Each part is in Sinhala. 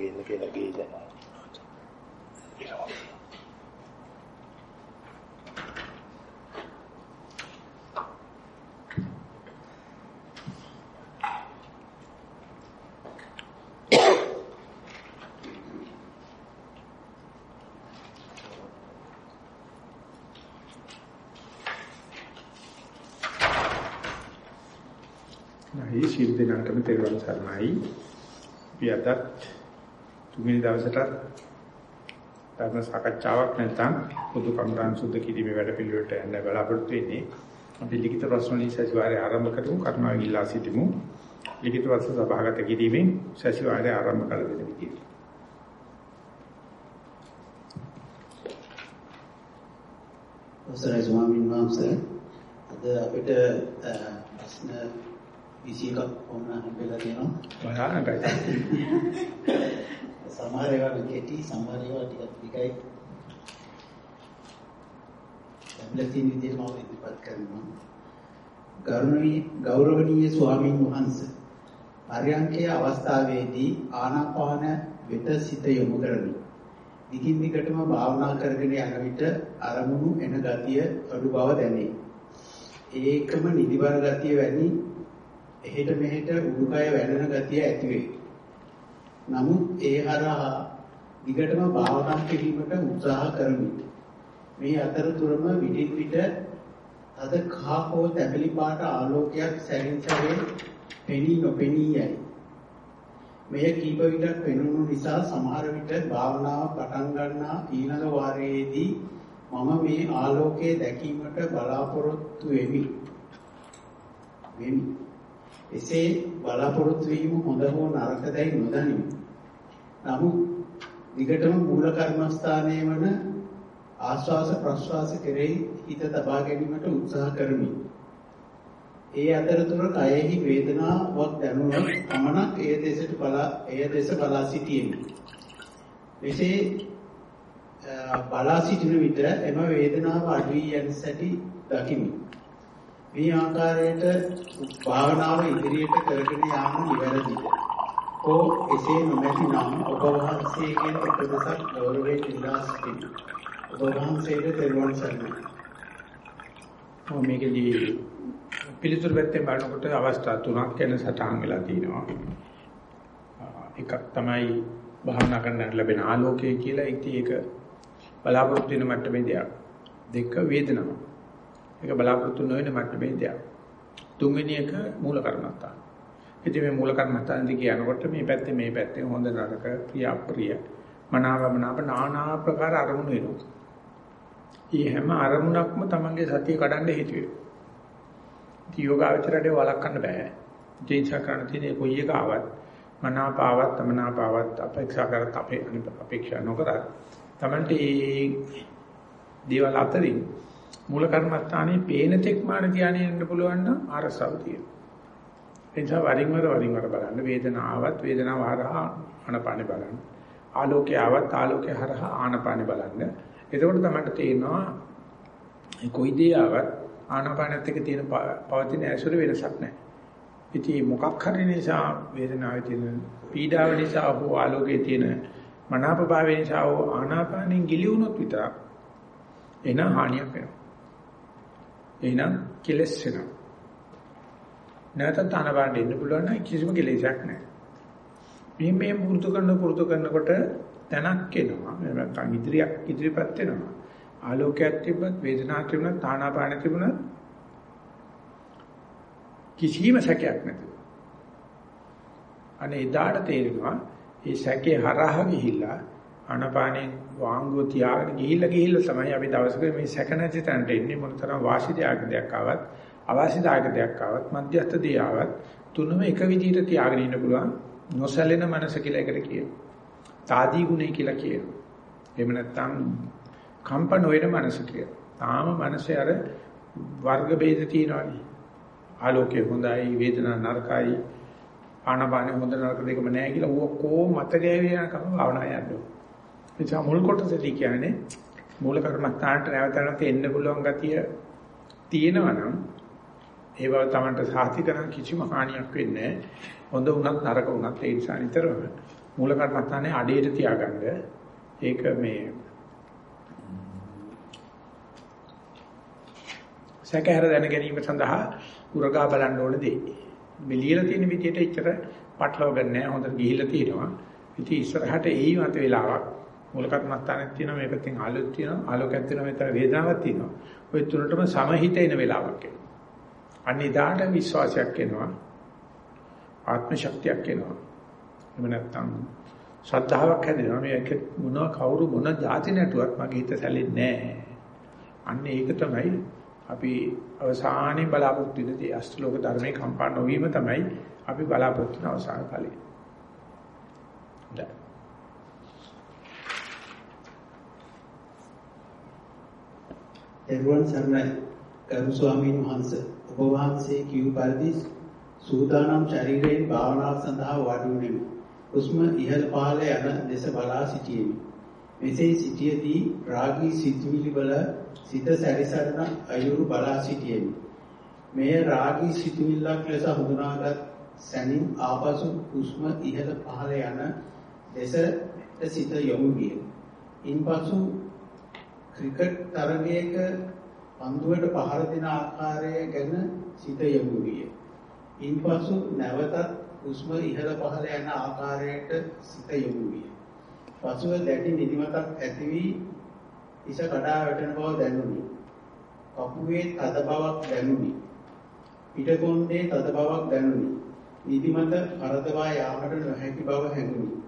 ගේන්න කියලා ගේන්න. නැයි සිල් දෙනාටම තෙරුවන් සරණයි. අපි අදත් තුන්වෙනි දවසටත් ධර්ම සාකච්ඡාවක් නැත්නම් පොදු කමරාන් සුද්ධ කිරීමේ වැඩපිළිවෙලට යන්න බලාපොරොත්තු වෙන්නේ. අපි ලිඛිත ප්‍රශ්න වලින් සතිವಾರය ආරම්භ කරමු. කර්මාවෙන් ඉල්ලා සිටිමු. ලිඛිත ප්‍රශ්න සභාගත කිරීමෙන් සතිವಾರය ආරම්භ කළ දෙන විදියට. අවසරයි ස්වාමීන් වහන්සේ. අද අපිට ප්‍රශ්න 21ක් වුණා හම්බෙලා තියෙනවා. බලන්න සමහර ඒවා කෙටි සමහර ඒවා ටිකක් දිගයි. ලැබෙන විදිහට මම ඉදිරිපත් කරනවා. ගෞරවනීය ගෞරවනීය ස්වාමීන් වහන්සේ පරයන්කේ අවස්ථාවේදී ආනාපාන වෙත සිත යොමු කරමි. දිගින් දිගටම භාවනා කරගෙන යන විට අරමුණු එන ගතිය අඩු බව දැනේ. ඒකම නිදිබර ගතිය වැනි එහෙට මෙහෙට උඩුකය වැනෙන ගතිය ඇති වේ. නමුත් ඒ හරහා දිගටම භාවනා කිරීමට උත්සාහ කරමි. මේ අතරතුරම විටින් විට අද කහකෝ තැඹිලි පාට ආලෝකයක් සැරින් සැරේ පෙනී නොපෙනී යයි. මෙය කීප විටක් පෙනුණු නිසා සමහර විට භාවනාව පටන් ගන්නා ඊළඟ වාරයේදී මම මේ ආලෝකයේ දැකීමට බලාපොරොත්තු වෙමි. වෙමි. එසේ බලාපොරොත්තු වීම හොඳ හෝ නරකදයි නොදනිමි. නමුත් විකටම මූල කර්මස්ථානයේ වන ආශ්වාස ප්‍රශ්වාස කෙරෙහි හිත තබා ගැනීමට උත්සාහ කරමි. ඒ අතරතුර කයෙහි වේදනාවක් දැනුණොත් පමණක් එය දෙසට බලා එය දෙස බලා සිටියෙමි. මෙසේ බලා සිටින විට එම වේදනාව අඩු වී යන සැටි දකිමි. මේ ආකාරයට භාවනාව ඉදිරියට කරගෙන යාම නිවැරදිද? ඕ එසේ නොමැතිනම් ඔබ වහන්සේගෙන් උපදෙසක් ගෞරවයෙන් ඉල්ලා සිටිමි. ඔබ වහන්සේට තෙරුවන් සරණයි. මේකදී පිළිතුරු පැත්තෙන් බලනකොට අවස්ථා තුනක් ගැන සටහන් වෙලා තියෙනවා. එකක් තමයි භාවනා කරන්න ලැබෙන ආලෝකය කියලා ඉතින් ඒක බලාපොරොත්තු වෙන මට්ටමේ දෙයක්. දෙක වේදනාව. ඒක බලාපොරොත්තු නොවන මට්ටමේ දෙයක්. තුන්වෙනි එක මූල කර්මත්තා. ඉතින් මේ මූල කර්මත්තාන්දි කියනකොට මේ පැත්තේ මේ පැත්තේ හොඳ නරක ප්‍රිය අප්‍රිය මනාවමනාප නානා ප්‍රකාර අරමුණු එනවා. ඊ හැම අරමුණක්ම Tamange සතිය කඩන්න හේතු වෙනවා. ඉතින් යෝගාවචරයට වළක්වන්න බෑ. ජීන්සා කරන්න තියෙන කොයි එක ආවත් මනාපාවත් තමනාපාවත් අපේක්ෂා කරත් අපේ අපේක්ෂා නොකරත් Tamante ඒ දේවල් අතරින් මූල කර්මස්ථානයේ පේන තෙක් මාන ධානය යන්න පුළුවන් නම් අරසව තියෙනවා. ඒ නිසා වරින් වර වරින් වර බලන්න වේදනාවත් වේදනාව හරහා ආනපානෙ බලන්න. ආලෝකය ආවත් ආලෝකය හරහා ආනපානෙ බලන්න. එතකොට තමයි තේරෙනවා කොයි දේ ආවත් ආනපානෙත් එක්ක තියෙන පවතින ඇසුර වෙනසක් නැහැ. ඉතින් මොකක් හරි නිසා වේදනාවේ තියෙන පීඩාව නිසා හෝ ආලෝකයේ තියෙන මනාප භාවය නිසා හෝ ආනාපානෙන් ගිලිහුනොත් විතරක් එන හානියක් වෙනවා. එහෙනම් කෙලස් වෙනවා. නැත්නම් තනවාඩ ඉන්න පුළුවන් නම් කිසිම කෙලෙසක් නැහැ. මේ මේ පුරුදු කරන පුරුදු කරනකොට තනක් එනවා. නැත්නම් ඉදිරියක් ඉදිරිපත් වෙනවා. ආලෝකයක් තිබ්බත් වේදනාවක් තිබුණත් ආනාපාන තිබුණත් කිසිම සැකයක් නැතුව. අනේ එදාට තේරෙනවා මේ සැකේ හරහා ගිහිල්ලා ආනාපානෙන් වාංගුව තියාගෙන ගිහිල්ලා ගිහිල්ලා තමයි අපි දවසක මේ සැක නැති තැනට එන්නේ මොනතරම් වාසිදායක දෙයක් ආවත් අවාසිදායක දෙයක් ආවත් මධ්‍යස්ථ දේ ආවත් තුනම එක විදිහට තියාගෙන ඉන්න පුළුවන් නොසැලෙන මනස කියලා එකට කියනවා. తాදී ගුණය කියලා කියනවා. එහෙම නැත්නම් කම්පන වෙන මනස කියලා. තාම මනසේ අර වර්ග ભેද තියෙනවානේ. ආලෝකය හොඳයි, වේදනා නරකයි, ආනපාන හොඳ නරක දෙකම නැහැ කියලා ඔක්කොම මත ගෑවේ යනකම් භාවනා යන්න. එචා මුල් කොටසදී කියන්නේ මූල කර්මස්ථානට නැවත නැවත එන්න පුළුවන් ගතිය තියෙනවා නම් ඒ බව Tamanට සාහිත කරන කිසිම හානියක් වෙන්නේ නැහැ. හොඳ වුණත් නරක වුණත් ඒ නිසා නිතරම මූල කර්මස්ථානේ අඩේට තියාගන්න. ඒක මේ සැකහැර දැන ගැනීම සඳහා උරගා බලන්න ඕන දෙයි. මේ ලියලා තියෙන විදිහට එච්චර පටලව ගන්න නැහැ. හොඳට ගිහිල්ලා තියෙනවා. ඉතින් ඉස්සරහට එයි මත වෙලාවක් මූලකත් මස්තානෙත් තියෙනවා මේ පැත්තෙන් ආලෝක තියෙනවා ආලෝකයක් තියෙනවා මෙතන වේදනාවක් තියෙනවා. ওই තුනටම සමහිත එන වෙලාවක් එනවා. අන්න එදාට විශ්වාසයක් එනවා. ආත්ම ශක්තියක් එනවා. එහෙම නැත්නම් ශ්‍රද්ධාවක් හැදෙනවා. මේක මොනවා කවුරු මොන જાති නැටුවත් මගේ හිත සැලෙන්නේ නැහැ. අන්න ඒක තමයි අපි අවසානයේ බලාපොරොත්තු වෙන අෂ්ටලෝක ධර්මයේ කම්පා නොවීම තමයි අපි බලාපොරොත්තු වෙන අවසාන ඵලය. එරුවන් සර්ණයි ගරු ස්වාමීන් වහන්සේ ඔබ වහන්සේ කිව් පරිදි සූදානම් ශරීරයෙන් භාවනාව සඳහා වඩුණෙමි. උස්ම ඉහළ පහළ යන දෙස බලා සිටියෙමි. මෙසේ සිටියදී රාගී සිතුවිලි වල සිත සැරිසරන අයුරු බලා සිටියෙමි. මෙය රාගී සිතුවිල්ලක් ලෙස හඳුනාගත් සැනින් ආපසු උස්ම ඉහළ පහළ යන දෙසට සිත යොමු විය. ඉන්පසු ක්‍රිකට් තරගයක පන්දුවට පහර දෙන ආකාරය ගැන සිත යොමු විය. ඉන්පසු නැවතත් උස්ම ඉහළ පහළ යන ආකාරයට සිත යොමු විය. පසුව දැඩි නිදිමතක් ඇති වී ඉස කඩා වැටෙන බව දැනුනි. කපුවේ තද බවක් දැනුනි. පිටකොන්දේ තද බවක් දැනුනි. නිදිමත කරදවා යාමට නොහැකි බව හැඟුනි.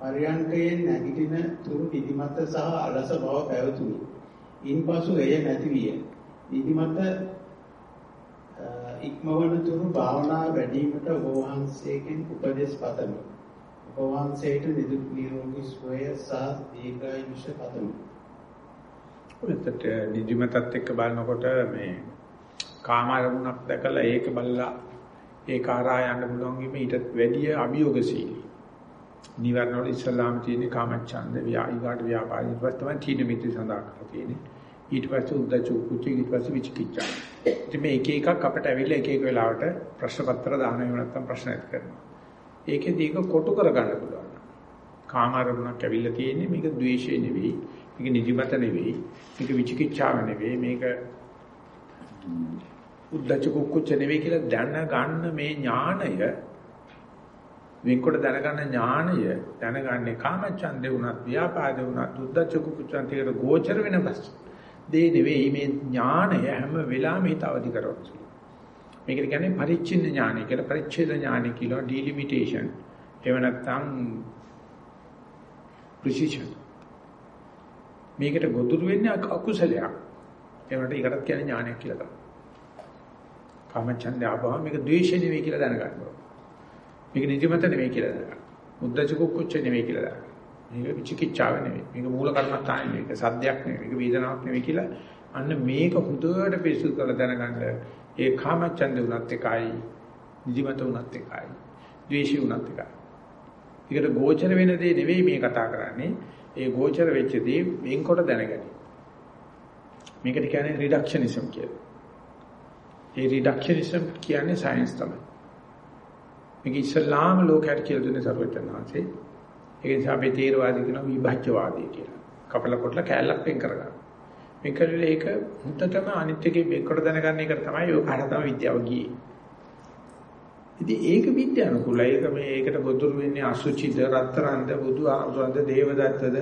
පරියන්කයෙන් නැගිටින තුරු නිදිමත සහ අලස බව පැවතුනි. ඉන්පසු එය නැති විය. නිදිමත ඉක්මවන තුරු භාවනා වැඩිවීමට ඔබ වහන්සේගෙන් උපදෙස් පතමි. ඔබ වහන්සේට නිදුක් නිරෝගී සුවය සහ දීර්ඝායුෂ පතමි. එතට නිදිමතත් එක්ක බලනකොට මේ කාම අරමුණක් දැකලා ඒක බලලා ඒ කාරා යන්න පුළුවන් වීම ඊටත් වැඩිය අභියෝගශීලී. නිවර්ණ වල ඉස්ලාම් තියෙන කාමච්ඡන්ද ව්‍යායිගාට ව්‍යාපාරී ඊට පස්සේ තමයි තීන මිත්‍ය සඳහන් කරලා තියෙන්නේ. ඊට පස්සේ උද්දච්ච කුච්ච ඊට පස්සේ විචිකිච්ඡා. ඉතින් මේ එක එකක් අපිට ඇවිල්ලා එක එක වෙලාවට ප්‍රශ්න පත්‍ර දාන එහෙම නැත්නම් ප්‍රශ්න ඇති කරනවා. ඒකෙදි ඒක කොටු කරගන්න පුළුවන්. කාම අරමුණක් ඇවිල්ලා තියෙන්නේ මේක ද්වේෂය නෙවෙයි මේක නිදිමත නෙවෙයි මේක විචිකිච්ඡාව නෙවෙයි මේක උද්දච්ච කුක්කුච්ච නෙවෙයි කියලා දැන ගන්න මේ ඥාණය වෙන්කොට දැනගන්න ඥාණය දැනගන්නේ කාමච්ඡන්දේ වුණත් ව්‍යාපාදේ වුණත් උද්දච්ච කුක්කුච්චන් තියකට ගෝචර වෙන බස් දේ නෙවෙයි මේ ඥාණය හැම වෙලාවෙම හිත අවදි කරවන්නේ මේකට කියන්නේ පරිච්ඡින්න ඥානය කියලා පරිච්ඡේද ඥානය කියලා ඩිලිමිටේෂන් එහෙම නැත්නම් ප්‍රිසිෂන් මේකට ගොදුරු වෙන්නේ අකුසලයක්. ඒකට ඒකටත් කියන්නේ ඥානයක් කියලා තමයි. කාමච්ඡන්දය ආවම මේක ද්වේෂ නෙවෙයි කියලා දැනගන්න ඕනේ. මේක නිදිමත නෙවෙයි කියලා දැනගන්න. මුද්දච කුක්කුච්ච නෙවෙයි කියලා දැනගන්න. මේක විචිකිච්ඡාව නෙවෙයි. මේක මූල කර්මස්ථාන නෙවෙයි. මේක සද්දයක් නෙවෙයි. මේක වේදනාවක් නෙවෙයි කියලා අන්න මේක හුදුවට පිරිසුදු කරලා දැනගන්න ඒ කාමච්ඡන්දේ උනත් එකයි නිදිමත උනත් එකයි ද්වේෂය උනත් එකයි. ඒකට ගෝචර වෙන දේ නෙවෙයි මේ කතා කරන්නේ. ඒ ගෝචර වෙච්ච දේ වෙන්කොට දැනගනි. මේකට කියන්නේ රිඩක්ෂනිසම් කියලා. ඒ රිඩක්ෂනිසම් කියන්නේ සයන්ස් තමයි. මේක ඉස්ලාම ලෝකයට කියලා දුන්නේ සර්වඥාන්සේ. ඒ නිසා අපි තේරවාදී කියනවා විභජ්‍යවාදී කියලා. කපල කොටල කෑල්ලක් වෙන් කරගන්න. මේකල ඒක මුත්තටම අනිත්‍යකේ වෙන්කොට දැනගන්න එක තමයි ඔය කාට තමයි විද්‍යාව ගියේ. ඉතින් ඒක විද්‍යානුකූලයි. ඒක මේ ඒකට ගොදුරු වෙන්නේ අසුචිද, රත්තරන්ද, බුදු ආමරන්ද, දේවදත්තද,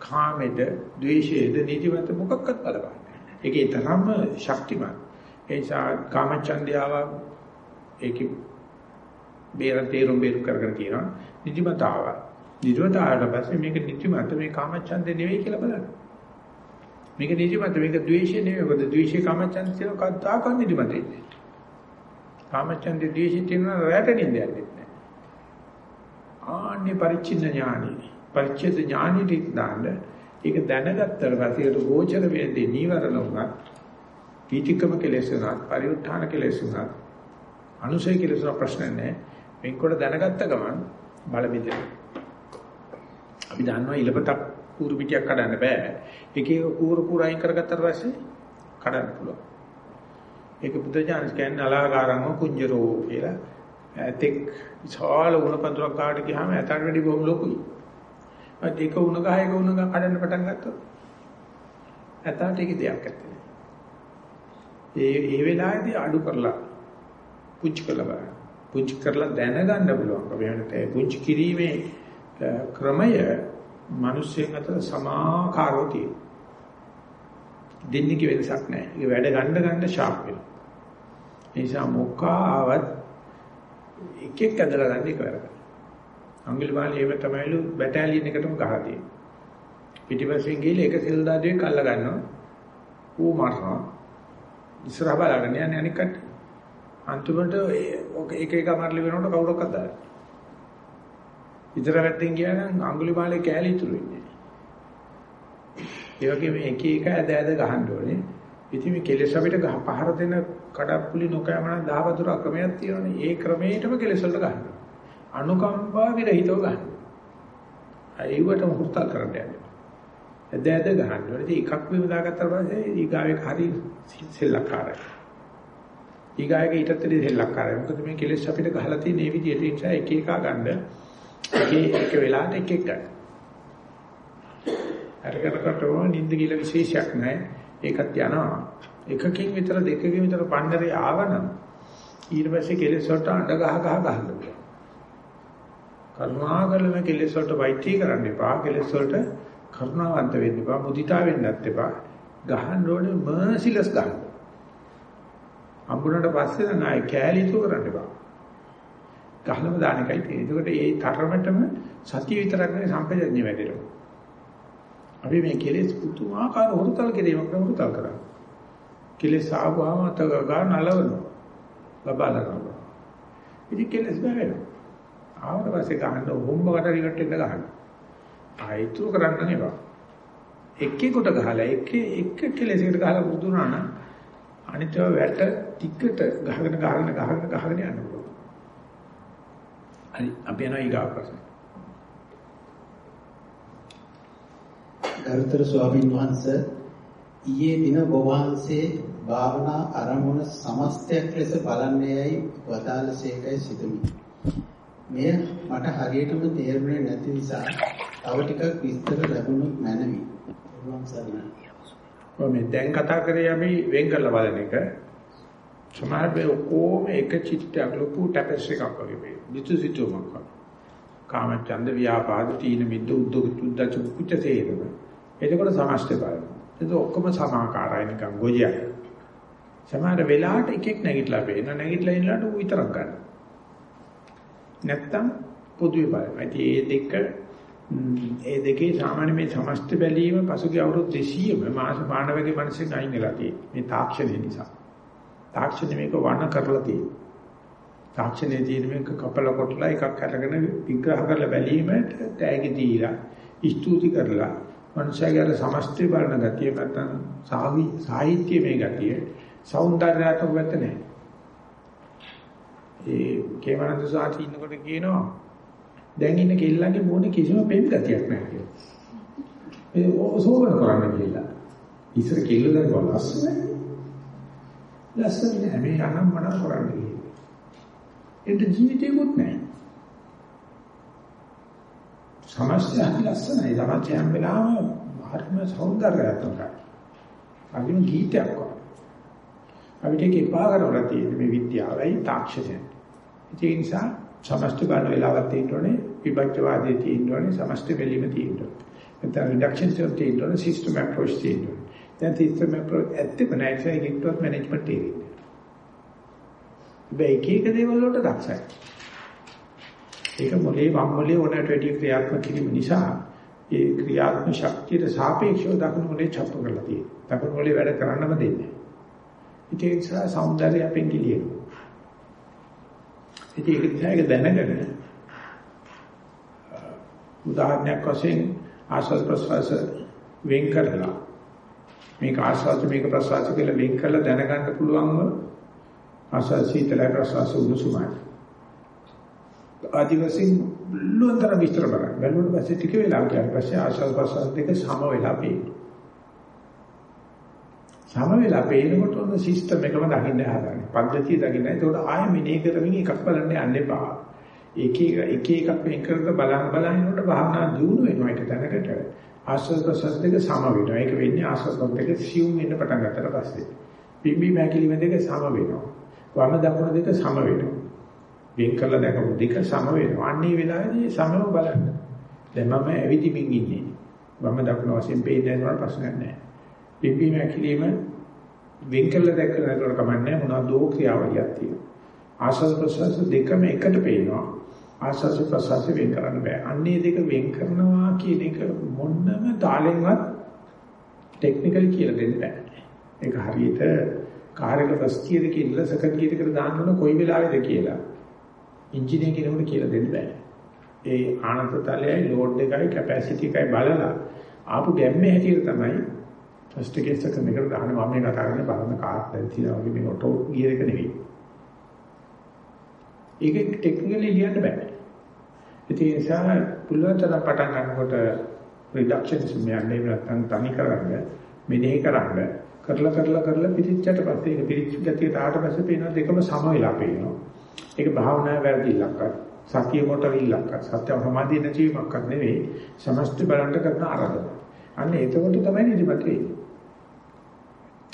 කාමෙද, ද්වේෂයේද, නිදිමත මොකක්වත් බලපන්නේ. ඒකේ තරම්ම ශක්තිමත්. ඒ නිසා කාමචන්දියාව ඒකේ බේර තේරුම් බේරු කරගෙන කියනවා. නිදිමත ආවා. නිදිමත ආවට පස්සේ මේක නිදිමත මේ කාමචන්දේ නෙවෙයි කියලා බලන්න. මේක නිදිමත මේක ද්වේෂය නෙවෙයි. මොකද ද්වේෂය කාමචන්ද කියන කද්දාකන් නිදිමත ඉන්නේ. කාමචන්ද ද්වේෂය තියෙන රැට නින්ද යන්නේ නැහැ. ආන්නේ පරිච්ඡින්න ඥානෙ. පරිච්ඡේද ඥානෙ දිද්දාන්න ඒක දැනගත්තට පස්සේ ඒක ගෝචර වෙන්නේ නීවරණ උනත් පීතිකම කෙලෙස් උනත් පරිඋත්ථාන කෙලෙස් උනත් අනුසය කෙලෙස් ප්‍රශ්න නැහැ. මේකට දැනගත්ත ගමන් බල බෙදෙන. අපි දන්නවා ඉලපතක් කූරු පිටියක් කඩන්න බෑ. එක එක කූරු කූරු අයින් කරගත්තට පස්සේ කඩන්න පුළුවන්. ඒක බුද්ධ ඥාන කියන්නේ අලාකාරංග කුංජරෝ කියලා ඇතෙක් විශාල උණ පඳුරක් කාට ගියාම ඇතට වැඩි බොහොම ලොකුයි. අද ඒක උණ ගහයක උණ ගහ කඩන්න පටන් ගත්තොත් ඇතට ඒක දෙයක් ඇත්තේ. ඒ ඒ වෙලාවේදී අඩු කරලා පුංචි කරලා බලන්න. පුංචි කරලා දැනගන්න පුළුවන්. වෙනට පුංචි කිරීමේ ක්‍රමය මිනිස්යෙන් අතර සමාකාරෝ තියෙනවා. දෙන්නේ කි වෙනසක් නැහැ. ඒක වැඩ ගන්න ගන්න ෂාප් වෙනවා. ඒ නිසා මොකා ආවත් එක එක ඇදලා ගන්න එක වැඩ. අංගලිමාලි ඒව තමයිලු බැටාලියන් එකටම ගහලා තියෙන්නේ. පිටිපස්සෙන් ගිහලා එක සෙල්දාදුවෙක් අල්ල ගන්නවා. ඌ මරනවා. ඉස්සරහ බලාගෙන යන්නේ අනික කට්ටිය. අන්තිමට එක එක මරලි වෙනකොට කවුරක්වත් දාලා. ඉතර පැත්තෙන් ගියා නම් අඟුලිමාලේ කෑලි ඉතුරු වෙන්නේ. ඒ වගේම එක එක ඇද ඇද ගහන්න ඕනේ. ඉතින් මේ කෙලෙස් අපිට ගහ පහර දෙන කඩප්පුලි නොකෑමන දහවතුර ක්‍රමයක් තියෙනවානේ. ඒ ක්‍රමයටම කෙලෙස් වලට ගන්න. අනුකම්පා විරහිතව ගන්න. අයිවට මුහුර්තල් කරන්න යන්න. ඇද ඇද ගහන්න ඕනේ. ඉතින් එකක් බිම දාගත්තා පස්සේ ඊගාවෙක හරි සෙල්ලක්කාරයි. ඊගායක ඊටත් වැඩි සෙල්ලක්කාරයි. මොකද මේ කෙලෙස් අපිට ගහලා තියෙන මේ විදිහට ඒ නිසා එක එක ගන්න. එක එක වෙලාවට එක එක ගන්න. අරගෙනකට ඕන නිින්ද කියලා විශේෂයක් නැහැ. ඒකත් යනවා. එකකින් විතර දෙකකින් විතර පන්නරේ ආවනම් ඊට පස්සේ කෙලෙස් වලට අඬ ගහ ගහ ගහන්න. කරුණාකරලා මේ කෙලෙස් වලට වෛත්‍රී කරන්න එපා. කෙලෙස් වලට කරුණාවන්ත වෙන්න එපා. මුදිතා වෙන්නත් එපා. ගහන්න ඕනේ මර්සිලස් ගහන්න. හම්බුනට පස්සේ නම් ආයේ කෑලිතු කරන්න එපා. ගහලම දාන එකයි තියෙන්නේ. ඒකට ඒ තරමටම සතිය විතරක් නෙවෙයි සම්පජඤ්ඤය වැඩිරෝ. අපි මේ කෙලෙස් පුතුමාකාර හොරතල් කිරීමක් නෙවෙයි කරන්නේ. කෙලෙස් ආවම අත ගා නලවනවා. ලබාලා කරනවා. ඉතින් කෙලෙස් බැහැරෙනවා. ආවට පස්සේ ගහන්න හොම්බකට රිකට් එක ගහන්න. ආයිතු කරන්න නෙවෙයි. එක්කෙකුට ගහලා එක්කේ එක්ක කෙලෙසකට ගහලා පුදුනා නම් අනිත්ව වැට ටිකට ගහගෙන ගහගෙන ගහගෙන ගහගෙන යන්න පුළුවන්. හරි අපි යනවා ඊගා ප්‍රශ්න. ගරුතර ස්වාමීන් වහන්සේ ඊයේ දින වහන්සේ භාවනා අරමුණ සමස්තයක් ලෙස බලන්නේයි වදාළසේකයි සිතුමි. මෙය මට හරියටම තේරුනේ නැති නිසා තව ටිකක් විස්තර ලැබුණොත් මැනවි. පුළුවන් සරණයි. මේ දැන් කතා කරේ අපි වෙන් කරලා බලන එක. සමහර වෙලාවට ඔක්කොම එක චිත්තයක් ලොකු ටැපස් එකක් වගේ වේ. විතු සිතුමක් වගේ. කාම ඡන්ද ව්‍යාපාද තීන මිද්ද උද්දෝග චුද්ද චුක්කුච්ච තේරෙම. එතකොට සමස්ත බලනවා. ඒක ඔක්කොම සමාකාරයි නිකන් ගොජයක්. සමහර වෙලාවට එකෙක් නැගිටලා පේන නැගිටලා ඉන්නලාට ඌ විතරක් ගන්න. නැත්තම් පොදුවේ බලනවා. ඉතින් මේ දෙක ඒ දෙකේ සාමාන්‍ය මේ සමස්ත බැලීම පසුගිය අවුරුදු 200ම මාස මානවගේ මනසෙන් අයින් වෙලා තියෙන්නේ. මේ තාක්ෂණය නිසා. තාක්ෂණය මේක වර්ණ කරලා තියෙනවා. තාක්ෂණයේ තියෙන මේක කපල කොටලා එකක් අරගෙන විග්‍රහ කරලා බැලීමට තෑගි දීලා ස්තුති කරලා මනුෂ්‍යයාගේ අර සමස්තය බලන ගතිය නැත්නම් සාහි සාහිත්‍ය මේ ගතිය సౌందర్యාත්මක වෙත නැහැ. ඒ කේමනන්ද සාති ඉන්නකොට කියනවා දැන් ඉන්න කෙල්ලන්ගේ මොනේ කිසිම පෙම් ගතියක් නැහැ කියලා. ඒ ඕසෝවර කරන්න කියලා. ඉස්සර කෙල්ලෝ දැන් බලස්සනේ. ලස්සන නෑ මේ අනම්මන කරන්නේ. ඒක ජීවිතේකුත් නෑ. සමස්තය ලස්සනයි. තමයි හැම වෙලාවම ආත්ම සෞන්දර්යයත්මකයි. අගින් ගීතයක් වගේ. අපිට ඒක එපා කරවලා තියෙන්නේ මේ විද්‍යාවයි තාක්ෂණයයි. ඒ නිසා සමස්ත බලන වෙලාවක් තියෙනෝනේ විභජ්‍යවාදයේ තියෙනෝනේ සමස්ත පිළිම තියෙනෝනේ. නැත්නම් රිඩක්ෂන් තියෙනෝනේ සිස්ටම් අප්‍රෝච් තියෙනෝනේ. දැන් සිස්ටම් එක ඇත්තම නැහැ ඒක එක්කවත් මැනේජ්මන්ට් තේරෙන්නේ. හැබැයි එක එක දේවල් වලට දක්ෂයි. ඒක මොලේ වම් මොලේ ඕනට වැඩි ක්‍රියාත්මක කිරීම නිසා ඒ ක්‍රියාත්මක ශක්තියට සාපේක්ෂව දකුණු මොලේ ڇප්ප කරලා තියෙනවා. දකුණු මොලේ වැඩ කරන්නම දෙන්නේ. ඉතින් ඒ නිසා సౌందර්යය අපෙන් කිලියෙනවා. ඉතින් ඒක නිසා ඒක දැනගෙන උදාහරණයක් වශයෙන් ආස්වාද ප්‍රසවාස වෙන් කරලා මේක ආස්වාද මේක ප්‍රසවාස කියලා වෙන් කරලා දැනගන්න පුළුවන්ව ආස්වාද සීතලයි ප්‍රසවාස උණුසුමයි ආදිවාසී ලොන්තර විස්තර බලන්න බැලුවට පස්සේ ටික වෙලා ගියාට පස්සේ ආස්වාද ප්‍රසවාස දෙක සම වෙලා පේනවා සම වෙලා පේනකොට ඔන්න සිස්ටම් එකම දකින්න හදන්නේ. පද්ධතිය දකින්න. ඒකට ආයෙ මෙනේ කරමින් එකක් බලන්න යන්න එපා. එක එක එක එකක් වෙන් කරලා බලන බලනකොට භාවනා දියුණු වෙනවා ඒක දැනකට. ආස්වාද ප්‍රසස් දෙක සම වෙනවා. ඒක වෙන්නේ ආස්වාද දෙක සියුම් වෙන්න පටන් ගන්නට පස්සේ. පිම්බි මැකිලිම දෙක සම වෙනවා. වම දකුණ දෙක සම වෙනවා. වෙන් කරලා දැකපු දෙක සම වෙනවා. අන්නේ වෙලාවේදී සමව බලන්න. දැන් මම ඇවිදිමින් ඉන්නේ. වම දකුණ වශයෙන් පේන්නේ නැතුවට ප්‍රශ්නයක් නැහැ. පිම්බි මැකිලිම වෙන් කරලා දැක්කම නැතුවට කමන්නේ මොනවදෝ ක්‍රියාවලියක් තියෙනවා. ආස්වාද ප්‍රසස් දෙකම එකට පේනවා. ආස්වාද ප්‍රසස් වෙන් කරන්න බෑ. අන්නේ දෙක වෙන් කරනවා කියන එක මොන්නම තාලෙන්වත් ටෙක්නිකල් කියලා දෙන්න බෑ. ඒක හරියට කාර් එක ෆස්ට් ගියර් එකේ ඉඳලා සෙකන්ඩ් ගියර් එකට දාන්න ඕන කොයි වෙලාවෙද කියලා. ඉංජිනේර කෙනෙකුට කියලා දෙන්න බෑ. ඒ ආනන්ත තලයයි ලෝඩ් එකයි කැපැසිටි එකයි බලලා ආපු ගැම්මේ හැටියට තමයි ෆස්ට් එකේ සෙකන්ඩ් එකට දාන්න මම මේ කතා කරන්නේ බලන කාර් දැන් තියනවා වගේ මේ ඔටෝ ගියර් එක නෙවෙයි. ඒක ටෙක්නිකලි ලියන්න බෑ. ඒ නිසා පුළුවන් තරම් පටන් ගන්නකොට රිඩක්ෂන්ස් මෙයන්නේ නැත්නම් තනි කරන්න මෙනෙහි කරන්න කරලා කරලා කරලා පිටිච්චට පස්සේ ඒක පිටිච්ච ගතියට ආවට පස්සේ පේනවා දෙකම සම වෙලා පේනවා. ඒක භාවනාවේ වැරදිලක්වත් සතිය කොටවිල්ලක්වත් සත්‍ය සමාධිය නැතිවීමක්වත් නෙවෙයි සමස්ත බලන්න කරන ආරම්භය. අන්න එතකොට තමයි නිදිමත වෙන්නේ.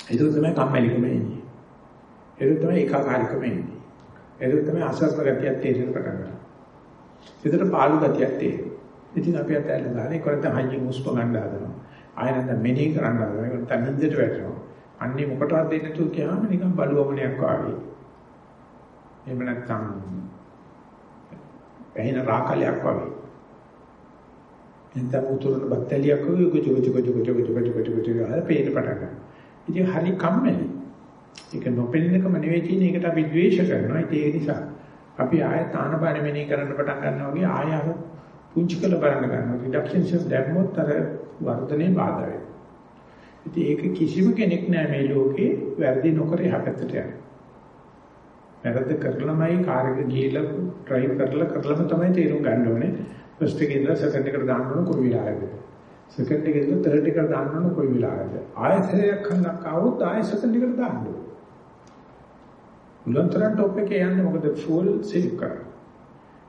ඒක තමයි කම්මැලිකම එන්නේ. ඒක තමයි ඒකාකාරීකම එන්නේ. ඒක තමයි අසර්ප ගතියක් තේරෙන පටන් ගන්නවා. ඒතර පාළු ගතියක් තේරෙනවා. ඉතින් අපි අතල්ලා ගානේ කරත් හයිය මුස්ප ගන්න හදනවා. ආය නැත්නම් මෙනෙහි කරන්න හදනවා. ඒක තනින්දට වැටෙනවා. අන්නේ මොකටවත් දෙන්නේ නැතුව කියහම නිකන් බලුවමනයක් වගේ. එහෙම නැත්නම් පැහින රාකලයක් වගේ. එතන උතුරන බත්තලියක් වගේ ගුජු ගුජු ගුජු ගුජු ගුජු ගුජු ගුජු ගුජු ගාලා පේන පටන් ගන්නවා. ඉතින් හරි කම්මැලි. ඒක නොපෙනෙනකම නෙවෙයි කියන්නේ ඒකට අපි ද්වේෂ කරනවා. ඒ නිසා අපි ආයත ආනපාන මෙනෙහි කරන්න පටන් ගන්නවා වගේ ආය අර පුංචි කළ බලන්න ගන්නවා. රිඩක්ෂන්ස් දැම්මොත් අර වර්ධනේ බාධා වෙනවා. ඉතින් ඒක කිසිම කෙනෙක් නෑ මේ ලෝකේ වැරදි නොකර යහපැත්තට යන්නේ. වැරද්ද කරලමයි කාර් එක ගිහිල්ලා ඩ්‍රයිව් කරලා කරලම තමයි තේරුම් ගන්න ඕනේ. ෆස්ට් එකේ ඉඳලා සෙකන්ඩ් එකට දාන්න ඕන කොයි වෙලාවෙද. සෙකන්ඩ් එකේ ඉඳලා තර්ඩ් එකට දාන්න ඕන කොයි වෙලාවෙද. ආයෙත් හරියක් ආවොත් ආයෙ සෙකන්ඩ් එකට දාන්න ඕන. උලන්තරන් টොප් එකේ යන්නේ මොකද ෆුල් සේව් කරන්නේ.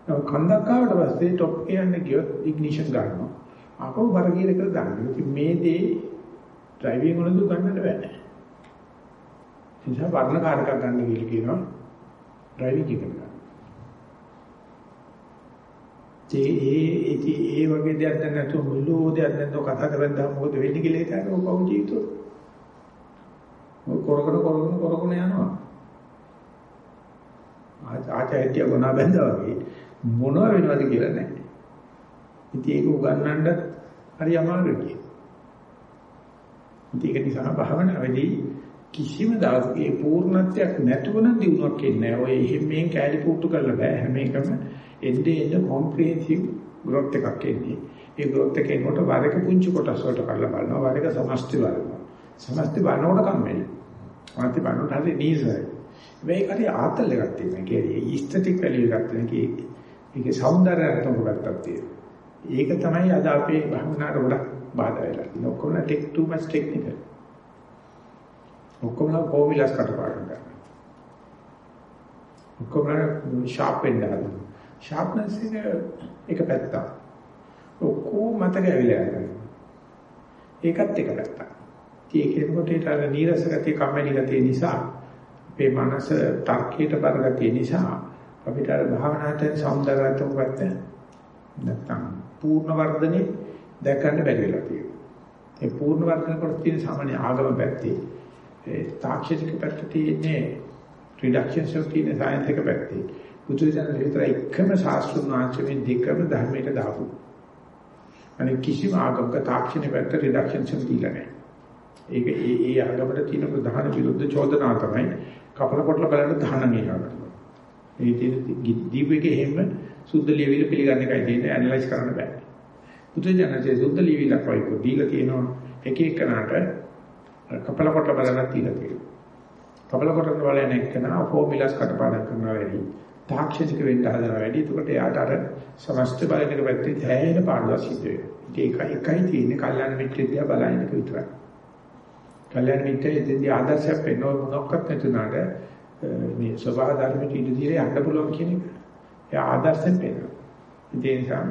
නම කන්දක් ආවට පස්සේ টොප් එකේ යන්නේ ගියොත් ඉග්නිෂන් ගන්නවා. ආපහු බර ගියර එකට දාන්න. ඉතින් මේ දේ ඩ්‍රයිවිං වලදී ගන්නට බෑ. නිසා වර්ණ කාර්කයක් ගන්න කියලා කියනවා. ඩ්‍රයිවිං ඉගෙන ගන්න. ඒ ඒ ඒ වගේ දෙයක් දැන් නැතුව මුළු දෙයක් නැතුව කතා කරද්දී මොකද වෙන්නේ කියලා හිතන්නේ ඔය පවු ජීවිතේ. ඔය කරගෙන කරගෙන කරගෙන යනවා. ආචාර්ය ගුණා බඳා වගේ මොනව වෙනවද කියලා නැහැ. ඉතින් ඒක උගන්වන්න හරි අමාරුයි. ඉතින් ඒක නිසා භාවනාවේදී කිසිම දවසක ඒ පූර්ණත්වයක් නැතුව නම් දිනුවක් එන්නේ නැහැ. ඔය එහෙම මේ කැලි පුට්ටු කරලා බෑ. හැම එකම එන්නේ එන්නේ කොම්ප්‍රිහෙන්සිව් growth එකක් එන්නේ. ඒ growth එකේ කොට වරක පුංචි කොටස් වලට කරලා බලනවා. වරක සමස්ත බලනවා. සමස්ත බලනකොට කම්මැලි. වාති බලනකොට හරි නීසයි. මේක හරි ආතල් එකක් තියෙනවා. ඒකේ ඊස්තටික් වැලියු එකක් තියෙනවා. ඒකේ సౌందර්යයක් ගත්තක් තියෙනවා. ඒක තමයි අද අපේ භවනාට ගොඩක් බාධා වෙලා තියෙන්නේ. ඔක්කොම ටෙක් ටු මච් ටෙක්නිකල්. ඔක්කොම කොමිලස් කටපාඩම් කරනවා. ඔක්කොම ෂාප් වෙන්න හදනවා. ෂාප්නස් එක එක පැත්තක්. ඔක්කොම මතක ඇවිල්ලා යනවා. ඒකත් එක පැත්තක්. ඉතින් ඒකේකොට ඒට අර නීරස ගතිය කම්මැලි ගතිය නිසා අපේ මනස තර්කයට බර ගතිය නිසා අපිට අර භාවනාවට සෞන්දර්යත්වක පැත්ත නැත්තම් පූර්ණ වර්ධනේ දැක ගන්න බැරි වෙලා තියෙනවා. ඒ පූර්ණ වර්ධන කොට තියෙන සාමාන්‍ය ආගම පැත්තේ ඒ තාක්ෂණික පැත්තේ තියෙන්නේ රිඩක්ෂන්ස් ඔෆ් තියෙන සයන්ස් එක පැත්තේ. බුදුසසුන විතර එකම ශාස්ත්‍රීය ඥානයේ දෙකම ධර්මයට දාපු. අනේ කිසිම ආගමක තාක්ෂණික පැත්ත රිඩක්ෂන්ස් එක දීලා නැහැ. ඒක ඒ ඒ ආගමකට තියෙන ප්‍රධාන විරුද්ධ චෝදනාව තමයි කපල කොටල බලන්න දහන මේකට. ඒ තියෙන දීපේකේ හැම සුද්ධ ලියවිල පිළිගන්න එකයි තියෙන්නේ ඇනලයිස් කරන්න බෑ. බුදුජානකේ සුද්ධ ලියවිල කොයිකෝ දීලා තියෙනවා එක එකනට කපල කොටල බලන්න තියලා තියෙනවා. කපල කොටල බලන එකන ෆෝමියුලාස් කටපාඩම් කරනවා වැඩි. තාක්ෂණික වෙන්න හදනවා වැඩි. එතකොට එයාට අර සමස්ත බලන එක පැත්තේ දැහැෙන පාඩුවක් සිද්ධ වෙනවා. ඒක එකයි තියෙන්නේ කල්යනා මිත්‍රිත්‍ය බලන එක විතරයි. කල්‍යාණ මිත්‍රයෙක්දී ආදර්ශයක් පෙන්වව මොනක්වත් නැතුණාට මේ ස්වභාව ධර්මයට ඉඳ දීලා යන්න පුළුවන් කියන එක. එයා ආදර්ශයෙන් පෙන්වනවා. ඒ නිසා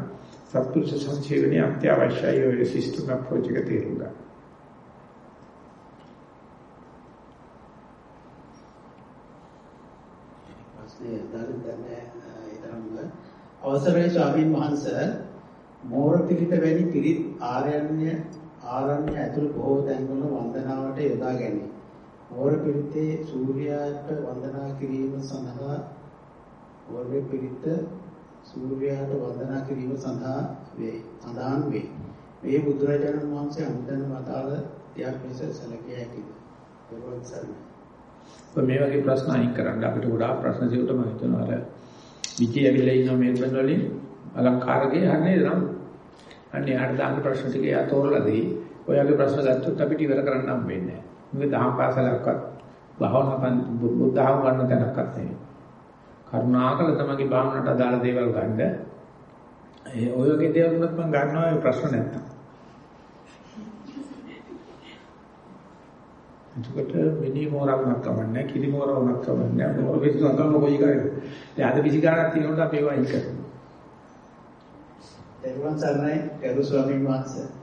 සත්පුරුෂ සංජීවනයේ අත්‍යවශ්‍යයි ඔය සිස්ටම් අප්‍රෝච් එක තේරුම් ගන්න. ප්‍රශ්නේ දැන් දැන් ඒතරම්ම අවසරයි ස්වාමීන් වහන්සේ මෝර පිළිත වැනි පිරිත් ආරණ්‍ය ආරණ්‍ය ඇතුළු බොහෝ තැන්වල වන්දනාවට යොදා ගැනේ. මෝර පිරිතේ සූර්යාට වන්දනා කිරීම සඳහා මෝර පිරිත සූර්යාට වන්දනා කිරීම සඳහා වේ. සඳහන් වේ. මේ බුදුරජාණන් වහන්සේ අනුදැන වදාළ දෙයක් ලෙස සැලකිය හැකිද? පෙරවන් සරණයි. මේ වගේ ප්‍රශ්න අයින් කරන්න අපිට ගොඩාක් ප්‍රශ්න තියෙනවා මම හිතනවා අර විචි ඇවිල්ලා ඉන්න මේ බන් වලින් අලංකාරකේ යන්නේ නම් අන්නේ යාට දාන්න ප්‍රශ්න ටික යා තෝරලා දෙයි. ඔයගේ ප්‍රශ්න ගත්තොත් අපිට ඉවර කරන්න හම්බ වෙන්නේ නැහැ. මොකද දහම් පාසලක්වත් භාවනා බුද්ධ දහම් ගන්න තැනක්වත් නැහැ. කරුණාකර තමගේ භාවනාවට අදාළ දේවල් ගන්න. ඒ ඔය වගේ දේවල් වුණත් මම ගන්නවා ඒ ප්‍රශ්න නැත්තම්. එතකොට මිනි මෝරක් උනක් කමන්නේ කිරි මෝර උනක් කමන්නේ මොකද පිස්සු අතන කොයි කරේ. දැන් අද කිසි ගානක් තියෙනකොට අපි ඒවා අයින් කරනවා. දරුවන් සර්ණයි ගරු ස්වාමීන් වහන්සේ.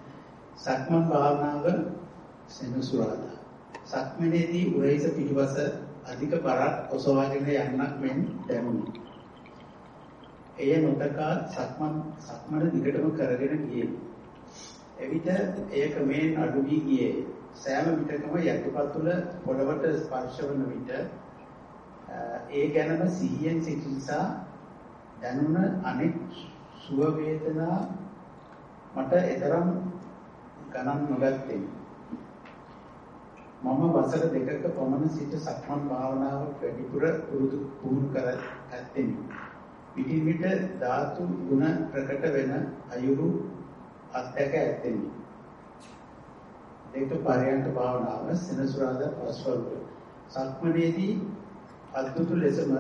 සක්මන් භාවනාව සෙනසුරාදා. සක්මනේදී උරහිස පිටිපස අධික බරක් ඔසවාගෙන යන්නක් මෙන් දැනුනි. එය නොතකා සක්මන් සක්මන දිගටම කරගෙන ගියේ. එවිට එය ක්‍රමයෙන් අඩු වී ගියේ. සෑම විටකම යටිපතුල පොළවට ස්පර්ශ වන විට ඒ ගැනම සිහියෙන් සිටි නිසා දැනුණ අනෙක් සුව වේදනා මට එතරම් ගණන් නොගත්තේ. මම වසර දෙකක පමණ සිට සක්මන් භාවනාව වැඩිපුර පුරුදු පුහුණු කර ඇත්තෙමි. විටින් විට ධාතු ගුණ ප්‍රකට වෙන අයුරු අත්දැක ඇත්තෙමි. ඒක පරයන්ක භාවනාව සෙනසුරාදා පස්වල්ව. සක්මනේදී අද්දුතු ලෙසම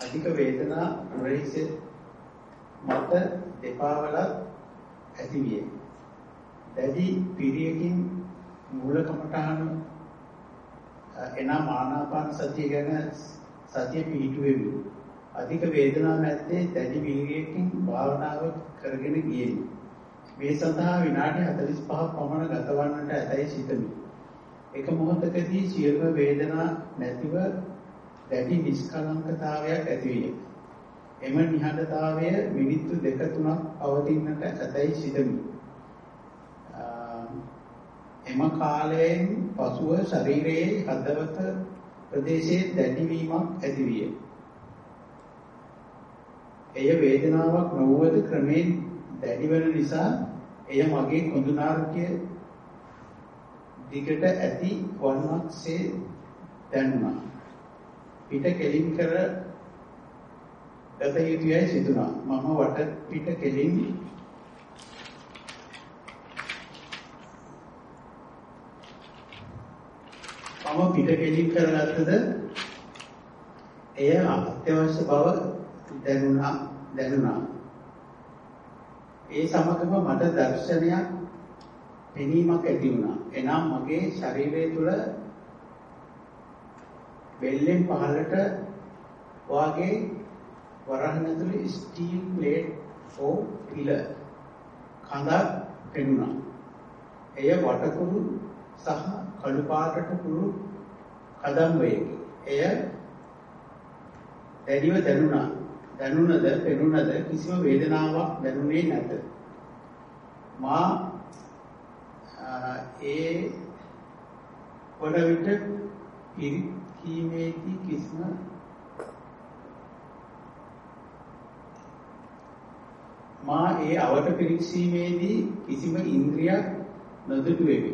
අධික වේදනා උරහිස මත දෙපා වල ඇතිවිය. දැඩි පිරියකින් මූල කමඨාන එනම් ආනාපාන සතිය ගැන සතිය පිහිටුවෙමි. අධික වේදනාවක් නැත්තේ දැඩි වීර්යයෙන් භාවනාව කරගෙන ගියෙමි. මේ සඳහා විනාඩි 45ක් පමණ ගතවන්නට ඇතැයි සිතමි. එක මොහොතකදී සියලුම වේදනා නැතිව දැඩි නිෂ්කලංකතාවයක් ඇති විය. එම නිහඬතාවය මිනිත්තු දෙක තුනක් පවතින්නට ඇතැයි සිතමි. එම කාලයෙන් පසුව ශරීරයේ හදවත ප්‍රදේශයේ දැඩිවීමක් ඇති විය. එය වේදනාවක් නොවුවද ක්‍රමයෙන් දැඩි වෙන නිසා එය මගේ කොඳුනාරුකයේ දිගට ඇති වන්නක්සේ දැනුණා. පිට කෙලින් කර ගත යුතුයයි සිතුණා. මම වට පිට කෙලින් මම පිට කෙලින් කරගත්තද එය අත්‍යවශ්‍ය බව දැනුණා දැනුණා. ඒ සමගම මට දර්ශනයක් පෙනීමක් ඇති වුණා. එනම් මගේ ශරීරය තුළ බෙල්ලෙන් පහළට වාගේ වරහන් ඇතුලේ ස්ටීල් ප්ලේට් ඕ පිල කඳක් පෙනුණා. එය වටකුරු සහ කළු පාටට කුරු කදම්බයකි. එය දැඩිව දැනුණා. දැනුණද පෙනුණද කිසිම වේදනාවක් දැනුනේ නැත. මා ඒ වඩ විට පිරිකීමේදී කිසිම මා ඒ අවට පිරික්සීමේදී කිසිම ඉන්ද්‍රියක් නොදුටු වෙමි.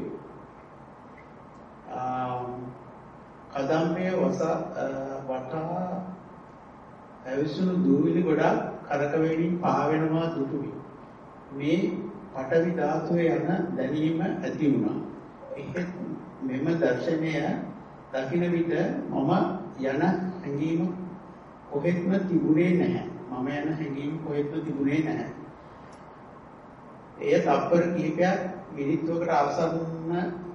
කදම්බේ වස වටා ඇවිසුණු දූවිලි ගොඩක් කරකවෙමින් පහවෙනවා දුටුවි. මේ පටවි ධාතුවේ යන දැනීම ඇති වුණා. එහෙත් මෙම දර්ශනය දකින විට මම යන හැඟීම කොහෙත්ම තිබුණේ නැහැ. මම යන හැඟීම කොහෙත්ම තිබුණේ නැහැ. එය තප්පර කිහිපයක් මිනිත්තුවකට අවසන්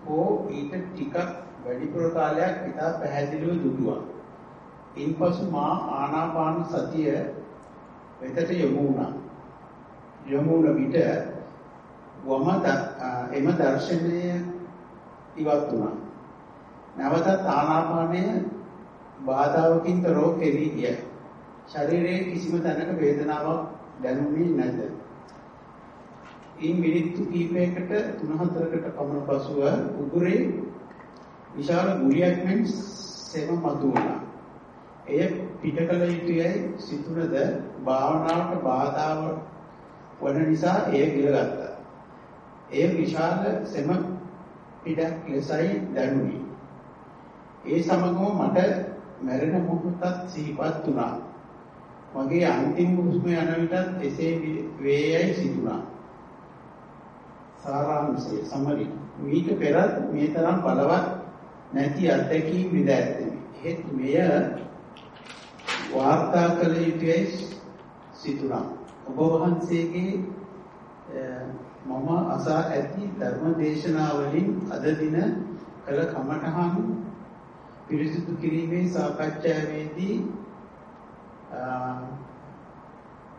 හෝ ඊට ටිකක් වැඩිපුර කාලයක් ඉතා පැහැදිලිව දුටුවා. ඉන්පසු මා ආනාපාන සතිය වෙතට යොමු වුණා. යොමු වුණ විට වම එම දර්ශනය ඉවත් වුණා. නැවතත් ආනාපානය බාධාවකින් තොරව කෙරී ගියයි. ශරීරයේ කිසිම තැනක වේදනාවක් දැනුනේ නැත. ඉන් මිනිත්තු කිහිපයකට 3-4කට පමණ පසුව උගුරේ විශාල ගුලියක් මෙන් සෙම මතුවුණා. එය පිටකල යුතුයයි සිතුනද භාවනාවට බාධාව වන නිසා එය ගිලගත්තා. එය විශාල සෙම පිටක් ලෙසයි දැනුනි. ඒ සමගම මට මැරෙන මොහොතත් සිහිපත් වුණා. මගේ අන්තිම හුස්ම යන විටත් එසේ වේයයි සිතුණා. සාරාංශය සමරි. මීට පෙරත් මේ තරම් බලවත් නැති අත්දැකීම් විඳ ඇත්තෙමි. එහෙත් මෙය වාර්තා කළ යුතුයි සිතුණා. ඔබ වහන්සේගේ මම අසා ඇති ධර්ම දේශනාවලින් අද දින කළ කමඨහන් පිරිසිදු කිරීමේ සාකච්ඡාවේදී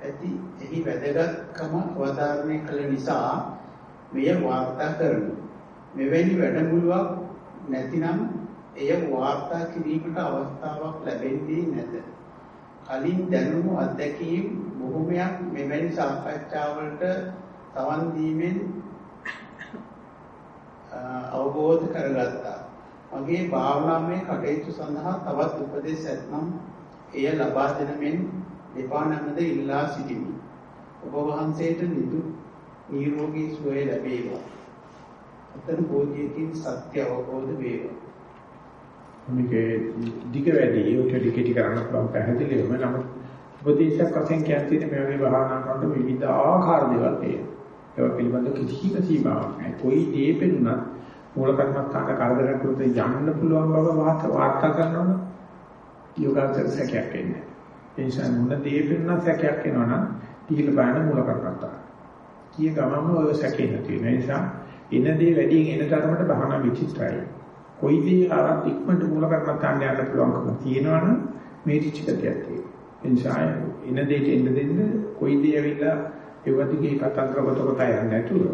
ඇති එහි වැදගත්කම අවධාරණය කළ නිසා මෙය වාර්තා කරමි. මෙවැනි වැඩමුළුවක් නැතිනම් එය වාර්තා කිරීමට අවස්ථාවක් ලැබෙන්නේ නැත. කලින් දැනුණු අත්දැකීම් බොහොමයක් මෙවැනි සාකච්ඡාවලට සවන් දීමෙන් අවබෝධ කරගත්තා. මගේ භාවනාමය කටයුතු සඳහා තවත් උපදෙස් ඇතනම් එය ලබා දෙන මෙන් දෙපා නැමද ඉල්ලා සිටිමි. ඔබ වහන්සේට නිදු නිරෝගී සුවය ලැබේවා. අතන බෝධියකින් සත්‍ය අවබෝධ වේවා. මේකේ දිග වැඩි ඒක ටික ටික කරන්න පුළුවන් පැහැදිලිවම නමුත් උපදේශයක් වශයෙන් කියන්නේ මේ වගේ භාවනා කරනකොට විවිධ ආකාර දේවල් තියෙනවා. ඒවා පිළිබඳ කිසිම සීමාවක් නැහැ. කොයි දේ පෙනුනත් මූල කර්මස්ථාන කරදරයක් උඩ යන්න පුළුවන් බව වාර්තා කරනවනේ. යෝගාචර සැකයක් එන්නේ. ඒ නිසා මොන දේ පෙනුනත් සැකයක් එනවනම් පිළිල බලන මූල කර්මස්ථාන. කිය ගමම ඔය සැකේ නැති වෙන නිසා එන දේ වැඩියෙන් එන තරමට භාවනා විචිත්‍රයි. කොයි දේ ආවත් ඉක්මනට මූල කර්මස්ථාන යන්න පුළුවන්කම තියෙනවනම් මේ ටිකක් තියෙනවා. ඒ නිසා එන දෙයට එන්න දෙන්න කොයි දේ ඇවිල්ලා ඒවදිගේ කතන්ත්‍ර කොට කොට යන්නේ නැතුව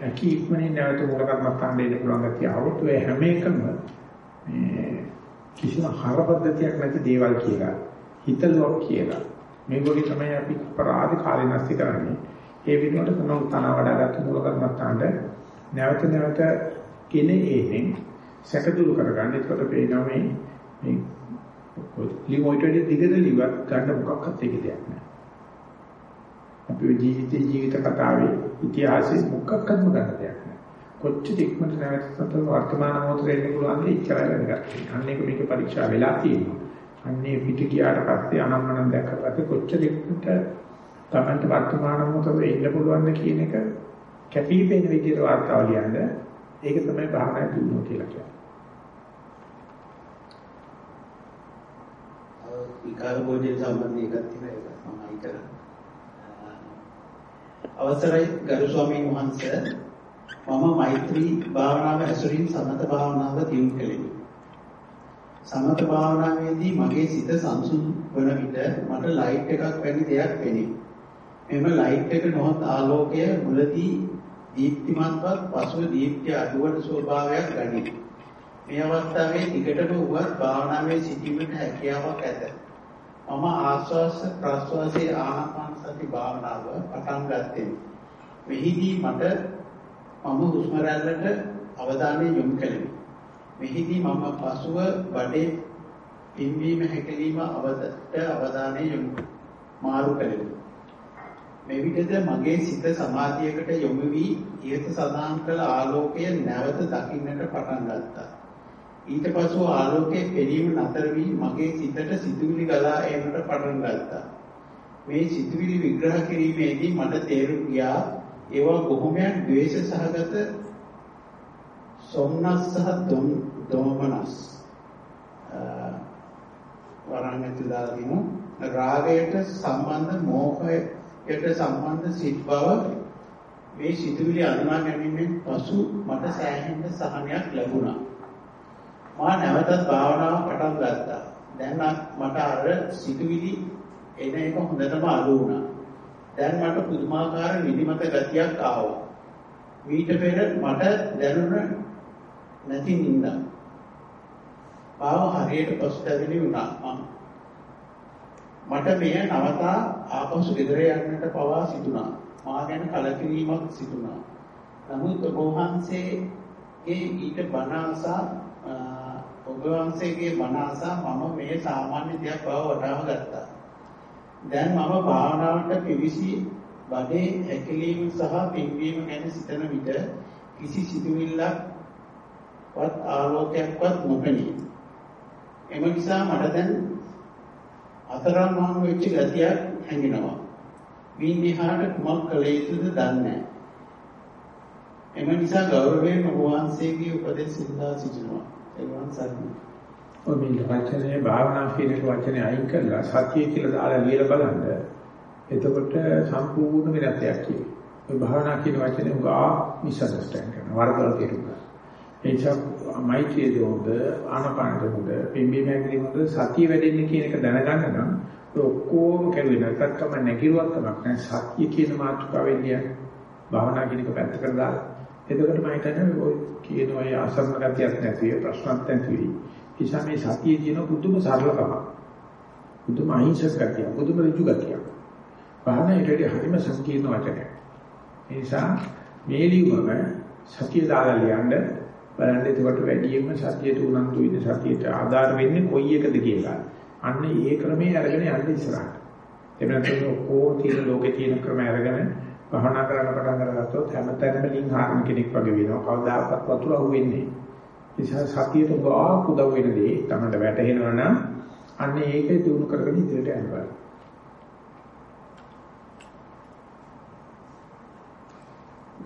හැකි ඉක්මනින් නැවත මූල කර්මස්ථානට එන්න පුළුවන් ගැතිය આવොත් ඔය හැම එකම මේ කිසිම හරපද්ධතියක් නැති දේවල් කියලා හිතලුවක් කියලා මේ වගේ තමයි අපි අපරාධ කාලේ නැස්ති කරන්නේ ඒ විදිහට තමයි තන වඩාගත් මූල කර්මස්ථානට නැවත නැවත කෙන ඒෙන් සැකදුරු කරගන්න. ඒකට පේනවා මේ මේ ලිමොයිටෙඩ් දිගට ලිවත් ගන්න මොකක්වත් ඒක දෙයක් නෑ. අපේ ජීවිතේ ජීවිත කතාවේ ඉතිහාසයේ මොකක්වත්ම ගන්න දෙයක් නෑ. කොච්චර ඉක්මනට නැවතත් වර්තමාන මොහොතේ එන්න පුළුවන්ද ඉච්චරයි වැඩගත්. අන්න ඒක මේක පරීක්ෂා වෙලා තියෙනවා. අන්නේ පිට ගියාට පස්සේ අනම්මනම් දැක්කපස්සේ කොච්චර ඉක්මනට තමන්ට වර්තමාන මොහොතේ ඉන්න පුළුවන්ද කියන එක කැපිපෙන විදිහට වාර්තාව ලියන්න ඒක තමයි භාවනා දිනුව කියලා කියන්නේ. විකාර භෝජන සම්බන්ධ එකක් තියෙනවා ඒක මමයි කරන්නේ. අවසරයි ගරු ස්වාමීන් වහන්සේ මම මෛත්‍රී භාවනාව ඇසුරින් සමත භාවනාව දියුණු කළෙමි. සමත භාවනාවේදී මගේ සිත සංසුන් වන විට මට ලයිට් එකක් වැනි දෙයක් පෙනේ. මෙම ලයිට් එක නොහොත් ආලෝකය මුලදී දීප්තිමත්වත් පසුව දීප්තිය අඩුවන ස්වභාවයක් ගනී. මේ අවස්ථාවේ දිගටම වුවත් භාවනාවේ සිටීමට හැකියාවක් ඇත. මම ආස්වාස ප්‍රස්වාසයේ ආනාපාන සති භාවනාව පටන් ගත්තෙමි. මෙහිදී මට මම හුස්ම රැල්ලට අවධානය යොමු කළෙමි. මෙහිදී මම පසුව බඩේ පිම්වීම හැකිලිම අවදට අවධානය යොමු මාරු කළෙමි. මෙවිටද මගේ සිත සමාධියකට යොමු වී ඊට සදාන් කළ ආලෝකය නැවත දකින්නට පටන් ගත්තා. ඊට පසු ආලෝකයේ පෙනීම නතර වී මගේ සිතට සිතුවිලි ගලා එන්නට පටන් ගත්තා. මේ සිතුවිලි විග්‍රහ කිරීමේදී මට තේරුම් ගියා ඒවා බොහොමයක් ද්වේෂ සහගත සොම්නස් සහ දොමනස් වරණිත දාගෙන රාගයට සම්බන්ධ මෝහයට සම්බන්ධ සිත් බව මේ සිතුවිලි අනුමා ගැනීමෙන් පසු මට සෑහෙන සහනයක් ලැබුණා. මා නැවතත් භාවනාව පටන් ගත්තා. දැන් මට අර සිතුවිලි එන එක හොඳටම අඩු වුණා. දැන් මට පුදුමාකාර නිදිමත ගතියක් ආවා. මීට පෙර මට දැනුණ නැති නින්දා. පාව හරියට පසුතැවිලි වුණා. මට මෙය නවතා ආපසු ගෙදර යන්නට පවා සිතුණා. මා ගැන කලකිරීමක් සිදුනා. නමුත් ඔබ වහන්සේගේ ඊට බණ ආසා ඔබ වහන්සේගේ බණ ආසා මම මේ සාමාන්‍ය දෙයක් බව වටහා ගත්තා. දැන් මම භාවනාවට පිවිසි බඩේ හැකිලීම සහ පිම්වීම ගැන සිතන විට කිසි සිතුවිල්ලක් වත් ආලෝකයක්වත් නොපෙනී. එම නිසා මට දැන් අතරම් මම වෙච්ච ගතියක් හැඟෙනවා. මින් එහාට කුමක් කළ යුතුද දන්නේ එම නිසා ගෞරවයෙන් ඔබ වහන්සේගේ උපදෙස් ඉල්ලා සිටිනවා. ඒවන් සරණයි. ඔය මේ වචනේ භාවනා කියන වචනේ අයින් කරලා සතිය කියලා දාලා ලියලා බලන්න. එතකොට සම්පූර්ණ වෙනත් දෙයක් කියනවා. ඔය භාවනා කියන වචනේ උගා මිස්අන්ඩර්ස්ටෑන්ඩ් කරනවා. වරදොල තේරුණා. ඒ නිසා මෛත්‍රිය දෝද ආනපාන දෝද පිම්බීම හැකිලිම දෝද සතිය වැඩෙන්නේ කියන එක දැනගන්න නම් ඔක්කොම කරුවේ නැත්නම් කම නැගිරුවක් තමයි නැහැ. සත්‍ය කියන මාතෘකාවෙන් කියන්නේ භාවනා කියන එක පැත්තකට දාලා. එතකොට මම හිතන්නේ ඔය කියන ඔය අසරණ ගතියක් නැති ප්‍රශ්නත් නැති නිසා මේ සතියේ තියෙන පුදුම සරලකම පුදුම අහිංසක ගතිය පුදුම ඍජු ගතිය භාවනා ඊටදී හරිම සංකීර්ණ වචනයක්. ඒ නිසා මේ ලියුමම සතිය දාලා ලියන්න බලන්න එතකොට වැඩියෙන්ම සතියට උනන්දු වෙන සතියට ආධාර වෙන්නේ කොයි එකද කියලා අන්න ඒ ක්‍රමයේ අරගෙන යන්න ඉස්සරහට. එහෙම නැත්නම් ඔක්කොම තියෙන ලෝකේ තියෙන ක්‍රම අරගෙන භවනා කරන්න පටන් අරගත්තොත් හැමතැනම ලින් හාරන කෙනෙක් වගේ වෙනවා. කවදාකවත් වතුර අහුවෙන්නේ නැහැ. නිසා සතියට ගාක් උදව් වෙන දේ තමයි වැටහෙනවා නම් අන්න ඒකේ දිනු කරගෙන ඉදිරියට යන්න බෑ.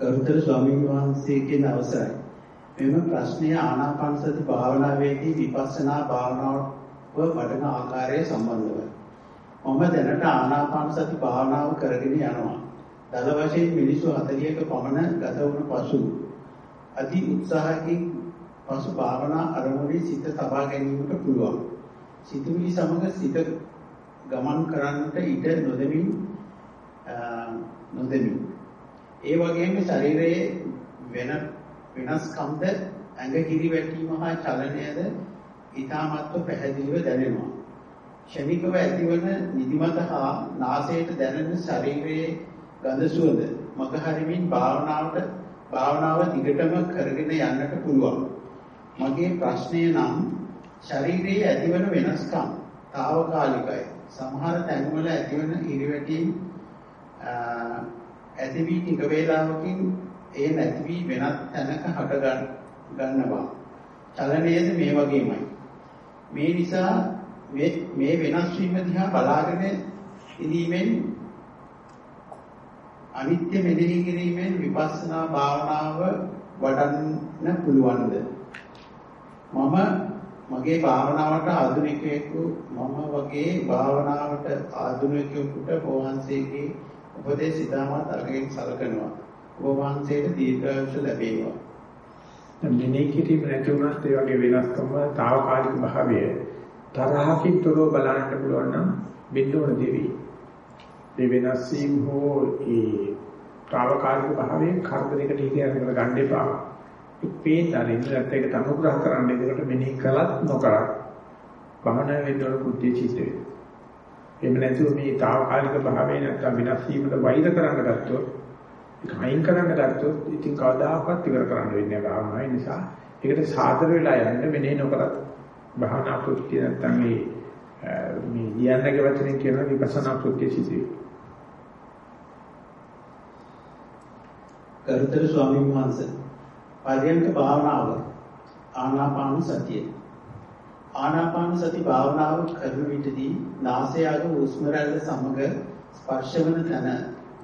ගරුතර ස්වාමීන් වහන්සේගේ අවසරයි. මෙම ප්‍රශ්නය ආනාපාන සති භාවනාවේදී විපස්සනා භාවනාවට වඩන ආකාරය සම්බන්ධව. මම දැනට ආනාපාන සති භාවනාව කරගෙන යනවා. දල වශයෙන් මිනිස්සු 40ක පමණ ගත වුණ පසු අධි උත්සාහකින් පසු භාවනා අරමුණේ සිත තබා ගැනීමට පුළුවන්. සිතුවිලි සමග සිත ගමන් කරන්නට ඉඩ නොදෙමින් නොදෙමින් ඒ වගේම ශරීරයේ වෙන වෙනස්කම්ද ඇඟ කිරි වැටීම හා චලනයද ඊ타මත්ව පැහැදිලිව දැනෙනවා. ෂණිකව ඇතිවන නිදිමත හා නාසයට දැනෙන ශරීරයේ ගඳ සුවඳ මග හරිමින් භාවනාවට භාවනාව දිගටම කරගෙන යන්නට පුළුවන්. මගේ ප්‍රශ්නය නම් ශරීරයේ ඇතිවන වෙනස්කම් తాවකාලිකයි. සමහර තැන්වල ඇතිවන ඉරිවැටීම් ඇති වී ටික වේලාවකින් ඒ නැති වී වෙනත් තැනක හට ගන්නවා. චලනයේද මේ වගේමයි. මේ නිසා මේ වෙනස් වීම දිහා බලාගෙන ඉඳීමෙන් අනිත්‍ය මෙනෙහි කිරීමෙන් විපස්සනා භාවනාව වඩන්න පුළුවන්ද මම මගේ භාවනාවට ආධුනිකයෙකු මම වගේ භාවනාවට ආධුනිකයෙකුට වහන්සේගේ උපදේශ ඉතාමත් අගයෙන් සලකනවා ඔබ වහන්සේට දීර්ඝායුෂ ලැබේවා. මෙනෙහි කිරීම නැති වුණත් ඒ වගේ වෙනස්කම తాවකාලික භාවය තරහකින් තොරව බලන්න පුළුවන් නම් බින්දුවන දෙවි. මේ වෙනස් වීම හෝ ඒ తాවකාලික භාවයෙන් කර්මයකට ඉතිහාස කර ගන්න එපා. ඉපේතරින් ඉලක්ක එක තනුග්‍රහ කරන්න ඒකට මෙනෙහි කළත් නොකරත් භවන වේදවල බුද්ධිය චිත වේ. එහෙම නැතුව මේ తాවකාලික භාවය නැත්තම් විනාශ වීමට වෛර කරන්න ගත්තොත් අයින් කරන්න ගත්තොත් ඉතින් කවදාකවත් ඉවර කරන්න වෙන්නේ නැහැ භාවනාව. ඒ නිසා ඒකට සාතර වෙලා යන්න මෙනේ නොකරත් භාවනා කෘත්‍ය නැත්තම් මේ මේ ලියන්නගේ වචනෙන් කියන විපස්සනා කෘත්‍ය සිදුවේ. කරුතර ස්වාමීන් වහන්සේ පරියන්ක භාවනාව ආනාපාන සතිය ආනාපාන සති භාවනාව කරන විටදී නාසය අග හුස්ම රැල්ල සමග ස්පර්ශ වන තැන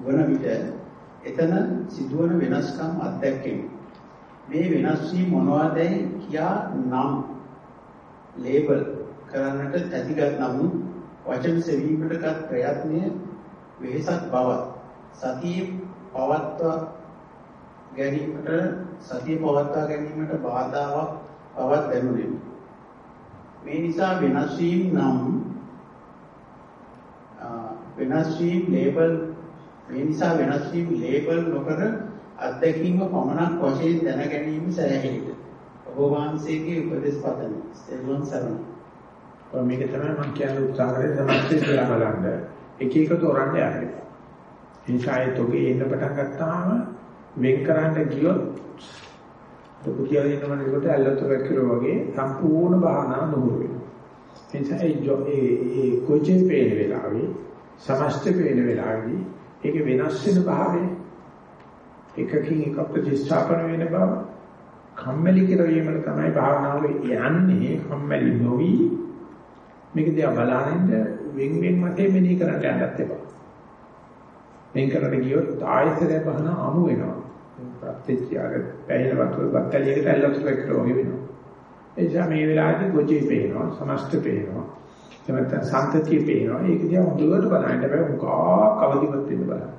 වන විට එතන සිදුවන වෙනස්කම් අත්දැකීම. මේ වෙනස් වීම මොනවදයි කියා නම් ලේබල් කරන්නට ඇතිගත් නමුත් වචන සෙවීමටගත් ප්‍රයත්නය වෙහසක් බවත් සතියේ පවත්ව ගැනීමට සතිය පවත්වා ගැනීමට බාධාවක් බවක් දැනුනේ. මේ නිසා වෙනස් වීම නම් වෙනස් වීම ලේබල් මේ නිසා වෙනස් වීම ලේබල් නොකර අත්දැකීම පමණක් වශයෙන් දැන ගැනීම සෑහෙන්නේ. ඔබ වහන්සේගේ උපදෙස් පතමි. සෙල්වන් සරණයි. මේක තමයි මම කියන්න උත්සාහ කරේ සමස්තය කියලා බලන්න. එක එක තොරන්න යන්නේ. ඉන්සායේ තෝගේ එන්න පටන් ගත්තාම වෙන් කරන්න ගියොත් දුක කියලා ඉන්නවනේ ඒකට ඇල්ලතර වැක්කිරෝ වගේ සම්පූර්ණ භාවනා නුහුරු වෙනවා. එනිසා ඒ ඒ කොචේ පේන වෙලාවේ සමස්ත පේන වෙලාවේ ඒක වෙනස් වෙන භාවය එකකින් එක ප්‍රතිස්ථාපන වෙන බව කම්මැලි කරවීමල තමයි භාවනාව යන්නේ කම්මැලි නොවි මේක දිහා බලහින්ද වෙන් වෙන් මතේ මෙනෙහි කරන්න යන්නත් එපා. වෙන් කරන්න ගියොත් ආයතනය බහන අමු වෙනවා. ප්‍රත්‍යක්ෂයක පැහැින වතුර බත්තලියකට ඇල්ලතුර එකට වගේ වෙනවා. ඒ නිසා මේ වෙලාවේදී ගොජේ පේනවා, සමස්ත පේනවා. එතන සම්තතිය පේනවා. ඒක දිහා හොඳට බලන්න බෑ. උකා කවදිවත් වෙන්න බලන්න.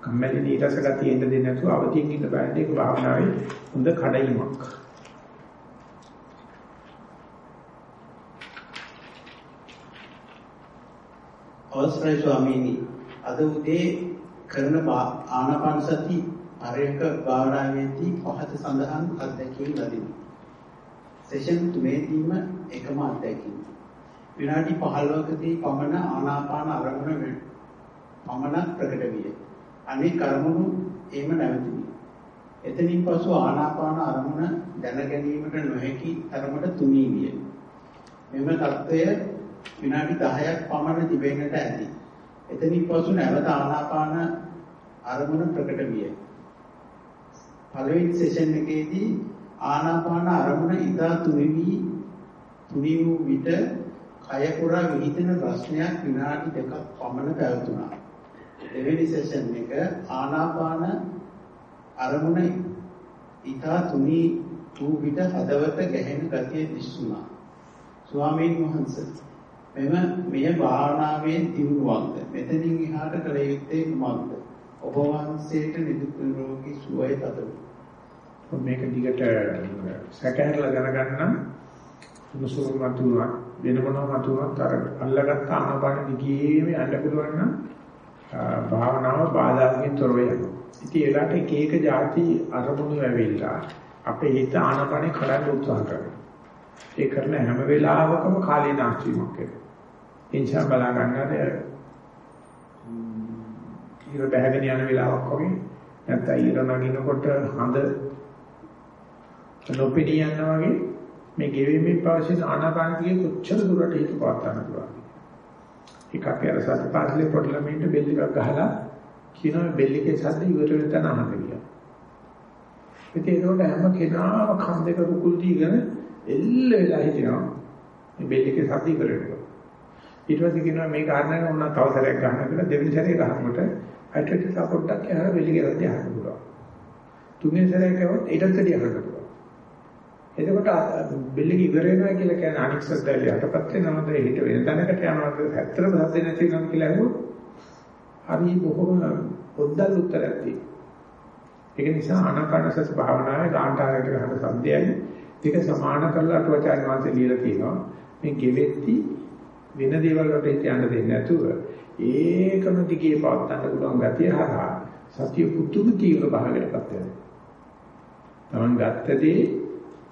කම්මැලි නීරස ගතිය ඉඳ දෙන්නේ නැතුව අවදිින් ඉඳ බලන්න ඒක භාවනාවේ හොඳ කඩයිමක්. අවසරයි ස්වාමීනි අද උදේ කරන ආනාපාන සති අරයක භාවනාවේදී පහත සඳහන් අත්දැකීම් ලැබිනි. සෙෂන් තුනේදීම එකම අත්දැකීම. විනාඩි 15කදී පමණ ආනාපාන අරමුණ වෙන පමණ ප්‍රකට විය. අනේ කර්මණු එහෙම නැවතුනි. එතනින් පසු ආනාපාන අරමුණ දැන ගැනීමට නොහැකි තරමට තුනී විය. මෙම தত্ত্বය විනාඩි 10ක් පමණ තිබෙන්නට ඇති. එතනින් පසු නැවත ආනාපාන අරමුණ ප්‍රකට විය. පළවෙනි සෙෂන් එකේදී ආනාපාන අරමුණ ඉතා තුනී තුනී වූ විට කය පුරා විහිදෙන රස්නයක් විනාඩි දෙකක් පමණ පැවතුණා. දෙවෙනි සෙෂන් එක ආනාපාන අරමුණ ඉදා තුනි වූ විට හදවත ගැහෙන ගතිය දිස්සුණා. ස්වාමීන් වහන්සේ මෙම මෙය භාවනාවේ දිනුවක්ද මෙතනින් එහාට කළ යුත්තේ කුමක්ද ඔබ වහන්සේට නිදුක් නිරෝගී සුවය පතමි මේක දිගට සැකහැරලා දැනගන්න මුසුරු මතුණා වෙන මොනවා මතුණත් අර අල්ලගත්ත ආනපාන දිගේම යන්න පුළුවන් නම් භාවනාව බාධාකින් තොර වෙනවා. ඉතින් ඒකට එක එක જાති අරමුණු වෙවිලා අපේ හිත ආනපානේ කරන්න උත්සාහ කරනවා. ඒ කරන හැම වෙලාවකම කාලේ නාස්තිමක් වෙනවා. ඒ නිසා බලා ගන්නද ඊර බහගෙන යන වෙලාවක් වගේ නැත්නම් ඊර නගිනකොට හඳ නොපෙනී යනවා වගේ මේ ගෙවෙමින් පවතින ආනාපානතිය කොච්චර දුරට හිත පවත්වන්න පුළුවන්. එක අපේ අර සතිපාසලේ පොඩ්ඩලමින්ට බෙල් එකක් ගහලා කියනවා බෙල් එකේ සද්ද ඉවර වෙන තැන අහන්න කියලා. ඉතින් ඒකට හැම කෙනාම කන් දෙක රුකුල් දීගෙන එල්ල වෙලා හිටිනවා. මේ බෙල් එකේ සද්ද ඉවර වෙනවා. ඊට පස්සේ කියනවා මේ කාරණාව ඕන තව සැරයක් ගන්න කියලා දෙවෙනි සැරේ ගන්නකොට ඇටට සපොට්ටක් යනවා වෙලිගෙරදී අහන්න පුළුවන්. තුන්වෙනි සැරේ කවොත් ඊටත් වැඩි අහන්න පුළුවන්. එතකොට බෙල්ලක ඉවර වෙනවා කියලා කියන්නේ අනික් සද්දවල යටපත් වෙනවද හිත වෙන තැනකට යනවද ඇත්තටම සද්ද නැති වෙනවද කියලා අහුවොත් හරි බොහොම පොද්දල් උත්තරයක් තියෙනවා. ඒක නිසා ආනාපානසස් භාවනාවේ ගාන්ඨාරයට ගන්න සද්දයයි දෙක සමාන කරලා අටවචාන් වාසේ ලියලා තියෙනවා. මේ ගෙවෙtti වෙන දේවල් වලට හිත යන්න දෙන්නේ නැතුව ඒකම දිගේ පවත්වන්න පුළුවන් ගතිය හරහා සතිය පුතුම තීව්‍ර භාවයකටපත් වෙනවා. Taman ගත්තදී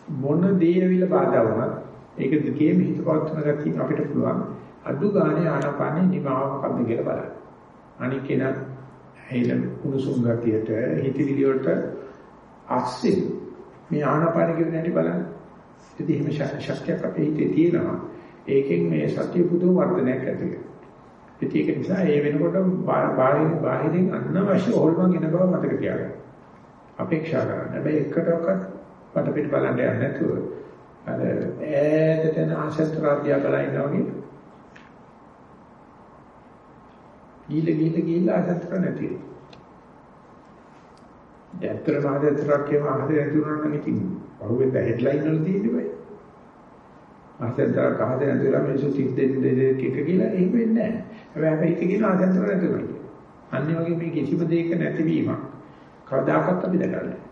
මොන දේවිල බාධා වුණත් ඒක දිගේම හිත පවත්වන ගතිය අපිට පුළුවන් අඩු ගානේ ආනාපානෙ නිමාව මොකද්ද කියලා බලන්න. අනික එන හේලම් කුණුසුම් ගතියට හිතවිලි වලට අස්සේ මේ ආනාපානෙ කියන හැටි බලන්න. ඉතින් එහෙම ශක්තියක් අපේ හිතේ තියෙනවා. ඒකෙන් මේ සත්‍ය පුදුම වර්ධනයක් ඇති වෙනවා. ඒක නිසා ඒ වෙනකොට බාහිර බාහිරින් අනවශ්‍ය හොල්මන් එන බව මතක තියාගන්න. අපේක්ෂා කරන්න. හැබැයි එකටවත් පට පිට බලන්න යන්නේ නැතුව අර ඈතට යන ආශස්ත්‍රාදියා බලනවා වගේ ගිල ගිල ගිල ආශස්ත්‍ර නැති වෙනවා. දැත්තර මාදතරක් කියව අහසේ නැති වුණා නම් ඉතින් පහුවෙන්ද හෙඩ්ලයින් වල තියෙන්නේ බයි. ආසෙන්තර කහද නැතිලා මිනිස්සු 30 දෙනෙක් එක කියලා එහෙම වෙන්නේ නැහැ. හැබැයි අපේ හිත කියන ආසෙන්තර නැතිවෙයි. අන්නේ වගේ මේ කිසිම දෙයක නැතිවීමක් කවදාකවත් අපි දැකලා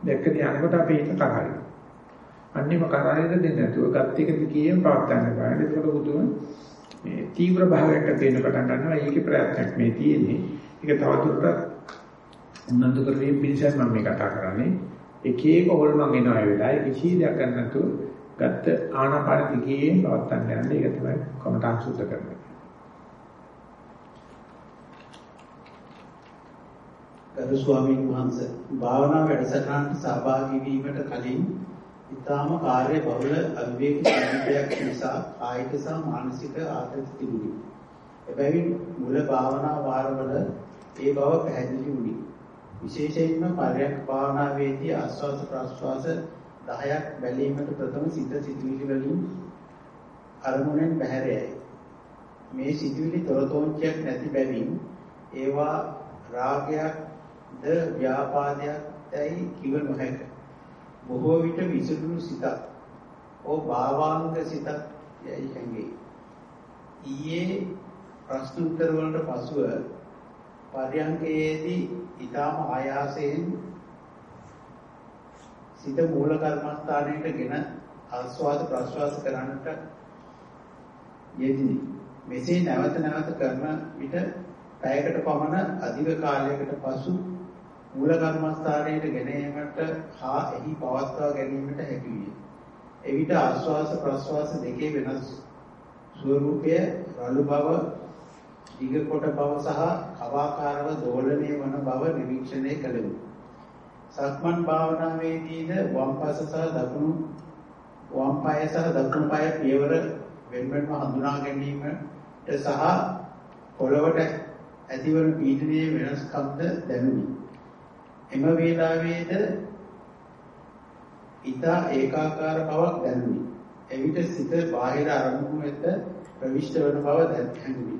දැක්කදී යනකොට අපේ හිත කරහරිනවා. අන්නේම කරහරින්න දෙන්නේ නැතුව ගත් එක දිගියෙන් පවත්වන්න බෑ. ඒකට බුදුන් මේ තීව්‍ර භාවයකට දෙන්න පටන් ගන්නවා. ඒකේ ප්‍රයත්නයක් මේ තියෙන්නේ. ඒක තවදුරටත් උනන්දු කරවීම පිණිසයි මම මේ කතා කරන්නේ. එක එක හොල්මන් එනවා ඒ වෙලාවේ කිසි දෙයක් ගන්න නැතුව ගත්ත ආනාපාන දිගියෙන් පවත්වන්න යන්නේ. ඒක තමයි කමඨාන් සුද්ධ කරන්නේ. ගරු ස්වාමීන් වහන්සේ භාවනා වැඩසටහනට සහභාගී වීමට කලින් ඊටාම කාර්ය බහුල අවිවේක ජීවිතයක් නිසා කායික සහ මානසික ආතති තිබුණි. එබැවින් මුල භාවනා වාරවල ඒ බව පැහැදිලි වුණි. විශේෂයෙන්ම පරයක් භාවනාවේදී ආස්වාද ප්‍රාස්වාස 10ක් බැලීමට ප්‍රථම සිත සිතුවිලි වලින් අරමුණෙන් බැහැර යයි. මේ සිතුවිලි තොරතෝංචයක් නැති බැවින් ඒවා රාගයක් ද ව්‍යාපාදයක් දැයි කිව නොහැක. බොහෝ විට විසුණු සිතක් ඕ භාවාංග සිතක් යයි හැඟේ. ඊයේ ප්‍රශ්න උත්තර වලට පසුව පර්යංකයේදී ඊටාම ආයාසයෙන් සිත මූල කර්මස්ථානයටගෙන ආස්වාද ප්‍රස්වාස කරන්නට යෙදිනි. මෙසේ නැවත නැවත කරන විට පැයකට පමණ අධික කාලයකට පසු මූල කර්මස්ථානයට ගෙන ඒමට හා එහි පවත්වා ගැනීමට හැකි විය. එවිට ආස්වාස ප්‍රස්වාස දෙකේ වෙනස් ස්වરૂපය රළු බව, දිග කොට බව සහ කවාකාරව දෝලණය වන බව නිරීක්ෂණය කළෙමු. සක්මන් භාවනාවේදීද වම් පස සහ දකුණු වම් පාය සහ දකුණු පාය පියවර වෙන්වෙන්ව හඳුනා ගැනීමට සහ පොළවට ඇතිවන පීඩනයේ වෙනස්කම්ද දැනුනි. එම වේලාවේද ඊතා ඒකාකාර බවක් දැනුනි. එවිට සිත බාහිර අරමුණු වෙත ප්‍රවිෂ්ඨ වන බව දැනුනි.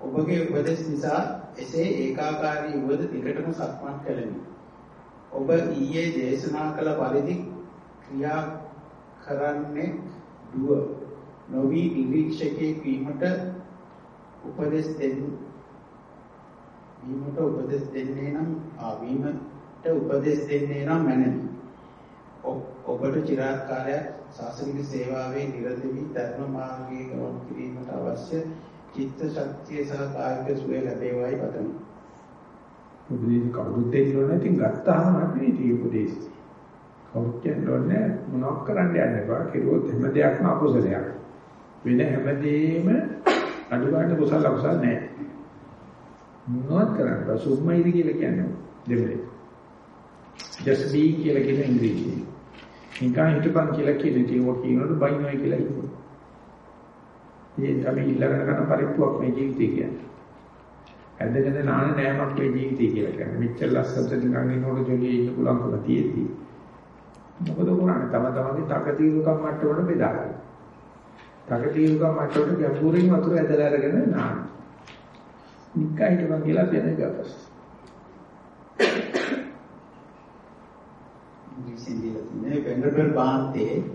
ඔබගේ උපදෙස් නිසා එසේ ඒකාකාරී වූද දිගටම සක්මන් කළෙමි. ඔබ ඊයේ දේශනා කළ පරිදි ක්‍රියා කරන්නේ දුව නොවි නිරීක්ෂකයෙක් වීමට උපදෙස් දෙන්න වීමට උපදෙස් දෙන්නේ නම් ආවීමට උපදෙස් දෙන්නේ නම් මැනවි. ඔබට চিරාත් කාලයක් සාසනික සේවාවේ නිරත වී ධර්ම මාර්ගයේ ගමන් කිරීමට අවශ්‍ය චිත්ත ශක්තිය සහ කායික සුවය ලැබේවායි පතමි. උපදේශ කවුරුත් දෙන්න ඕනේ. ඉතින් ගත්තාම අපි ඉතින් උපදේශ. කවුරුත් කියන්නේ මොනවක් කරන්න යන්නේ බා. කිරුවොත් හැම දෙයක්ම අකුසලයක්. වෙන හැමදේම අඩුපාඩු කුසල අකුසල නැහැ. මොනවත් කරන්න බෑ. සුම්මයිද කියලා කියන්නේ දෙමළේ. Just be කියලා කියන ඉංග්‍රීසියෙන්. නිකන් හිටපන් කියලා කියන ඉතින් ඔය කියනකොට බයිනොයි කියලා හිතුවා. ඉතින් අපි ඊළඟට කරන පරිප්පුවක් මේ ජීවිතය කියන්නේ. ඇදගෙන නාන නෑමක් මේ ජීවිතය කියලා කියන්නේ. මෙච්චර ලස්සනට නිකන් ඉන්නකොට ජොලියේ ඉන්න පුළුවන්කම තියෙද්දි. මොකද කරන්නේ? තම තමන්ගේ තකතිරුකම් මට්ටමට බෙදා ගන්න. තකතිරුකම් මට්ටමට ගැඹුරින් වතුර ඇදලා අරගෙන නාන. නිකන් හිටපන් කියලා කියන Sindhiratne, Venerable Bhante,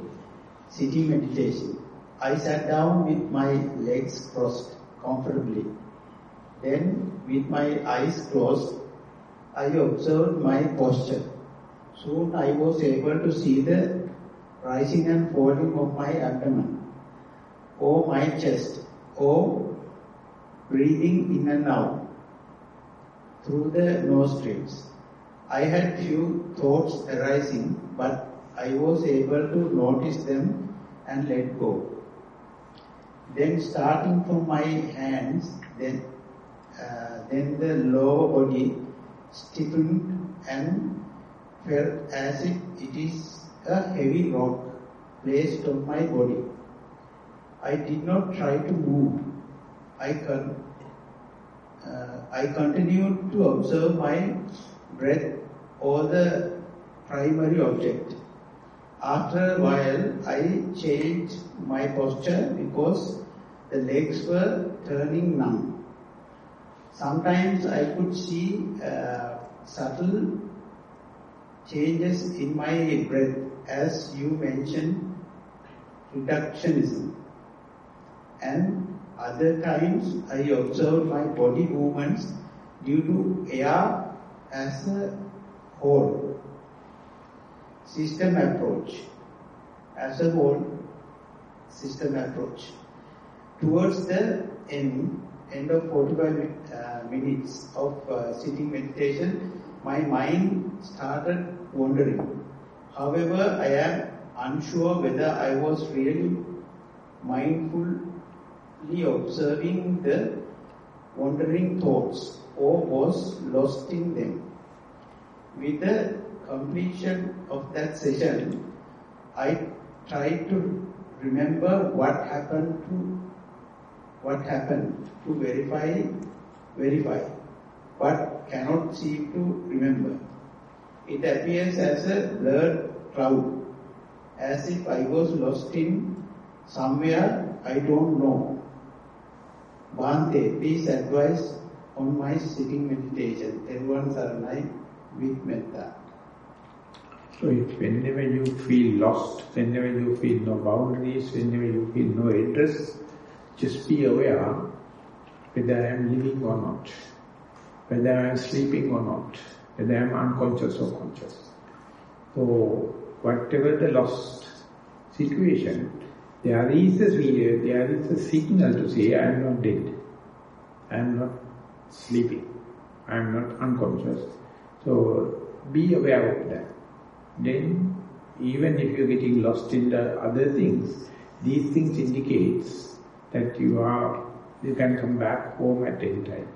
sitting meditation. I sat down with my legs crossed comfortably. Then, with my eyes closed, I observed my posture. Soon I was able to see the rising and falling of my abdomen, or my chest, or breathing in and out through the nostrils. I had few thoughts arising, but I was able to notice them and let go. Then starting from my hands, then, uh, then the lower body stiffened and felt as if it is a heavy rock placed on my body. I did not try to move. I, con- uh, I continued to observe my breath or the primary object. After a while, I changed my posture because the legs were turning numb. Sometimes I could see uh, subtle changes in my breath as you mentioned reductionism. And other times I observed my body movements due to air as a whole. System approach. As a whole, system approach. Towards the end, end of 45 uh, minutes of uh, sitting meditation, my mind started wandering. However, I am unsure whether I was really mindfully observing the wandering thoughts or was lost in them. With the completion of that session, I tried to remember what happened to what happened to verify verify but cannot seem to remember. It appears as a blurred cloud, as if I was lost in somewhere I don't know. Bhante, please advise on my sitting meditation. Everyone Saranai with metta. So whenever you feel lost, whenever you feel no boundaries, whenever you feel no address, just be aware whether I am living or not, whether I am sleeping or not, whether I am unconscious or conscious. So whatever the lost situation, there is a there is a signal to say I am not dead, I am not sleeping, I am not unconscious. So be aware of that. Then even if you're getting lost in the other things, these things indicates that you are you can come back home at any time.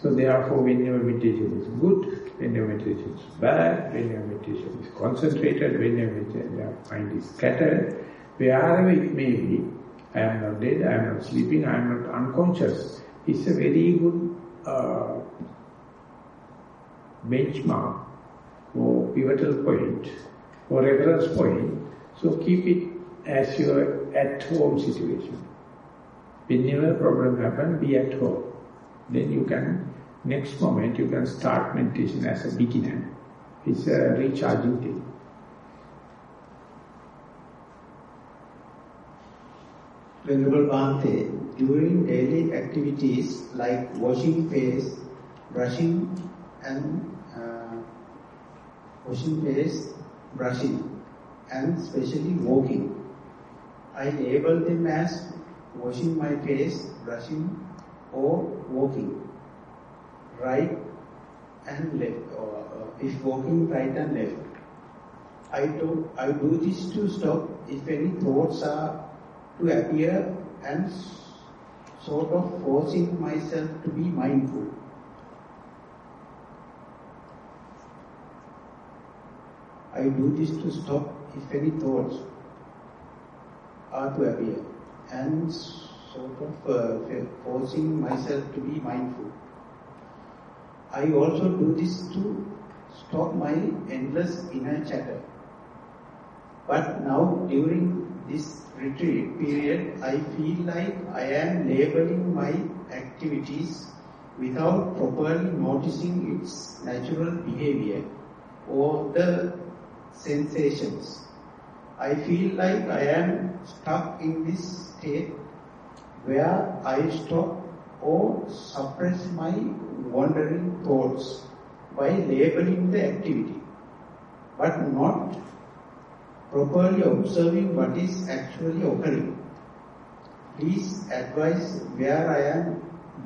So therefore, when your meditation is good, when your meditation is bad, when your meditation is concentrated, when your, your mind is scattered, wherever it may be, I am not dead, I am not sleeping, I am not unconscious, it's a very good uh, benchmark or pivotal point or reference point. So keep it as your at-home situation. Whenever problem happen, be at home. Then you can, next moment, you can start meditation as a beginner. It's a recharging thing. Venerable Bhante, during daily activities like washing face, brushing and uh, washing face, brushing and especially walking, I label them as washing my face, brushing or walking, right and left, or uh, if walking right and left. I do, I do this to stop if any thoughts are to appear and sort of forcing myself to be mindful. I do this to stop if any thoughts are to appear and sort of uh, forcing myself to be mindful. I also do this to stop my endless inner chatter. But now during this retreat period, I feel like I am labeling my activities without properly noticing its natural behavior or the sensations. I feel like I am stuck in this state where I stop or suppress my wandering thoughts by labeling the activity, but not properly observing what is actually occurring. Please advise where I am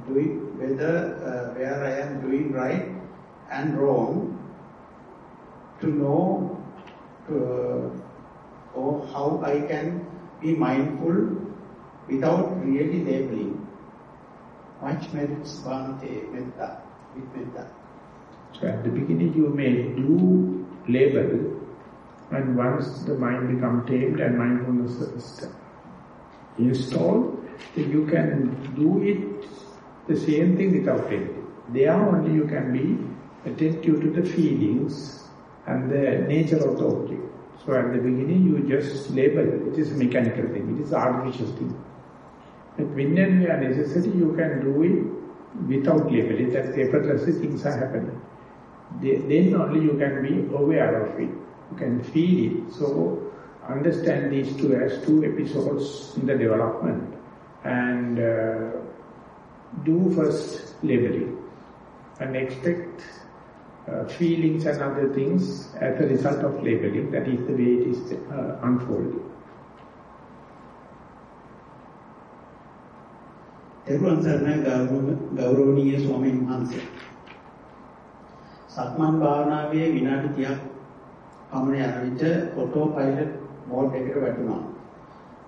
doing, whether uh, where I am doing right and wrong to know uh, or how I can be mindful without really labeling. Much merits Bhante Metta, with Metta. So at the beginning you may do label and once the mind become tamed and mindfulness is installed, then you can do it the same thing without labeling. There only you can be attentive to the feelings and the nature of the object. So at the beginning you just label, it is a mechanical thing, it is artificial thing. But when and where necessary you can do it without labeling, that effortlessly things are happening. Then only you can be aware of it, you can feel it. So understand these two as two episodes in the development and uh, do first labeling and expect uh, feelings and other things as a result of labeling. That is the way it is uh, unfolding. තෙරුවන් සරණයි ගෞරවනීය ස්වාමීන් වහන්සේ. සක්මන් භාවනාවේ විනාඩි 30ක් පමණ යන විට ඔටෝ පයිලට් මෝඩ් එකට වැටුණා.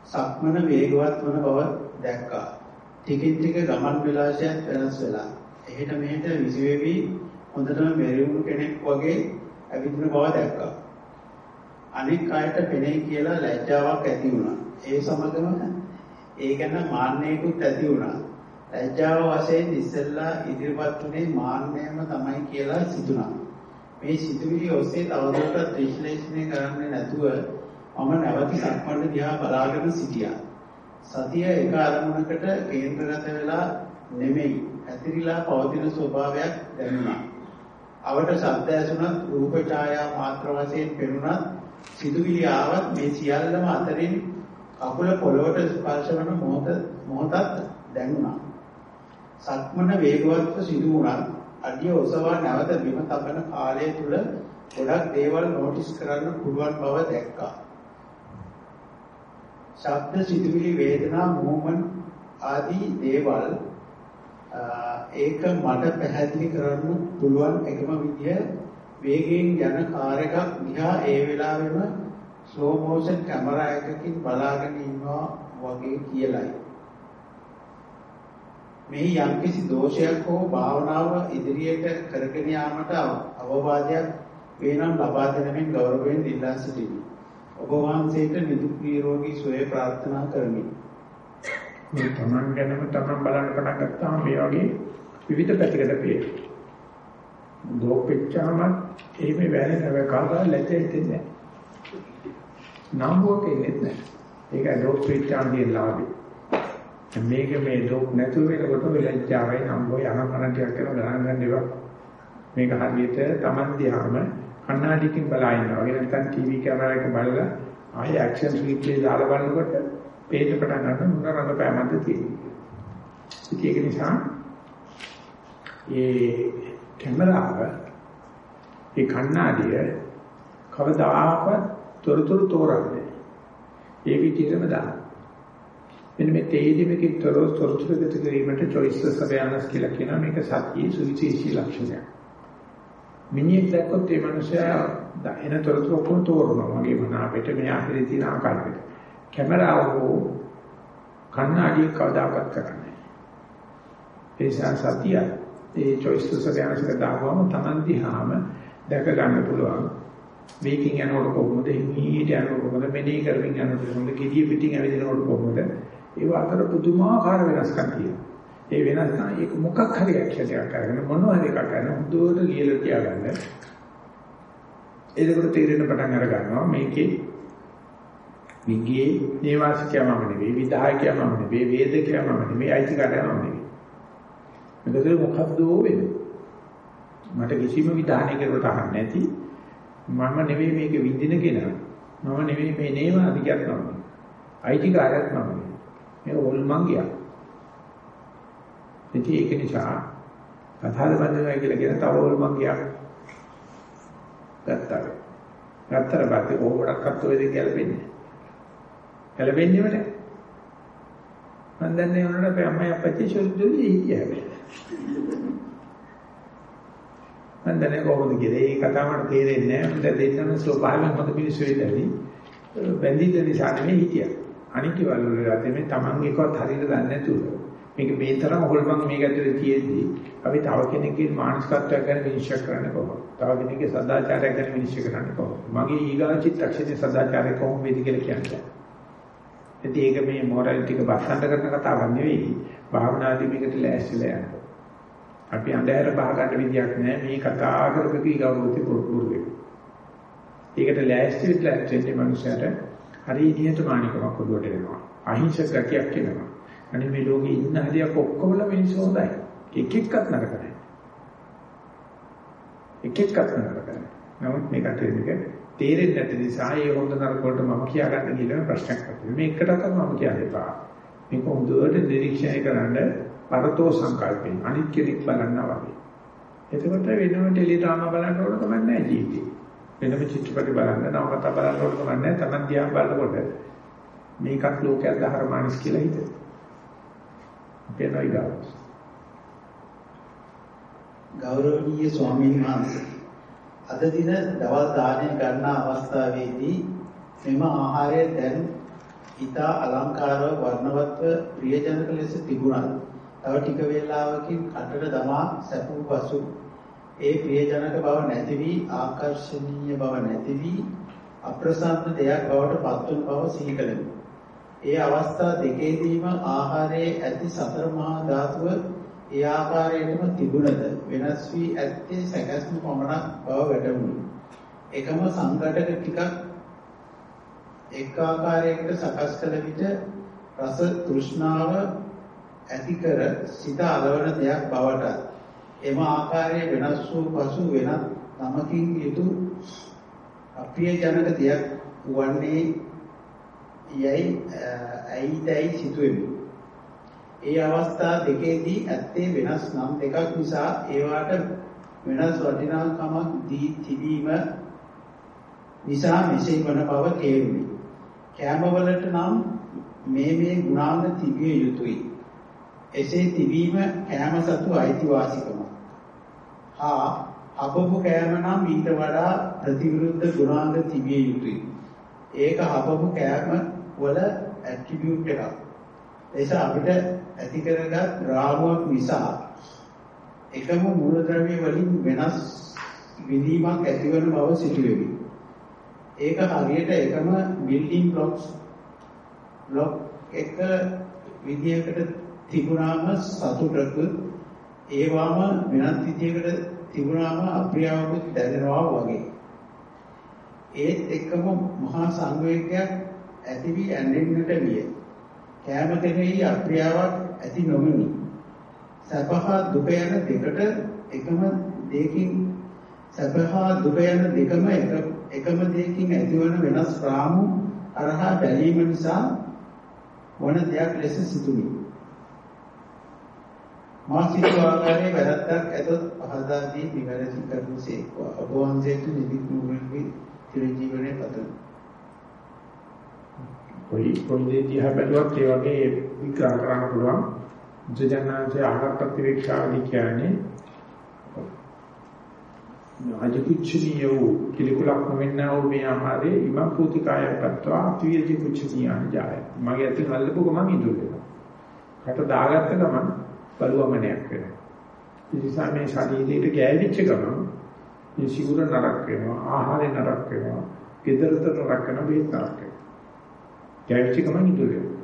සක්මන වේගවත් වන බව දැක්කා. ටිකින් ටික ගමන් විලාසයත් වෙනස් වෙලා. එහෙට මෙහෙට විසිවෙවි හොඳටම මෙරියුණු කෙනෙක් වගේ ඇවිදින බව දැක්කා. අනෙක් අයට පෙනේ කියලා ලැජ්ජාවක් ඇති වුණා. ඒ සමගම ඒ ගැන මාන්නයකුත් ඇති වුණා. ලැජ්ජාව වශයෙන් ඉස්සෙල්ලා ඉදිරිපත් උනේ මාන්නයම තමයි කියලා සිතුණා. මේ සිතුවිලි ඔස්සේ තවදුරටත් විශ්ලේෂණය කරන්නේ නැතුව මම නැවත සක්මණ දිහා බලාගෙන සිටියා. සතිය එක අරමුණකට කේන්ද්‍රගත වෙලා නෙමෙයි ඇතිරිලා පවතින ස්වභාවයක් දැනුණා. අවට ශබ්ද ඇසුණත් රූප ඡායා මාත්‍ර වශයෙන් පෙනුණත් සිතුවිලි ආවත් මේ සියල්ලම අතරින් කකුල පොළවට ස්පර්ශ වන මොහොත මොහොතක් දැනුණා. සක්මන වේගවත්ව සිදු වුණත් අඩිය ඔසවා නැවත බිම තබන කාලය තුල ගොඩක් දේවල් නෝටිස් කරන්න පුළුවන් බව දැක්කා. ශබ්ද සිතුවිලි වේදනා මූමන්ට් ආදී දේවල් ඒක මට පැහැදිලි කරන්න පුළුවන් එකම විදිය වේගයෙන් යන කාර් එකක් දිහා ඒ වෙලාවෙම ස්ලෝ මෝෂන් කැමරා එකකින් බලාගෙන ඉන්නවා වගේ කියලයි. මේ යම්කිසි දෝෂයක් හෝ භාවනාව ඉදිරියට කරගෙන යාමට අවවාදයක් වේනම් ලබා දෙනමින් ගෞරවයෙන් ඉල්ලා සිටිමි. ඔබ වහන්සේට නිදුක් නිරෝගී සුවය ප්‍රාර්ථනා කරමි. මේ තමන් ගැනම තමන් බලන්න පටන් ගත්තාම මේ වගේ විවිධ පැතිකඩ පේනවා. දෝක් වෙච්චාම එහෙම වැරෙන කවදා ලැජ්ජෙන්නේ නැහැ. නම්බුවක ඉන්නේ නැහැ. ඒක දෝක් වෙච්චාම කියන ලාභය. මේක මේ දෝක් නැතුව වෙනකොට වෙලච්චාවයි නම්බුව යනකන ටිකක් කරන ගණන් ගන්න ඒවා. මේක හරියට තමන් දිහාම කණ්ණාඩියකින් බලා ඉන්නවා වගේ නැත්නම් ටීවී කැමරාවක බලලා ආයෙ ඇක්ෂන් රීප්ලේ දාලා බලනකොට පේට පටන් ගන්න මොන රඟපෑමක්ද තියෙන්නේ. ඒක නිසා ඒ කැමරාව ඒ කණ්ණාඩිය කවදාකවත් තොරතුරු තෝරන්නේ. ඒ විදිහටම දාන්න. මෙන්න මේ තේජිමකින් තොරව තොරතුරු ගත කිරීමට choiceless awareness කියලා කියනවා මේක සතියේ සුවිශේෂී ලක්ෂණයක්. මිනිහෙක් දැක්කොත් ඒ මනුස්සයා එන තොරතුරු ඔක්කොම තෝරනවා. මගේ මන අපිට මෙයා අපිට තියෙන ආකාරයට. කැමරාව හෝ කණ්ණාඩිය කවදාකවත් කරන්නේ. ඒ සතිය ඒ choiceless awareness එක දාපුවම Taman දිහාම දැක ගන්න පුළුවන්. මේකින් යනකොට කොහොමද හිමීට යනකොට කොහොමද මෙදී කරමින් යනකොට කොහොමද gediya පිටින් ඇවිදිනකොට කොහොමද ඒ අතර පුදුමාකාර වෙනස්කම් තියෙනවා. ඒ වෙනස්කම් ඒක මොකක් හරි ඇක්ෂණයක් කරගෙන මොනවා හරි එකක් කරන හොඳට ලියලා තියාගන්න. එතකොට තේරෙන පටන් අර ගන්නවා මේකේ විග්ගේ නේවාසිකයමම නෙවෙයි විදායකයමම නෙවෙයි වේදකයමම නෙවෙයි අයිතිකාරයමම නෙවෙයි. මෙතන මොකද්ද වෙන්නේ? මට කිසිම විධානයකට අහන්න නැති මම නෙවෙයි මේක විඳින කෙනා. මම නෙවෙයි මේ නේවාසිකයක් මම. අයිතිකාරයක් මම. මේ ඕල්මංගියා. ඉතින් ඒක නිසා කතාද බඳිනවා කියලා කියන තව ඕල්මංගියක් ගත්තා. ගත්තට පස්සේ කොහොමඩක්වත් ඔය දෙක ගැලපෙන්නේ ගැලපෙන්නේම නැහැ. මම දන්නේ උනට අපේ අම්මයි අප්පච්චි සුදුලි හිටියා හැබැයි. මම දන්නේ කොහොමද කියලා. ඒ කතාව මට තේරෙන්නේ නැහැ. මම දෙන්නම ස්වභාවයෙන් හොඳ මිනිස්සු වෙන්නදී බැඳින්න නිසා නෙමෙයි හිටියා. අනිත් වල වල මේ Taman එකවත් හරියට දන්නේ නැතුව මේක මේ තරම් හොල්මන් මේක ඇතුලේ තියෙද්දි අපි තව කෙනෙක්ගේ මානසිකත්වයක් ගැන විනිශ්චය කරන්න කොහොමද? තව කෙනෙක්ගේ සදාචාරයක් ගැන විනිශ්චය කරන්න කොහොමද? මගේ ඊගා චිත්තක්ෂණයේ සදාචාරය කොහොමද කියලා කියන්නේ. ඉතින් ඒක මේ මොරාලිටි එක බස්සන්ට කරන කතාවක් නෙවෙයි. භාවනාදී මේකට ලෑස්තිලා යන්න. අපි අන්ධහැර බහ ගන්න විදියක් නැහැ. මේ කතා කරපු ඊගවෘත්ති පුරුදු වෙන්න. ඒකට ලෑස්ති වෙලා ඉන්නේ මනුස්සයට හරි නියතමානිකමක් උඩට එනවා. අහිංසක ගතියක් එනවා. අනිත් මේ ලෝකේ ඉන්න හරියක් ඔක්කොමල මිනිස්සු හොඳයි. එක එක්කත් නරක නැහැ. එක එක්කත් නරක නැහැ. නමුත් මේකට දෙන්නේ තේරෙන්නේ නැති නිසා ඒ හොඳ නරක වලට මම කියා ගන්න කියලා ප්‍රශ්නයක් ඇති මේකටත් මම කියන්නේ පා. මේක හොඳට නිරීක්ෂණය කරන්න පරතෝ සංකල්පයෙන් අනිත් කෙනෙක් බලනවා වගේ. එතකොට වෙනම ටෙලි ඩ්‍රාමා බලන්න ඕන කමක් නැහැ ජීවිතේ. වෙනම චිත්‍රපට බලන්න, නවකතා බලන්න ඕන කමක් නැහැ. Taman දිහා බලනකොට මේකත් ලෝකයක් ධර්මානිස් කියලා හිතේ. අපේ නයිගා. ගෞරවනීය ස්වාමීන් වහන්සේ අද දින දවල් දාණය ගන්න අවස්ථාවේදී මෙම ආහාරය දැන් ඊතා අලංකාරව වර්ණවත්ව ප්‍රියජනක ලෙස තිබුණා. තව ටික වේලාවකින් කටට දමා සැපූ පසු ඒ ප්‍රියජනක බව නැති වී ආකර්ෂණීය බව නැති වී අප්‍රසන්න දෙයක් බවට පත්වන බව සිහි කළෙමි. ඒ අවස්ථා දෙකේදීම ආහාරයේ ඇති සතර මහා ධාතුව ඒ ආකාරයටම තිබුණද වෙනස් වී ඇත්තේ සැකස්ම පමණක් බව වැටහුණි. එකම සංඝටක ටිකක් එක් ආකාරයකට සකස් කළ විට රස තෘෂ්ණාව ඇති කර සිත අලවන දෙයක් බවට එම ආකාරයේ වෙනස් වූ පසු වෙනත් නමකින් යුතු අප්‍රිය ජනක දෙයක් වන්නේ යයි ඇයිදයි සිතුවෙමි. ඒ අවස්ථා දෙකේදී ඇත්තේ වෙනස් නම් දෙකක් නිසා ඒවාට වෙනස් වටිනාකමක් දී තිබීම නිසා මෙසේ වන බව තේරුණි. කැමවලට නම් මේ මේ ගුණාංග තිබිය යුතුයි. එසේ තිබීම කැම සතු අයිතිවාසිකම. හා අපපු කැම නම් ඊට වඩා ප්‍රතිවිරුද්ධ ගුණාංග තිබිය යුතුයි. ඒක අපපු කැම වල ඇට්‍රිබියුට් එකක්. එස අපිට ඇති කරගත් රාමුවක් නිසා එකම මූලද්‍රව්‍ය වලින් වෙනස් විදීමක් ඇතිවන බව සිදුවෙමි. ඒක හරියට එකම බිල්ඩින් බ්ලොක්ස් බ්ලොක් එක විදියකට තිබුණාම සතුටක ඒවාම වෙනත් විදියකට තිබුණාම අප්‍රියාවකුත් දැනෙනවා වගේ. ඒත් එක්කම මහා සංවේගයක් ඇති වී ඇඬෙන්නට විය. කෑම කෙරෙහි අප්‍රියාවක් ඇති නොවිනි. සපහා දුක යන දෙකට එකම දෙයකින් සපහා දුක යන දෙකම එකම දෙයකින් ඇතිවන වෙනස් රාමු අරහා බැලීම නිසා වන දෙයක් ලෙස සිතුනි. මා සිතූ ආකාරයේ වැරද්දක් ඇතොත් පහදා දී නිවැරදි කරනුසේක්වා. ඔබ වහන්සේට නිදික් නුවණින් චිරජීවනයේ පතමි. කොයි කොයි දේ දිහා බැලුවත් ඒ වගේ විග්‍රහ කරන්න පුළුවන්. ජනනාංශයේ ආහාර ප්‍රතිවේක්ෂාවදී කියන්නේ අජකුච්චනියෝ කිලිකුලක් නොවෙන්නා වූ මේ ආහාරයේ ඉම පුතිකාය පත්වා ත්‍විජි කුච්චනියන් ජාය. මගේ අතින් අල්ලපු ගමන් ඉදුල් වෙනවා. කට දාගත්ත ගමන් බලුවමනයක් වෙනවා. ඒ නිසා මේ ශරීරයට ගෑවිච්ච ගමන් මේ සිගුර නරක වෙනවා, ආහාරය නරක වෙනවා, ගෙදරට නරක වෙනවා, බේත් නරක වෙනවා. කැවිච්ච ගමන් ඉතුරු වෙනවා.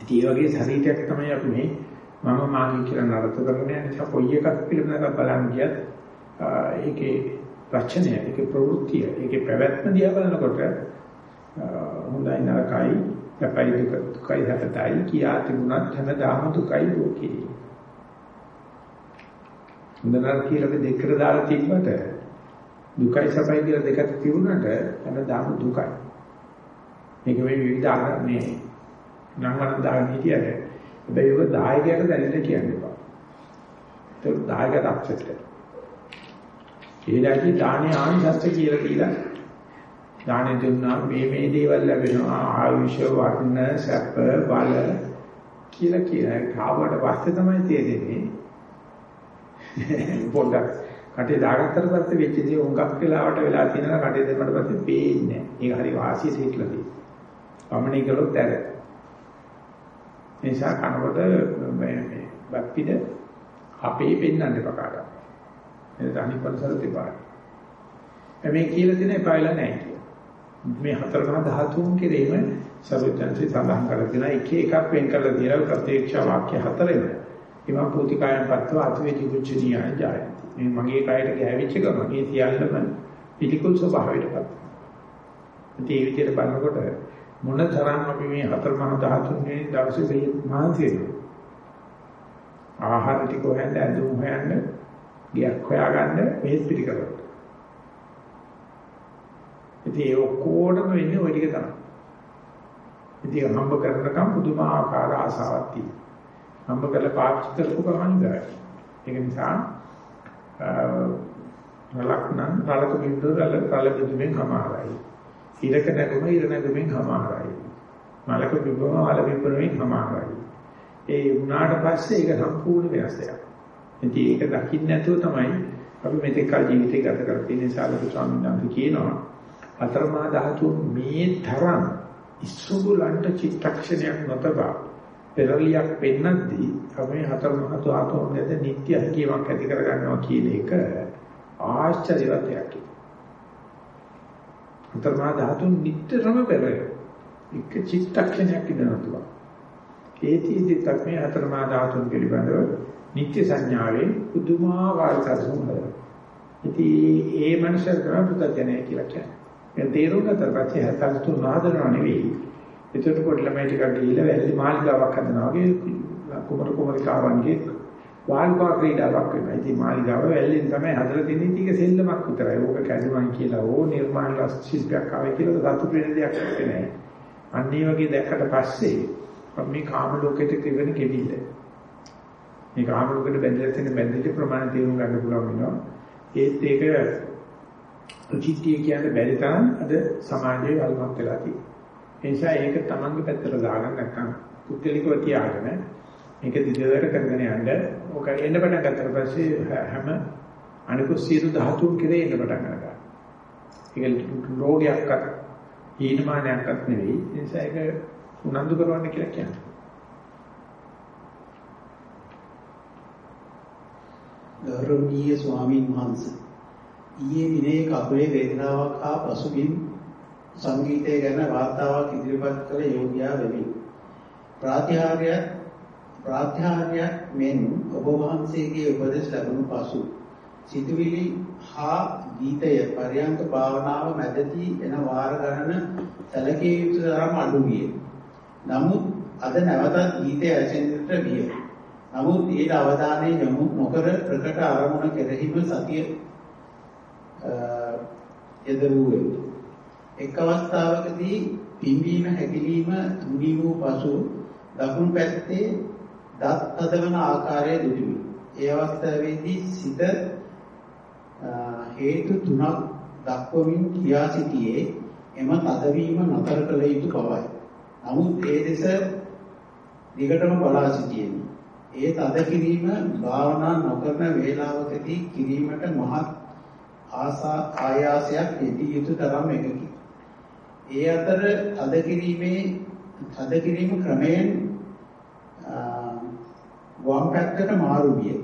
ඉතින් ඒ වගේ ශරීරයක් තමයි අපි මේ මම මාගේ කියලා නරක කරගෙන යන නිසා කොයි එකක් පිළිබඳව බලන්න ගියත් ඒකේ රචනය, ඒකේ ප්‍රවෘත්තිය, ඒකේ පැවැත්ම දිහා බලනකොට හොඳයි නරකයි, අපයි දුක දුකයි හැපතයි කියා තිබුණත් හැමදාම දුකයි ලෝකේ. හොඳ නරක කියලා අපි දෙකට දාලා තිබ්බට දුකයි සපයි කියලා දෙකක් තිබුණාට හැමදාම දුකයි. මේක මේ විවිධ ආකාර මේ නම් වරන් දාගෙන හිටියද හැබැයි ඔබ දායකයට දැනෙන්න කියන්න එපා. ඒක දායකයට අක්සෙප්ට් කරන්න. ඒලාකි දානේ ආනිසස්ස කියලා කියලා දානේ දුන්නා මේ මේ දේවල් ලැබෙනවා ආයුෂ වර්ණ සැප බල කියලා කියන කාවට පස්සේ තමයි තේරෙන්නේ. පොඩ්ඩක් කටේ දාගත්තට පස්සේ වෙච්ච දේ උඟක් වෙලාවට වෙලා තියෙනවා කටේ දෙන්නට පස්සේ පේන්නේ නැහැ. ඒක හරි වාසිය සිట్లా තියෙනවා. වමනේ කළොත් ඇර. නිසා කනකොට මේ බක්පිට අපේ පෙන්වන්න එපා කාටවත්. එතන අනිත් පරිසර දෙපා. මේ කියලා තියෙන එපායලා නැහැ කියලා. මේ හතර මහා ධාතුන් කෙරෙහිම සරුවචන්සේ සඳහන් කරලා තියෙන එක එකක් වෙන් කරලා තියෙන ප්‍රත්‍යක්ෂ වාක්‍ය හතරෙම. ඒවා පූතිකායන් පත්ව අතුවේ ජීවිතීයන ජායති. මේ මගේ කයට ගෑවිච්ච ගම මේ සියල්ලම පිළිකුල් ස්වභාවයටපත්. ඉතින් ඒ විදිහට බලනකොට මොන තරම් අපි මේ හතර මහා ධාතුන්ගේ දවසේ මහන්සි වෙනවා. ආහාර ටික හොයන්න, ඇඳුම් හොයන්න, ගියක් හොයාගන්න මේස් පිටි කරනවා. ඉතින් ඒ ඔක්කොටම වෙන්නේ ওই ටික තමයි. ඉතින් හම්බ කරනකම් පුදුමාකාර ආසාවක් තියෙනවා. හම්බ කරලා පාවිච්චි කරපු ගමන් ඉවරයි. ඒක නිසා රලක් නම් රලක බිඳුව රල රල බිඳුවෙන් හමාරයි. ඉරක නැගුම ඉර නැගුමෙන් හමාරයි. මලක බිබ්බම මල බිබ්බමෙන් හමාරයි. ඒ වුණාට පස්සේ ඒක සම්පූර්ණ වෙනසයක්. ඉතින් ඒක දකින්න නැතුව තමයි අපි මෙතෙක් කල ජීවිතය ගත කරලා තියෙන නිසා ලොකු ස්වාමීන් වහන්සේ කියනවා අතරමා ධාතු මේ තරම් ඉස්සුගුලන්ට චිත්තක්ෂණයක් නොතබා පෙරලියක් පෙන්නද්දී අපි හතර මහ ධාතුන්ගෙන් නිත්‍ය හැකියාවක් ඇති කර ගන්නවා කියන එක ආශ්චර්යවත් දෙයක්. අතරමා ධාතුන් නිටතරම පෙරලෙ. එක චිත්තක්ෂණයක් ඉඳනතුවා. ඒතිදි තමයි අතරමා ධාතුන් පිළිබඳව නිත්‍ය සංඥාවෙන් පුදුමාකාර සතුටුමයි. ඉතින් ඒ මනුෂ්‍යය තමයි පුතඥය කියලා කියන්නේ. ඒ තේරුම් ගත්තට පස්සේ හතර තුන ආදරණ නෙවෙයි. ඒකට කොට ළමයි ටිකක් ගිහිල්ලා වැල්ලි මාලිගාවක් හදනවා වගේ කුමර කුමරිකාවන්ගේ වාල්පා ක්‍රීඩාවක් වෙනවා. ඉතින් මාලිගාව වැල්ලෙන් තමයි හදලා තින්නේ. ටික සෙල්ලමක් විතරයි. ඕක කැඩුමන් කියලා ඕ නිර්මාණ ශිල්පයක් ආවේ කියලා සතුට වෙන දෙයක් නැහැ. අන්න ඒ වගේ දැක්කට පස්සේ මේ කාම ලෝකෙට කිවෙන කෙවිල්ල. මේ කාම ලෝකෙට බැඳලා තියෙන බැඳිච්ච ප්‍රමාණය තේරුම් ගන්න පුළුවන් වෙනවා. ඒත් ඒක ප්‍රතිත්‍ය කියන්නේ බැරි තරම් අද සමාජයේ වල්මත් වෙලා තියෙනවා. ඒ නිසා ඒක තමන්ගේ පැත්තට දාගන්න නැත්නම් පුද්ගලිකව තියාගෙන මේක දිගට කරගෙන යන්න ඕක එන්න පටන් ගත්තට පස්සේ හැම අනිකුත් සියලු ධාතුන් කෙරේ එන්න පටන් ගන්නවා. ඒක රෝගයක්වත් හීනමානයක්වත් නෙවෙයි. ඒ නිසා ඒක උනන්දු කරවන්න කියලා කියන්නේ. ගෞරවනීය ස්වාමීන් වහන්සේ ඊයේ දිනේ කකුලේ වේදනාවක් හා පසුබිම් සංගීතය ගැන වාර්තාවක් ඉදිරිපත් කළ යෝග්‍යා වෙමි. ප්‍රාතිහාර්ය ප්‍රාතිහාර්ය මෙන් ඔබ වහන්සේගේ උපදෙස් ලැබුණු පසු සිතුවිලි හා ගීතය පරියන්ක භාවනාව මැදදී එන වාර ගණන සැලකිය යුතු තරම් අඩු විය. නමුත් අද නැවතත් ගීතය ඇසෙන්නට විය. නමුත් ඊට අවධානය යොමු නොකර ප්‍රකට අරමුණ කෙරෙහිම සතිය යෙදුවේ. එක් අවස්ථාවකදී පිම්බීම හැකිලිම දුනි වූ පසු දකුණු පැත්තේ දත් හදවන ආකාරය දුටිමි. ඒ අවස්ථාවේදී සිත හේතු තුනක් දක්වමින් කියා සිටියේ එම තදවීම නතර කළ යුතු බවයි. නමුත් ඒ දෙස දිගටම බලා සිටියෙමි. ඒ තද කිරීම භාවනා නොකරන වේලාවකදී කිරීමට මහත් ආසා ආයාසයක් යෙදිය යුතු තරම් එකකි. ඒ අතර තද කිරීමේ තද කිරීම ක්‍රමයෙන් වම් පැත්තට මාරු විය.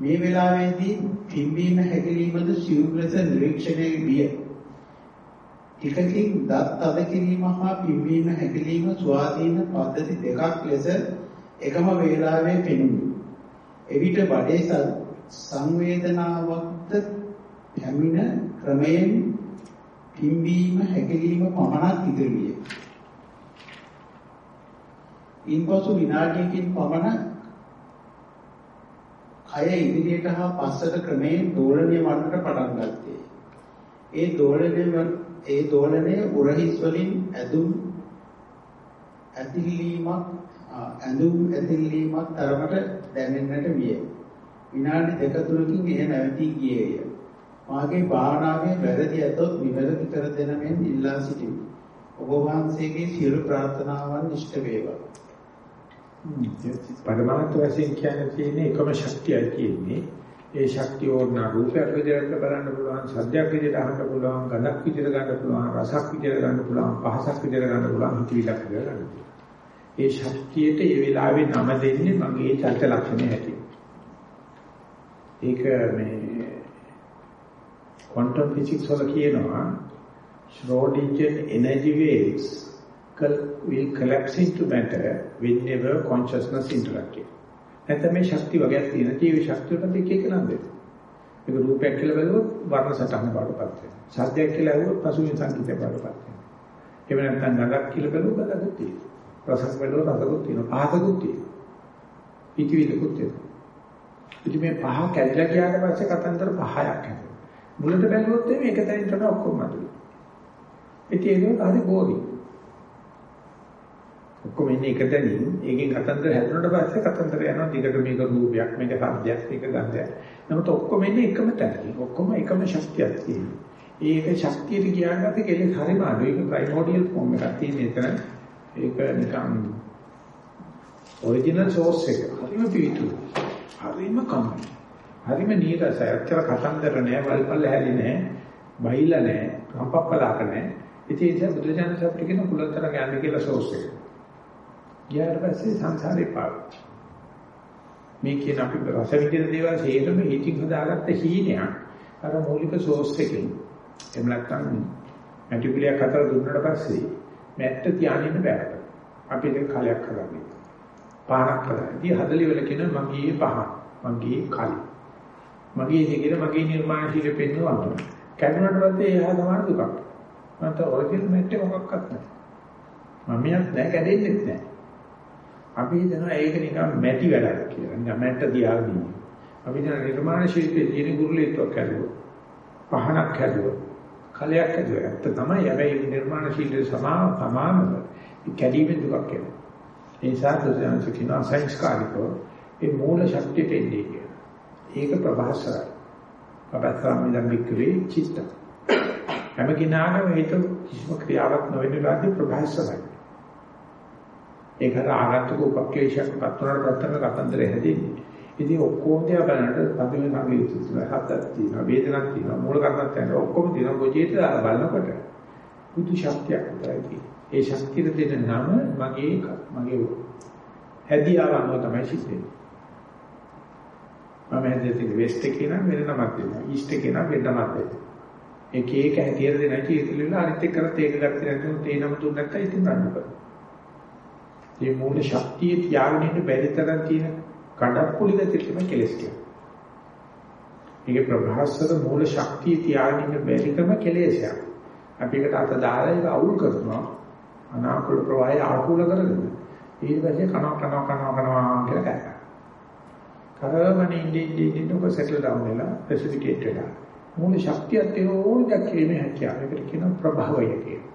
මේ වෙලාවේදී පිම්බීම හැකිලීමද සිව් ලෙස නිරීක්ෂණය විය. ටිකකින් දත් තද කිරීම හා පිම්බීම හැකිලීම ස්වාධීන පද්ධති දෙකක් ලෙස එකම වේලාවේ පෙනුනි. එවිට බඩේ සංවේදනාවක්ද පැමිණ ක්‍රමයෙන් පිම්බීම හැකිලිම පමණක් ඉදිරි විය. ඉන්පසු විනාඩියකින් පමණ කය ඉදිරියට හා පස්සට ක්‍රමයෙන් දෝලණය වන්නට පටන් ගත්තේ. ඒ දෝලණය ඒ දෝලණය උරහිස් වලින් ඇදුම් ඇතිලීමක් ඇඳුම් ඇතිලීමක් තරමට දැනෙන්නට විය. විනාඩි දෙක තුනකින් එය නැවතී ගියේය. මාගේ භාවනාවේ වැරදි ඇතොත් නිවැරදි කර දෙන මෙන් ඉල්ලා සිටිමි. ඔබ වහන්සේගේ සියලු ප්‍රාර්ථනාවන් ඉෂ්ට වේවා. පරමාර්ථ වශයෙන් කියන්නේ තියෙන්නේ එකම ශක්තියයි තියෙන්නේ. ඒ ශක්තිය ඕන රූපයක් විදිහට බලන්න පුළුවන්, සද්දයක් විදිහට අහන්න පුළුවන්, ගඳක් විදිහට ගන්න පුළුවන්, රසක් විදිහට ගන්න පුළුවන්, පහසක් විදිහට ගන්න පුළුවන්, හිතවිලක් විදිහට ගන්න පුළුවන්. ඒ ශක්තියට ඒ වෙලාවේ නම දෙන්නේ මගේ චරිත ලක්ෂණය හැටියට. ඒක මේ quantum physics වල කියනවා Schrodinger energy waves will collapse into matter whenever consciousness interacts. නැත්නම් මේ ශක්ති වර්ගයක් තියෙන ජීව ශක්තියට එක එක නම් දෙන්න. ඒක රූපයක් කියලා බැලුවොත් වර්ණ සටහන බාටපත් වෙනවා. ශබ්දයක් කියලා ඇහුවොත් පසුබිම් සංකීතය බාටපත් වෙනවා. එහෙම නැත්නම් ගඳක් කියලා බැලුවොත් ගඳකුත් තියෙනවා. රසක් බැලුවොත් රසකුත් තියෙනවා. පහසකුත් තියෙනවා. පිටිවිලකුත් තියෙනවා. ඉතින් මේ පහ කැඩලා ගියාට පස්සේ කතන්දර පහයක් හැදෙනවා. මුලට බැලුවොත් එimhe එක තැනින් තමයි ඔක්කොම අතුරු. ඉතින් ඒක හරි බෝරි. ඔක්කොම ඉන්නේ එක තැනින්. ඒකෙන් කතන්දර හැදුනට පස්සේ කතන්දර යනවා දිගට මේක රූපයක්, මේක ශබ්දයක්, මේක ගන්ධයක්. නමුත් ඔක්කොම ඉන්නේ එකම තැනකින්. ඔක්කොම එකම ශක්තියක් තියෙනවා. ඒක ශක්තියට ගියාට කෙලෙස් හරිම අඩුයි. ඒක ප්‍රයිමෝඩියල් ෆෝම් එකක් තියෙන එතන. ඒක නිකන් ඔරිජිනල් සෝස් එක. හරිම පිටු. හරිම කම්මයි. හරිම නීරසයි. අච්චර කතන්දර නෑ, වල්පල් හැලි නෑ, බයිලා නෑ, කම්පප්පලාක නෑ. ඉතින් ඒක බුදුජානක අපිට කියන කුලතර ගන්න කියලා සෝස් එක. ගියාට පස්සේ සංසාරේ පාවිච්චි. මේ කියන අපි රස විඳින දේවල් හේතුම හිතින් හදාගත්ත හීනයක් අර මූලික සෝස් එකෙන් එහෙම නැත්නම් මැටිපිලියක් හතර දුන්නාට පස්සේ මැට්ට තියාගෙන බෑ. අපි ඒක කාලයක් කරන්නේ. පාරක් කරලා. ඉතින් හදලි වල කියන මගේ පහ, මගේ කලි. මගේ ඉතින් මගේ නිර්මාණශීලී පෙන්වනවා. කැඩුනට පස්සේ එහා සමාන දුකක්. මන්ට ඔරිජිනල් මැට්ටේ මොකක්වත් නැහැ. මම මියක් නැහැ කැඩෙන්නේ නැහැ. අපි හිතනවා ඒක නිකන් මැටි වැඩක් කියලා. නිකන් මැට්ට තියාගෙන. අපි හිතන නිර්මාණ ශිල්පයේ තියෙන ගුරුලීත්වයක් හැදුවා. පහනක් හැදුවා. කලයක් හැදුවා. ඇත්ත තමයි. හැබැයි නිර්මාණ ශිල්පයේ සමා සමානව කැඩීමේ දුකක් එනවා. ඒ නිසා දුසයන්ස කියන සංස්කාරිකව ඒ මූල ශක්තිය දෙන්නේ කියලා. ඒක ප්‍රභාසරයි. අපස්සාමි ධම්මිකේ චිත්ත. හැම කෙනාගම හිත කිසිම ක්‍රියාවක් නොවන වෙලාවදී ප්‍රභාසරයි. ඒකට ආගන්තුක උපක්ලේශයක් පත්වනට පත්තන කතන්දරය හැදෙන්නේ. ඉතින් ඔක්කොම දිහා බලනකොට පදවි සංගේ ඉතිසල හතක් තියෙනවා වේදනක් තියෙනවා මූල කර්මත් තියෙනවා ඔක්කොම තියෙනවා කොචේට බලනකොට බුදු ශක්තියක් උදායි. ඒ ශක්තිය දෙන නම මගේ මගේ හැදියාවම තමයි සිද්ධ වෙන්නේ. මම හැදෙන්නේ වෙස්ට් එකේ නම් වෙන නමක් දෙනවා. ඊස්ට් එකේ නම් වෙන නමක් දෙනවා. එක එක හැටියට දෙන කී ඉතිරිලා අනිත් එක්ක කරත් ඒක ගත්තේ නැත්නම් තේ නම තුන නැත්නම් ඉතින් ගන්න බෑ. මේ මූල ශක්තිය තියාගෙන ඉන්න බැරි තරම් තියෙන කඩප්පුලි ගතිය තමයි කෙලස් කියන්නේ. මේකේ ප්‍රභාස්වර මූල ශක්තිය තියාගෙන ඉන්න බැරිකම කෙලෙසයක්. අපි ඒකට අත දාලා ඒක අවුල් කරනවා. අනාකූල ප්‍රවාහය ආකූල කරගෙන. ඊට පස්සේ කනවා කනවා කනවා කනවා කියලා කෑ. කරවන ඉන්නේ ඉන්නේ ඔක සෙටල් ඩවුන් වෙලා ප්‍රෙසිපිටේට් වෙලා. මූල ශක්තියත් ඒ ඕන දෙයක් කිරීමේ හැකියාව. ඒකට කියන ප්‍රභවය කියලා.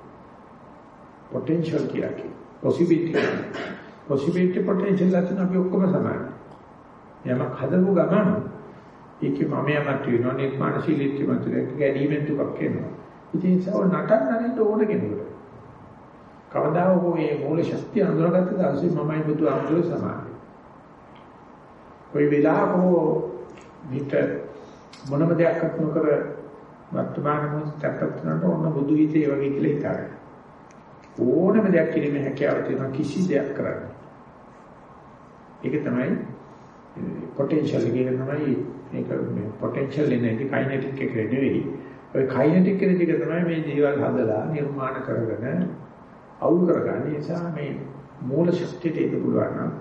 පොටෙන්ෂල් කියලා කියනවා. Possibility possibility potential අතන අපි ඔක්කොම සමානයි. යමක් හදපු ගමන ඒකේ මම යමක් වෙනවා නිර්මාණශීලීත්වය මත ගැනීමෙන් දුකක් එනවා. ඉතින් ඒක නටන්න නැට ඕන කෙනෙකුට. කවදා හෝ මේ මූල ශක්තිය අඳුරගත්ත දවසේ මමයි බුදු අඳුර සමානයි. කොයි වෙලාවක විත මොනම දෙයක් නොකර වර්තමාන මොහොතට ඕන බුදු හිතේ වගේ කියලා හිතාගන්න. ඕනම දෙයක් කිරීමේ හැකියාව තියෙන කිසි දෙයක් කරන්න. ඒක තමයි පොටෙන්ෂල් එක තමයි මේක මේ පොටෙන්ෂල් එනර්ජි කයිනටික් එක නෙවෙයි. ඔය කයිනටික් එනර්ජි එක තමයි මේ ජීවල් හදලා නිර්මාණ කරගෙන අවුල් කරගන්න. ඒ නිසා මේ මූල ශක්තියට ඒක පුළුවන් නම්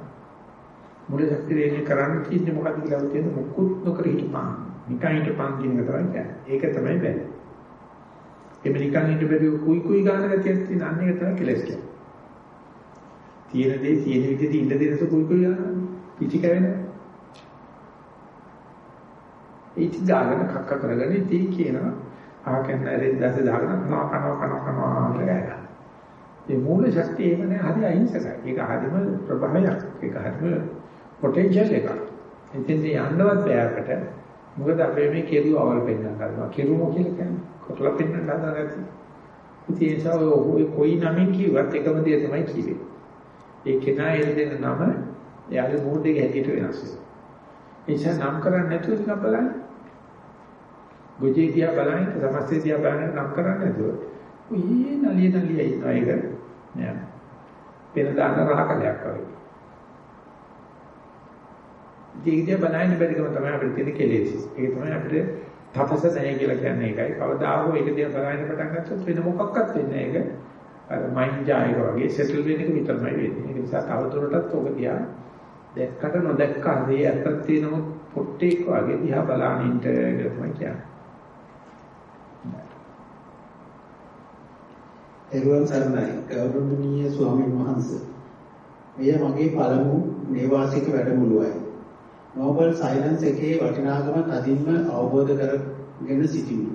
මූල ශක්තිය එන්නේ කරන්න තියෙන්නේ මොකක්ද කියලා තියෙන මොකුත් නොකර හිටපන්. නිකන් හිටපන් කියන එක තමයි කියන්නේ. ඒක තමයි බැහැ. එමෙ නිකන් හිට බැරි කුයි කුයි ගන්න ගැතියක් තියෙන අන්න ඒක තමයි කෙලස් කියන්නේ. තියෙන දේ තියෙන විදිහට ඉන්න දෙනස කුයි කුයි ගන්න පිටි කැවෙන. ඒක දාගෙන කක්ක කරගෙන ඉතින් කියනවා ආකෙන් ඇරෙන් දැස දාගෙන කනවා කනවා කනවා කනවා කියලා. ඒ මූල ශක්තිය එහෙම නෑ හරි අහිංසකයි. ඒක හරිම ප්‍රභාවයක්. ඒක හරිම පොටෙන්ෂල් එකක්. එතෙන්ද යන්නවත් බෑකට. මොකද අපේ මේ කෙරුව අවල් පෙන්නන කරනවා. කෙරුම කියලා කියන්නේ කොටලා පෙන්නන්න හදාගත්තා. ඉතින් ඒ නිසා ඔය කොයි නමින් කිව්වත් එකම දේ තමයි කිව්වේ. ඒ කෙනා එල්ලෙන නම එයාගේ මූඩ් එක හැටියට වෙනස් වෙනවා. ඒ නිසා නම් කරන්නේ නැතුව නිකන් බලන්න. ගොජේ දිහා බලන්න, සමස්තය දිහා බලන්න නම් කරන්නේ නැතුව. උයි නලිය නලිය ඉන්නවා ඒක. නෑ. පෙන දාන රහකලයක් වගේ. ජීවිතය බලන්න බැරිකම තමයි අපිට තියෙන කෙලෙස්. ඒක තමයි අපිට තපස නැහැ කියලා කියන්නේ ඒකයි. කවදාහෝ ඒක දිහා බලන්න පටන් ගත්තොත් වෙන මොකක්වත් වෙන්නේ නැහැ. ඒක අර මයින්ඩ් ජායක වගේ සෙටල් වෙන එක විතරමයි වෙන්නේ. ඒ නිසා තවදුරටත් ඔක දිහා දැක්කට නොදැක්ක හරිය ඇත්තක් තියෙනමුත් පොට්ටේක් වගේ දිහා බලන ඉන්න කියලා තමයි කියන්නේ. එරුවන් සරණයි ගෞරවනීය ස්වාමීන් වහන්සේ. මෙය මගේ පළමු නේවාසික වැඩමුළුවයි. නෝබල් සයිලන්ස් එකේ වටිනාකම තදින්ම අවබෝධ කරගෙන සිටිමි.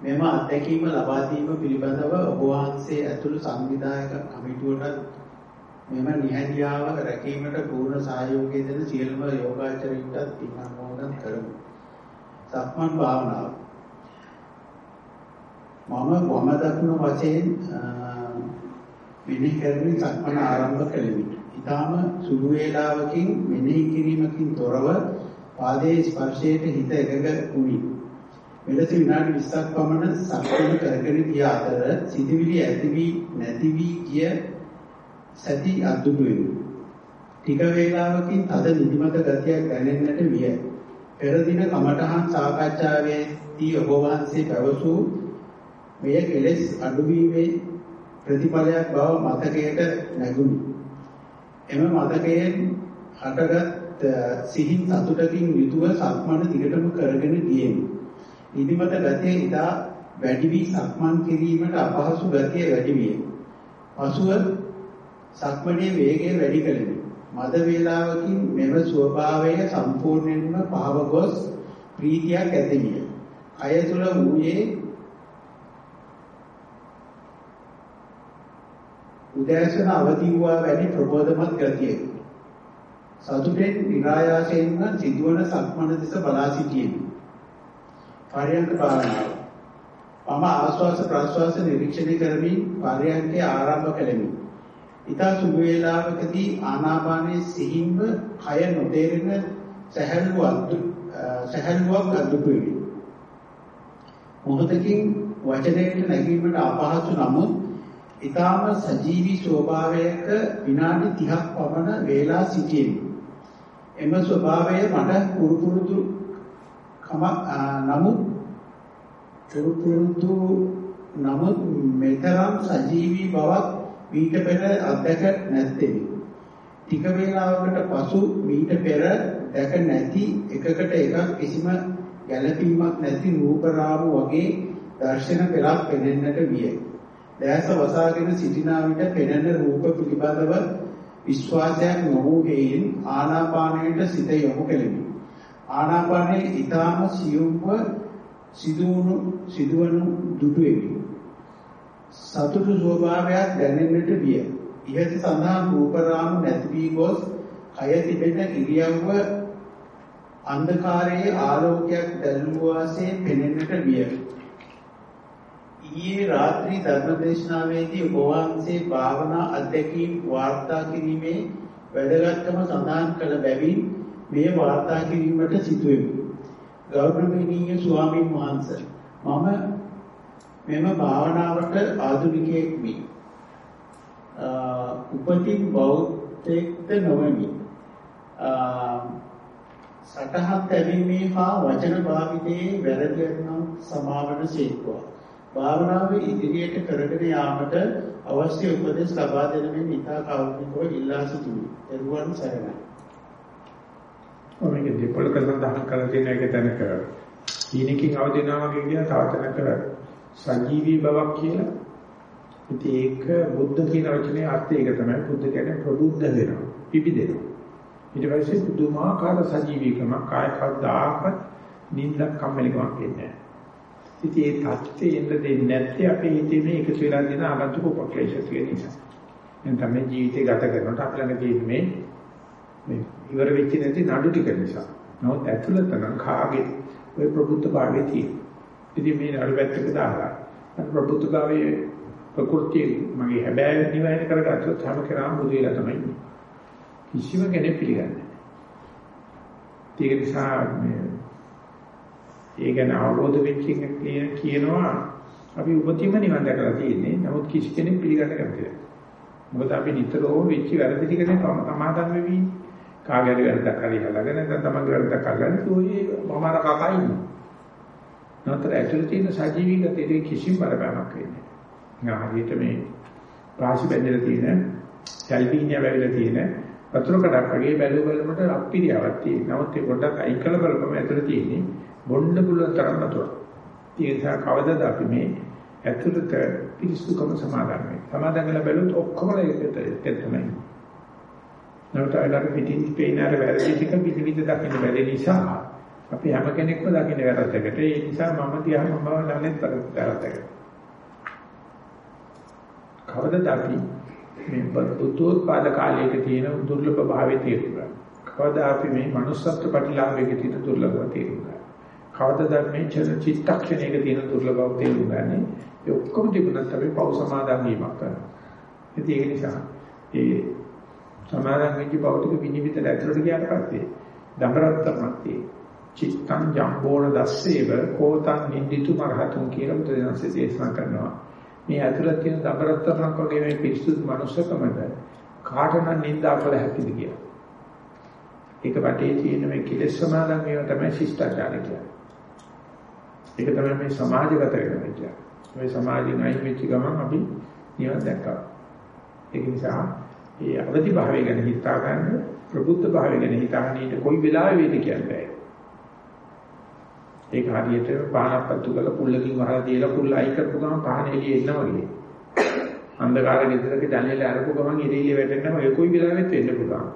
මෙම අත්දැකීම ලබා දීම පිළිබඳව ඔබ වහන්සේ ඇතුළු සංවිධායක කමිටුවට මෙම නිහඬියාව රැකීමට පූර්ණ සහයෝගය දෙන සියලුම යෝගාචරින්ටත් පින් අනුමෝදන් කරමු. සක්මන් භාවනාව. මම වම දකුණු වශයෙන් මෙනෙහි කරමින් සක්මන ආරම්භ කළෙමි. ඊටාම සුළු වේලාවකින් මෙනෙහි කිරීමකින් තොරව පාදයේ ස්පර්ශයට හිත එකඟ වුනි. මෙලෙස විනාඩි 20ක් පමණ සක්මන කරගෙන ගිය අතර සිතවිලි ඇති වී නැති වී ගිය සති අද්දුටු වෙමි. ටික වේලාවකින් තද නිදිමත ගතියක් දැනෙන්නට විය. පෙර දින කමඨහන් සාකච්ඡාවේදී ඔබ වහන්සේ පැවසූ මෙය කෙලෙස් අඩුවීමේ ප්‍රතිඵලයක් බව මතකයට නැගුණි. එම මතකයෙන් හටගත් සිහින් සතුටකින් යුතුව සක්මන දිගටම කරගෙන ගියෙමි. නිදිමත ගතිය ඉදා වැඩි වී සක්මන් කිරීමට අපහසු ගතිය වැඩි විය. පසුව සක්මනේ වේගය වැඩි කළෙමි. මද වේලාවකින් මෙම ස්වභාවය සම්පූර්ණයෙන්ම පහව ගොස් ප්‍රීතියක් ඇති විය. කය තුල වූයේ උදෑසන අවදි වූවා වැනි ප්‍රබෝධමත් ගතියකි. සතුටෙන් විරායාසයෙන්ම සිදුවන සක්මන දෙස බලා සිටියෙමි. පරයන්ක භාවනාව. මම ආස්වාස ප්‍රාස්වාස නිරීක්ෂණය කරමින් පරයන්කේ ආරම්භ කළෙමි. ඊතා සුබ වේලාවකදී ආනාපානයේ සිහින්ම කය නොතේරෙන සැහැල්ලුවක් සැහැල්ලුවක් අදුපෙවි. මොහොතකින් වචනයට නැගීමට අපහසු නමුත් ඊටාම සජීවී ස්වභාවයක විනාඩි 30ක් පමණ වේලා සිටියෙමි. එම ස්වභාවය මට කුරුකුරුදු කම නමුත් කුරුකුරුදු නමුත් මෙතරම් සජීවී බවක් මීට පෙර අත්දැක නැත්තේමි. ටික වේලාවකට පසු මීට පෙර දැක නැති එකකට එකක් කිසිම ගැළපීමක් නැති රූප රාමු වගේ දර්ශන පෙළක් පෙනෙන්නට විය. දැස වසාගෙන සිටිනා විට පෙනෙන රූප පිළිබඳව විශ්වාසයක් නොවූ හේයින් ආනාපානයට සිත යොමු කෙලිමි. ආනාපානයේ ඊටාම සියුම්ව සිදුවුණු සිදුවනු දුටුවෙමි. සතුටු ස්වභාවයක් දැනෙන්නට විය. ඉහත සඳහන් රූප රාමු නැති වී ගොස් කය තිබෙන ඉරියව්ව අන්ධකාරයේ ආලෝකයක් දැල්වූ වාසේ පෙනෙන්නට විය. ඊයේ රාත්‍රී ධර්මදේශනාවේදී ඔබ වහන්සේ භාවනා අධ්‍යක්ීම් වාර්තා කිරීමේ වැදගත්කම සඳහන් කළ බැවින් මේ වාර්තා කිරීමට සිටුවෙමි. ගෞරවණීය ස්වාමින් වහන්සේ මම මෙම භාවනාවට ආධුනිකයෙක් වී උපතින් බෞද්ධෙක්ද නොවමි. සටහන් තැබීමේ හා වචන භාවිතයේ වැරදි නම් සමාවන සේක්වා. භාවනාව ඉදිරියට කරගෙන යාමට අවශ්‍ය උපදෙස් ලබා දෙන මෙන් ඉතා කෞතුකව ඉල්ලා සිටිමි. එරුවන් සරණයි. ඔමෙක දෙපොලක සඳහන් කරලා තියෙන එක තැනක ඊනකින් අවදිනවා වගේ කියන තව තැනක සජීවී බවක් කියලා. ඉතින් ඒක බුද්ධ කියන වචනේ අර්ථය ඒක තමයි. බුද්ධ කියන්නේ ප්‍රබුද්ධ වෙනවා, පිපිදෙනවා. ඊට පස්සේ පුදුමාකාර සජීවීකමක් කාය කවදාකවත් නිින්දක් කම්මැලිකමක් එන්නේ නැහැ. ඉතින් ඒ தත්ත්වයේ ඉඳ දෙන්නේ නැත්තේ අපේ හිතේ මේ එකතු වෙලා දෙන ආගන්තුක උපක්‍රේෂ තියෙන නිසා. දැන් තමයි ජීවිතේ ගත කරනකොට අපි ළඟ තියෙන මේ මේ ඉවර වෙච්ච නැති නඩු ටික නිසා. නමුත් ඇතුළත නම් කාගේ ওই ප්‍රබුද්ධ භාවයේ තියෙන. ඉතින් මේ නඩු පැත්තක දාලා ප්‍රබුද්ධ භාවයේ ප්‍රകൃතිය මගේ හැබෑ නිවැරදි කරගත්තොත් හැම කෙනාම බුදු වෙලා තමයි ඉන්නේ. කිසිම කෙනෙක් පිළිගන්නේ නැහැ. ඒක නිසා මේ ඒ ගැන අවබෝධ වෙච්ච එක කියනවා අපි උපතින්ම නිවන් දැකලා තියෙන්නේ. නමුත් කිසි කෙනෙක් පිළිගන්න කැමති නැහැ. මොකද අපි නිතරම වෙච්ච වැරදි ටිකනේ සමාදම් වෙවි. කාගේ හරි වැරද්දක් හරි හලගෙන නැත්නම් තමන්ගේ වැරද්දක් අල්ලගෙන තෝයි මම අර කකා ඉන්නවා. නතර ඇතුළේ තියෙන සජීවී ගතියේ කිසිම බලපෑමක් වෙන්නේ නැහැ. හරියට මේ රාශි බැඳලා තියෙන සල්පීනිය වැවිලා තියෙන වතුර කඩක් වගේ බැලු බලමට අප්පිරියාවක් තියෙනවා. නමුත් ඒ පොඩ්ඩක් අයින් කළ බලපම ඇතුළේ තියෙන්නේ බොන්න පුළුවන් තරම් වතුර. ඒ නිසා කවදද අපි මේ ඇතුළත පිරිසුදුකම සමාදන් වෙන්නේ. සමාදන් වෙලා බැලුවොත් ඔක්කොම ඒකට තමයි. නමුත් අයලට පිටින් පේනාර වැරදි ටික පිළිවිද දකින්න බැරි නිසා අපි හැම කෙනෙක්ම දකින්න වැරද්දකට. ඒ නිසා මම තියා මම ළඟෙත් වැරද්දකට. කවදද අපි මේ බුද්ධෝත්පාද කාලයක තියෙන දුර්ලභ භාවය තේරුණා. කවදා අපි මේ manussත්ව ප්‍රතිලාභයක තියෙන දුර්ලභව තේරුණා. කවදාද මේ චිත්තක්ෂණයක තියෙන දුර්ලභව තේරුණානේ. ඒ ඔක්කොම තිබුණත් අපි පෞ සමාදන් වීමක් කරනවා. ඉතින් ඒක නිසා ඒ සමාදන් වෙච්ච පෞතික විනිවිද ඇතුළට ගියාට පස්සේ දඹරත්තරමක් තියෙනවා. චිත්තං ජම්බෝණ දස්සේව කෝතං නින්දිතු මරහතුන් කියලා බුදුදහමේ දේශනා කරනවා. මේ ඇතුළත තියෙන දඹරත්තරමක් වගේ මේ පිරිසුදු මනුස්සකමද කාටනම් නින්දා කළ හැකිද කියලා. ඒක වටේ තියෙන මේ කෙලෙස් සමාදන් මේවා තමයි ශිෂ්ටාචාර කියන්නේ. ඒක තමයි මේ සමාජගත වෙනවා කියන්නේ. මේ සමාජයෙන් අයින් වෙච්ච ගමන් අපි නිවන් දැක්කා. ඒක නිසා මේ අවදි භාවය ගැන හිතා ගන්න ප්‍රබුද්ධ භාවය ගැන හිතාගෙන ඉන්න කොයි වෙලාවෙ වේද කියන්නේ. ඒක හරියට පහනක් පත්තු කරලා පුල්ලකින් වහලා තියලා පුල්ල අයි කරපු ගමන් පහන එළියේ එනවා වගේ. අන්ධකාර ගෙදරක ජනේල අරපු ගමන් ඉරිලි වැටෙන්නම ඒ කොයි වෙලාවෙත් වෙන්න පුළුවන්.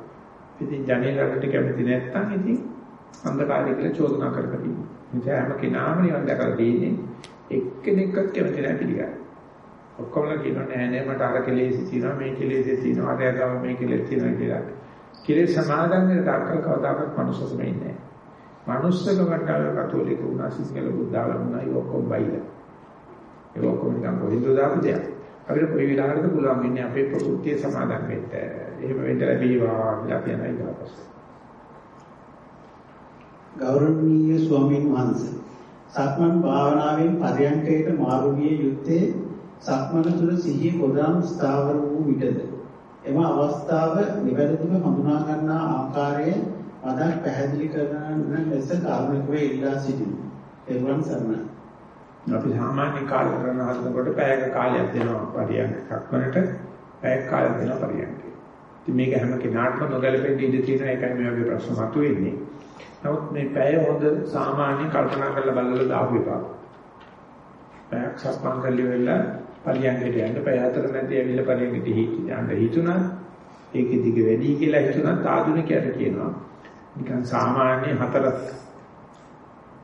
ඉතින් ජනේලකට කැමති නැත්නම් ඉතින් අන්ධකාරය කියලා චෝදනා කර කර ඉන්නවා. නිසා හැම කෙනාම නිවන් දැකලා තියෙන්නේ එක්කෙනෙක්වත් කැමති නැහැ පිළිගන්න. ඔක්කොම කියනවා නෑ නෑ මට අර කෙලෙස් තියෙනවා මේ කෙලෙස් තියෙනවා අර යගම මේ කෙලෙස් තියෙනවා කියලා. කෙලෙස් සමාදන් වෙන තාක්කල් කවදාකවත් මනුස්සකම ඉන්නේ නෑ. මනුස්සකමට කතෝලික වුණා සිංහල බුද්ධාගම වුණා ඒ ඔක්කොම බයිලා. ඒ ඔක්කොම නිකන් කොහෙන්ද දාපු දෙයක්. අපිට කොයි වෙලාවකද පුළුවන් වෙන්නේ අපේ ප්‍රകൃතිය සමාදන් වෙන්න. එහෙම වෙන්න ලැබීවා කියලා කියනවා ඊට පස්සේ. ගෞරවනීය ස්වාමීන් වහන්සේ සක්මන් භාවනාවෙන් පරයන්කයට මාරු විය යුත්තේ සක්මන තුළ සිහිය කොදාම් ස්ථාවර වූ විටද එම අවස්ථාව නිවැරදිව හඳුනා ගන්නා ආකාරය මදක් පැහැදිලි කරන ලෙස කාරුණිකව ඉල්ලා සිටිමි. එවන් සරණයි. අපි සාමාන්‍ය කාල කරන හදනකොට පැයක කාලයක් දෙනවා පරියන්ක සක්මනට පැයක කාලයක් දෙනවා පරියන්ක. ඉතින් මේක හැම කෙනාටම නොගැලපෙන්න ඉඩ තියෙන එකයි මේ වගේ ප්‍රශ්න මතුවෙන්නේ. නමුත් මේ පැය හොඳ සාමාන්‍ය කල්පනා කරලා බලලා දාපු එක. පැයක් සක්මන් කරලි වෙලා පරියන්කට යන්න පැය හතර නැති ඇවිල්ලා පරියන්කට යන්න හිතුණා. ඒකෙ දිග වැඩි කියලා හිතුණා ආධුනිකයට කියනවා. නිකන් සාමාන්‍ය හතර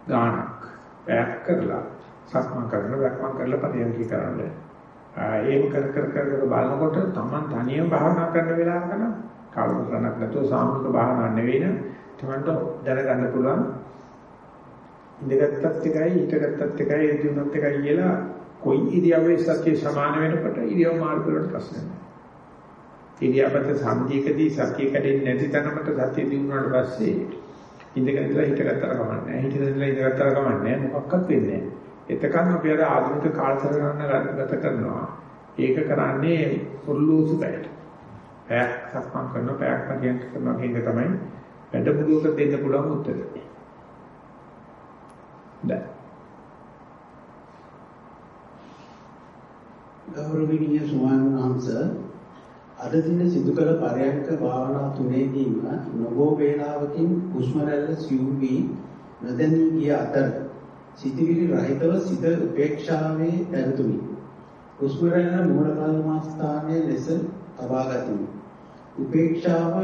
ගානක් පැයක් කරලා සක්මන් කරන වැක්මන් කරලා පරියන්ක කරන්න. ඒක කර කර කර කර බලනකොට Taman තනියම භාවනා කරන වෙලාවක නම් කවුරුකරණක් නැතුව සාමූහික භාවනාවක් නෙවෙයි නේ තමන්ට දැනගන්න පුළුවන් ඉඳගත්තත් එකයි හිටගත්තත් එකයි එදිනුත් එකයි කියලා කොයි ඉරියව්වේ සත්‍ය සමාන වෙනකොට ඉරියව් මාර්ග වලට ප්‍රශ්න නැහැ. ඉරියව්වත සම්දීකදී සත්‍ය කැඩෙන්නේ නැති තැනකට සත්‍ය දිනුනාට පස්සේ ඉඳගෙන ඉඳලා හිටගත්තට කමක් නැහැ. හිටගෙන ඉඳලා ඉඳගත්තට කමක් නැහැ. මොකක්වත් වෙන්නේ නැහැ. එතකන් අපි අර ආධුනික කාලසටහන ගත කරනවා. ඒක කරන්නේ පුරුලෝසු බෑට. පැයක් සක්මන් කරනවා පැයක් පරියන්ක කරනවා කියන එක තමයි වැඩමුළුවක දෙන්න පුළුවන් උත්තරය. දැන් ගෞරවණීය ස්වාමීන් වහන්සේ අද දින සිදු කළ පරයන්ක භාවනා තුනේදීම නොබෝ වේලාවකින් හුස්ම රැල්ල සිව් වී නොදැනී ගිය අතර සිතවිලි රහිතව සිත උපේක්ෂාවේ පැවතුනි. හුස්ම රැල්ල මූල කර්මස්ථානයේ ලෙස තබා ගතිමි. උපේක්ෂාව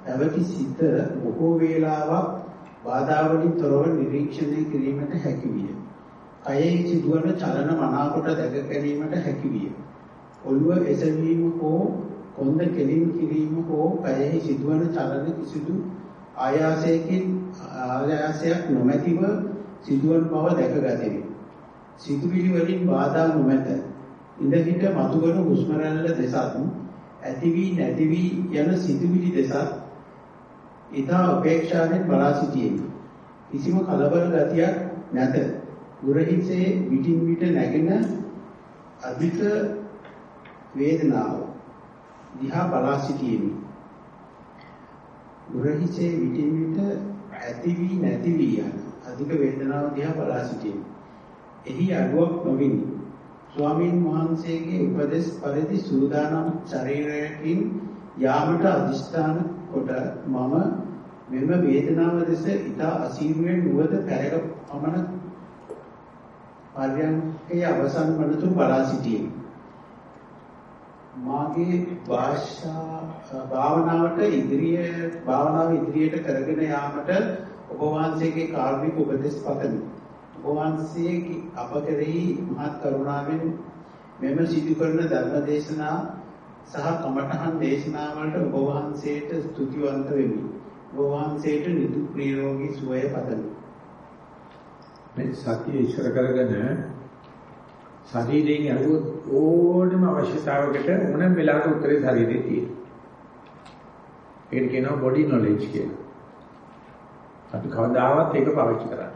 පැවති සිත බොහෝ වේලාවක් බාධා වලින් තොරව නිරීක්ෂණය කිරීමට හැකි විය. කයෙහි සිදුවන චලන මනාකොට දැක ගැනීමට හැකි විය. ඔළුව එසවීම හෝ කොන්ද කෙලින් කිරීම හෝ කයෙහි සිදුවන චලන කිසිදු ආයාසයකින් ආයාසයක් නොමැතිව සිදුවන බව දැක ගතිමි. සිතුවිලි වලින් බාධා නොමැත. ඉඳහිට මතුවන හුස්ම රැල්ල දෙසත් ඇති වී නැති වී යන සිතුවිලි දෙසත් ඊතා අපේක්ෂාවෙන් බලා සිටියෙමි. කිසිම කලබල ගතියක් නැත. උරහිසේ විටින් විට නැගෙන අධික වේදනාව දිහා බලා සිටියෙමි. උරහිසේ විටින් විට ඇති වී නැති වී යන අධික වේදනාව දිහා බලා සිටියෙමි. එහි අඩුවක් නොවිනි. ස්වාමීන් වහන්සේගේ උපදේශ පරිදි සූදානම් ශරීරයකින් යාමට අදිෂ්ඨාන කොට මම මෙම වේදනාව දෙස ඉතා අසීරුවෙන් නුවද පැයක පමණ පර්යන්කේ අවසන් වනතුරු බලා සිටියේ. මාගේ භාෂා භාවනාවට ඉදිරිය භාවනාව ඉදිරියට කරගෙන යාමට ඔබ වහන්සේගේ කාර්මික උපදෙස් පතමි. ඔබ වහන්සේ අප කෙරෙහි මහත් කරුණාවෙන් මෙම සිදු කරන ධර්ම දේශනා සහ කමඨහන් දේශනාවලට ඔබ වහන්සේට ස්තුතිවන්ත වෙමි. ඔබ වහන්සේට නිදුක් නිරෝගී සුවය පතමි. මේ සතිය ඉස්සර කරගෙන ශරීරයෙන් අරුවොත් ඕනම අවශ්‍යතාවයකට ඕනම වෙලාවක උත්තරේ ශරීරයේ තියෙනවා. ඒකට කියනවා බොඩි නොලෙජ් කියලා. අපි කවදාවත් ඒක පාවිච්චි කරන්නේ.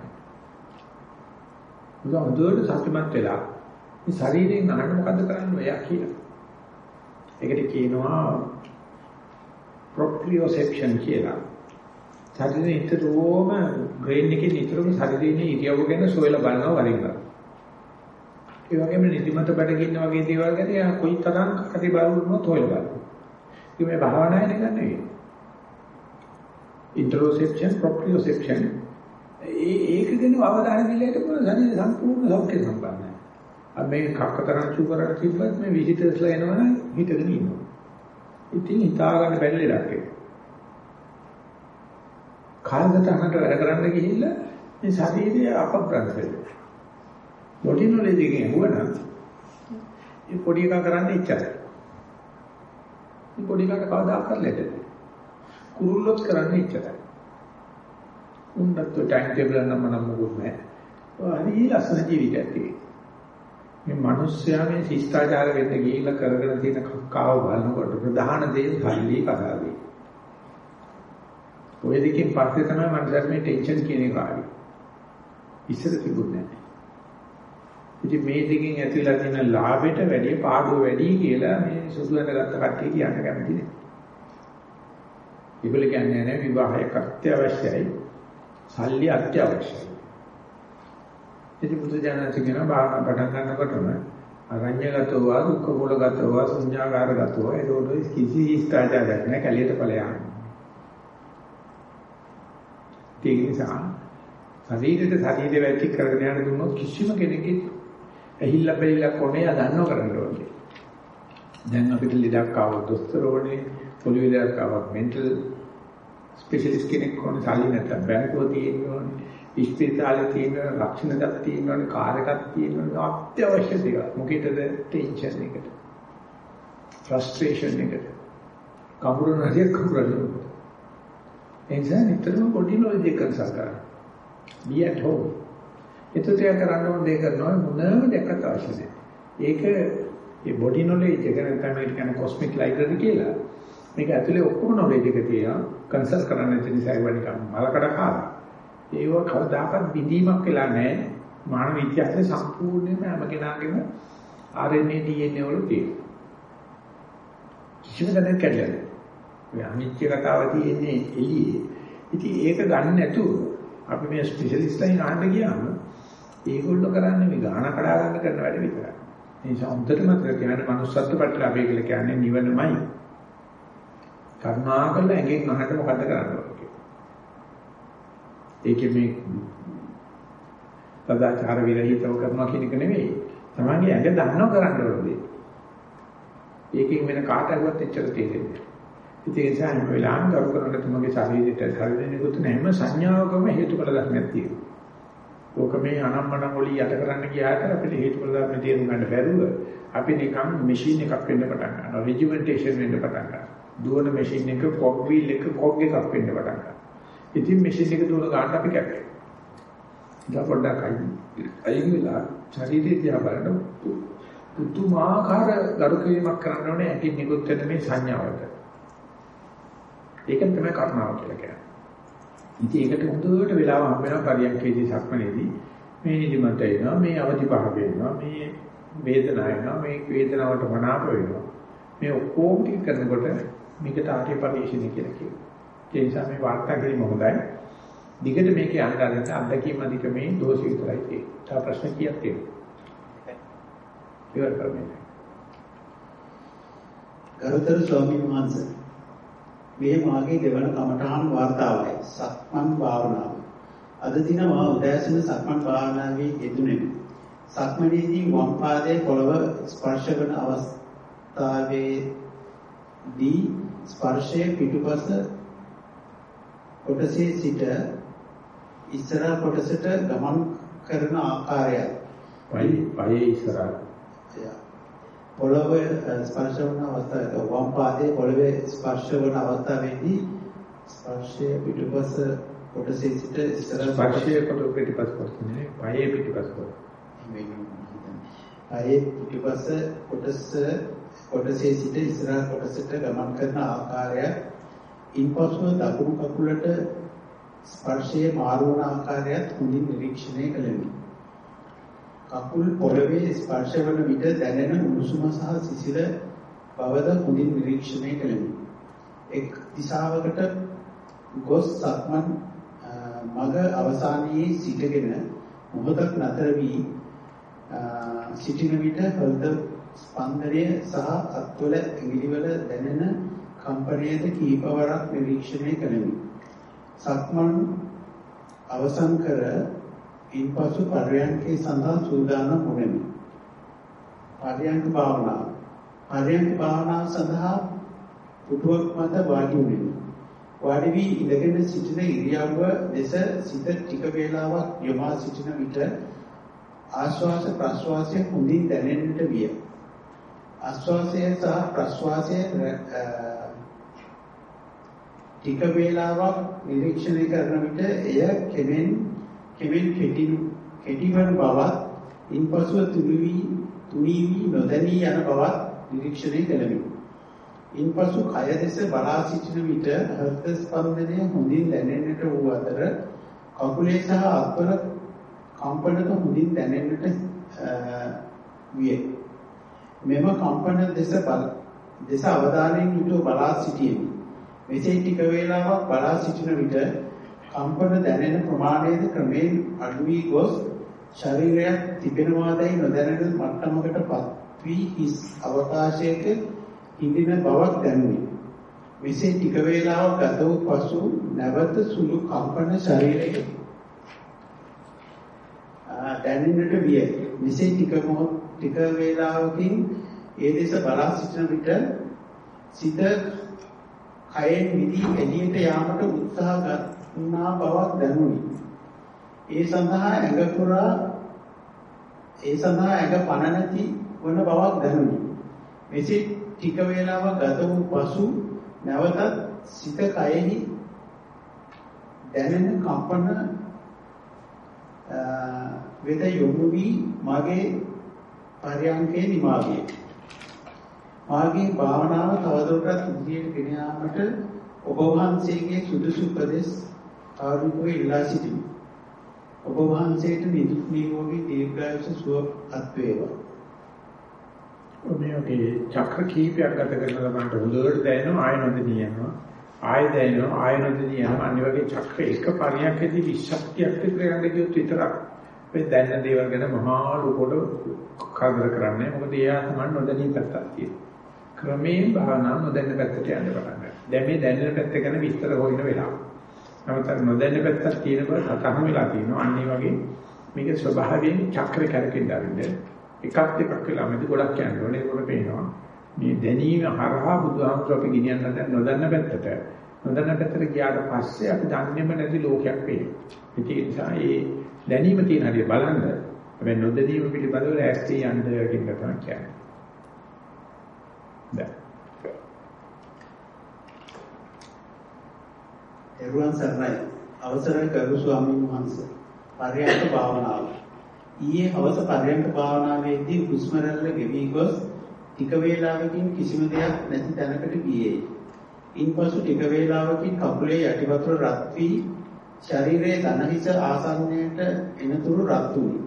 උදා හොඳට සතුටුමත් වෙලා මේ ශරීරයෙන් අහන්න මොකද්ද කරන්නේ ඔයා කියලා. ඒකට කියනවා proprioception කියලා. ශරීරයේ නිතරම බ්‍රේන් එකේ නිතරම ශරීරයේ ඉරියව්ව ගැන සොයලා බලනවා වරින් වර. ඒ වගේම නිදිමත බඩගින්න වගේ දේවල් ගැන යා කොයි තරම් හරි බලුනොත් හොයලා බලනවා. ඉතින් මේ භාවනාවේ නිකන් නෙවෙයි. interoception proprioception ඒ ඒක ගැන අවධානය දෙලට මොන ශරීර සම්පූර්ණ සෞඛ්‍ය සම්පන්නයි. අපි මේ කක්කතරන් චුකරට තිබ්බත් මේ විසිටර්ස්ලා එනවනම් හිතගෙන ඉන්නවා. ඉතින් හිතා ගන්න බැරි ලඩක් ඒක. කාලගතකට වැඩ කරන්න ගිහිල්ලා මේ ශරීරය අපබ්‍රන්ත වෙනවා. බොඩි නොලෙජ් එකෙන් හුවනම් මේ පොඩි එකා කරන්න ඉච්චරයි. මේ පොඩි එකාට කවදාකවත් ලැබෙන්නේ කුරුල්ලොත් කරන්නේ ඉච්චරයි. උන්ටත් ටයිම් ටේබල් නම් නම් මොකුත් නැහැ. හරි ලස්සන ජීවිතයක් තියෙනවා. මේ මිනිස්සයා මේ ශිෂ්ටාචාර වෙන්න ගිහිල්ලා කරගෙන තියෙන කක්කාව බලනකොට ප්‍රධාන දේ සල්ලි කතාවේ. ඔය දෙකෙන් පස්සේ තමයි මනසට මේ ටෙන්ෂන් කියන එක ආවේ. ඉස්සර තිබුණේ නැහැ. ඉතින් මේ දෙකෙන් ඇතිවලා තියෙන ලාභෙට වැඩිය පාඩුව වැඩි කියලා මේ සුදු වෙනගත්ත කට්ටිය කියන්න කැමති නෑ. ඉබල කියන්නේ නැහැ විවාහයක් අත්‍යවශ්‍යයි. සල්ලි අත්‍යවශ්‍යයි. ඉතින් බුදු දහම කියන භාවනා පටන් ගන්නකොටම අරඤ්‍යගතව දුක්ඛ මූලගතව ශුන්‍යාකාරගතව ඒකෝට කිසි ස්ථාජාවක් නැහැ කැලියට ඵලයන්. ඒ නිසා ශරීරයට ශරීරය වැටි කරගෙන යන දුන්නොත් කිසිම කෙනෙකුගේ ඇහිල්ල බැලිලා කොනේ අදන්නව කරන්න ඕනේ. දැන් අපිට ලෙඩක් ආවොත් දොස්තර ඕනේ පොළි වේදයක් ආවක් මෙන්ටල් ස්පෙෂලිස්ට් කෙනෙක් ඕනේ සල්ලි නැත්නම් බැංකුව තියෙන්න ඕනේ. ඉස්පිරිතාලේ තියෙන ලක්ෂණ දත් තියෙන්න ඕනේ කාර් එකක් තියෙන්න ඕනේ අත්‍යවශ්‍ය දේවල්. මොකේද ටෙන්ෂන් එකට. ෆ්‍රස්ට්‍රේෂන් එකට. කවුරු නැති කවුරු එනිසා නිතරම පොඩි නොලෙජ් එක කන්සල් කරන්න. be at home. එතකොට යා කරන්න ඕන දේ කරනවා මොනම දෙයක් අවශ්‍ය නැහැ. ඒක මේ බොඩි නොලෙජ් එක නැත්නම් මේක කියන කොස්මික් ලයිබ්‍රරි කියලා. මේක ඇතුලේ ඔක්කොම නොලෙජ් එක තියෙනවා. කන්සල්ට් කරන්න නැති නිසා ඒවා නිකන් මලකඩ කාලා. ඒව කවදාකවත් බිඳීමක් වෙලා නැහැ. මානව ඉතිහාසයේ සම්පූර්ණයෙන්ම හැම කෙනාගේම RNA DNA වල තියෙනවා. කිසිම දෙයක් කැඩලා නැහැ. මේ අනිත්‍ය කතාව තියෙන්නේ එළියේ. ඉතින් ඒක ගන්න නැතුව අපි මේ ස්පෙෂලිස්ට්ලයින් ආන්න ගියාම ඒගොල්ලෝ කරන්නේ මේ ගාන කඩා ගන්න කරන වැඩ විතරයි. ඒ නිසා හොඳට මතක තියාගන්න manussත්ව පැටලබේ කියලා කියන්නේ නිවනමයි. කරුණාකරලා ඇඟෙන් අහන්න මොකද කරන්න ඕනේ. ඒකේ මේ සදාචාර විරහිතව කරනවා කියන එක නෙවෙයි. තමන්ගේ ඇඟ දන්නව කරන්න ඕනේ. ඒකෙන් වෙන කාටවත් එච්චර තේරෙන්නේ නැහැ. ඒ නිසා හැම වෙලාවෙම කරු කරන්න තමන්ගේ ශරීරයට ශරීරෙනිකුත් නැම සංඥාවකම හේතුඵල ධර්මයක් තියෙනවා. ඕක මේ අනම්මනම් වලි යට කරන්න ගියාට අපිට හේතුඵල ධර්ම තේරුම් ගන්න බැරුව අපි නිකන් මැෂින් එකක් වෙන්න පටන් ගන්නවා. රිජිමෙන්ටේෂන් වෙන්න පටන් ගන්නවා. දුවන මැෂින් එක කොග් වීල් එක කොග් එකක් වෙන්න පටන් ගන්නවා. ඉතින් මැෂින් එක දුවන ගානට අපි කැපෙනවා. ඉතින් පොඩ්ඩක් අයින් වෙලා ශරීරය දිහා බලන පුදුමාකාර ගරුකීමක් කරන්න ඕනේ ඇති නිකුත් වෙන මේ සංඥාවට. ඒක තමයි කර්මාව කියලා කියන්නේ. ඉතින් ඒකට හොඳට වෙලාව හම්බ වෙනවා පරියන්කේදී සක්මනේදී මේ නිදිමත එනවා මේ අවදි භාව වෙනවා මේ වේදනාව එනවා මේ වේදනාවට මනාප වෙනවා මේ ඔක්කොම ටික කරනකොට මේකට ආර්ය පරිශ්‍රණය කියලා කියනවා. ඒ නිසා මේ වාර්තා කිරීම හොඳයි. දිගට මේක යන්න ගන්න අත්දැකීම් අධික මේ දෝෂ විතරයි තියෙන්නේ. තා ප්‍රශ්න කීයක් තියෙනවා? ඉවර කරන්නේ. ගරුතර ස්වාමීන් වහන්සේ මේ මාගේ දෙවන කමඨාන් වාර්තාවයි සක්මන් භාවනාව. අද දින මා උදෑසන සක්මන් භාවනාවේ යෙදුණෙමි. සක්මනේදී වම් පාදයේ පොළව ස්පර්ශ කරන අවස්ථාවේදී ස්පර්ශයේ පිටුපස කොටසේ සිට ඉස්සරහ කොටසට ගමන් කරන ආකාරය පයි පයේ ඉස්සරහ. පොළව ස්පර්ශ වන අවස්ථාවේ වම් පාදයේ පොළවේ ස්පර්ශ වන අවස්ථාවේදී ස්පර්ශය පිටුපස කොටසේ සිට ඉස්සර ස්පර්ශය කොට පිටිපස් කොටනේ පයේ පිටිපස් කොට. පයේ පිටිපස කොටස කොටසේ සිට ඉස්සරහ කොටසට ගමන් කරන ආකාරය ඉන්පසුව දකුණු කකුලට ස්පර්ශයේ මාරු වන ආකාරයත් හොඳින් නිරීක්ෂණය කළෙමි. කකුල් පොළවේ ස්පර්ශ වන විට දැනෙන උණුසුම සහ සිසිල බවද හොඳින් නිරීක්ෂණය කළෙමි. එක් දිශාවකට ගොස් සක්මන් මග අවසානයේ සිටගෙන මොහොතක් නතර වී සිටින විට හෘද ස්පන්දනය සහ අත්වල ඇඟිලිවල දැනෙන කම්පනයද කීපවරක් නිරීක්ෂණය කළෙමි. සක්මන් අවසන් කර ඉන්පසු පරයන්කේ සඳහා සූදානම් වුනිමි. පරයන්ක භාවනාව. පරයන්ක භාවනාව සඳහා පුටුවක් මත වාඩි වුනිමි. වාඩි වී ඉඳගෙන සිටින ඉරියව්ව දෙස සිත ටික වේලාවක් යොමා සිටින විට ආශ්වාස ප්‍රශ්වාසය හොඳින් දැනෙන්නට විය. ආශ්වාසය සහ ප්‍රශ්වාසය ටික වේලාවක් නිරීක්ෂණය කරන විට එය කෙමෙන් කෙමෙන් කෙටි කෙටිවන බවත් ඉන්පසුව තුනී තුනී වී නොදැනී යන බවත් නිරීක්ෂණය කළෙමි. ඉන්පසු කය දෙස බලා සිටින විට හෘද ස්පන්දනය හොඳින් දැනෙන්නට වූ අතර කකුලේ සහ අත්වල කම්පනක හොඳින් දැනෙන්නට විය. මෙම කම්පන දෙස බල දෙස අවධානයෙන් යුතුව බලා සිටියෙමි. මෙසේ ටික වේලාවක් බලා සිටින විට කම්පන දැනෙන ප්‍රමාණයද ක්‍රමයෙන් අඩු වී ගොස් ශරීරයක් තිබෙනවාදයි නොදැනෙන මට්ටමකටපත් වී හිස් අවකාශයක හිඳින බවක් දැනුනි. මෙසේ ටික වේලාවක් ගත වූ පසු නැවත සුළු කම්පන ශරීරයේ දැනෙන්නට විය. මෙසේ ටික මොහොත ටික වේලාවකින් ඒ දෙස බලා සිටින විට සිත කයෙන් මිදී එළියට යාමට උත්සාහ ගන්නා බවක් දැනුනි. ඒ සඳහා ඇඟ පුරා ඒ සඳහා ඇඟ පණ නැති වන බවක් දැනුනි. මෙසේ ටික වේලාවක් ගත වූ පසු නැවතත් සිත කයෙහි දැනෙන කම්පන වෙත යොමු වී මගේ පරයන්කේ නිමා විය. මාගේ භාවනාව තවදුරටත් ඉදිරියට ගෙන යාමට ඔබ වහන්සේගේ සුදුසු උපදෙස් ආරුකෝ ඉල්ලා සිටිමි. ඔබ වහන්සේට නිදුක් නිරෝගී දීර්ඝායුෂ සුව අත් වේවා. මේ වගේ චක්‍ර කීපයක් ගත කරන ළමන්ට හොඳට දැනෙනවා ආය නොදෙනී යනවා. ආය දැනෙනවා ආය නොදෙනී යනවා. අනිත් වගේ චක්‍ර එක පරියන්කදී 20ක් විතර යන ගියොත් විතරක් මේ දැනන දේවල් ගැන මහා ලෝකෙට කරදර කරන්නේ. මොකද එයා තමයි නොදැනී පැත්තක් තියෙන්නේ. ක්‍රමයෙන් භාවනා නොදැන්න පැත්තට යන්න පටන් ගන්නවා. දැන් මේ දැනෙන පැත්ත ගැන විස්තර හොයන වෙලාව. නමුත් අර නොදැන්න පැත්තක් තියෙන බව සතහන් වෙලා තියෙනවා. අන්න ඒ වගේ මේක ස්වභාවයෙන් චක්‍ර කරකින් දරින්නේ. එකක් දෙකක් වෙලා මැද ගොඩක් යනවා. ඒකට පේනවා. මේ දැනීම හරහා බුදුහාමුදුර අපි ගෙනියන්න දැන් නොදන්න පැත්තට. නොදන්න පැත්තට ගියාට පස්සේ අපි දන්නේම නැති ලෝකයක් පේනවා. ඒ නිසා ඒ දැනීම තියෙන හරිය බලන්න. හැබැයි නොදැනීම පිළිබඳව ඈස්ටි යන්න කියන එක තමයි කියන්නේ. දැන් එරුවන් සරණයි අවසරයි කරු ස්වාමීන් වහන්සේ පරයන්ක භාවනාව ඊයේ හවස පරයන්ක භාවනාවේදී හුස්ම රැල්ල ගෙවි ගොස් ටික වේලාවකින් කිසිම දෙයක් නැති තැනකට ගියේ. ඉන්පසු ටික වේලාවකින් කකුලේ යටිවතුර රත් වී ශරීරයේ ධනහිස ආසන්නයට එනතුරු රත් වුණි.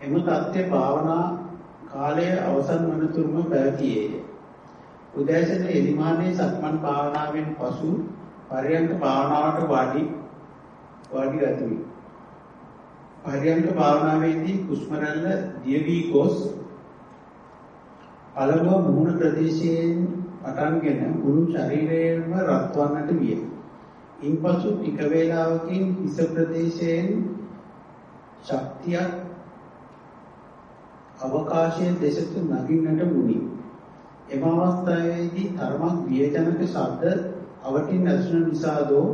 එම தත්ත්ව භාවනා කාලයේ අවසන් වනතුරුම පැවතියේය. උදෑසන එලිමානේ සක්මන් භාවනාවෙන් පසු පරයන්ක භාවනාවට වාඩි වාඩි ගතුමි. පරයන්ක භාවනාවේදී හුස්ම රැල්ල දියවි ගොස් පළමුව මුහුණ ප්‍රදේශයෙන් පටන්ගෙන මුළු ශරීරයම රත්වන්නට විය. ඉන්පසු ටික වේලාවකින් හිස ප්‍රදේශයෙන් ශක්තියක් අවකාශයේ දෙසට නගින්නට වුණි. එම අවස්ථාවේදී තරමක් බියජනක ශබ්ද අවටින් ඇසුන නිසාදෝ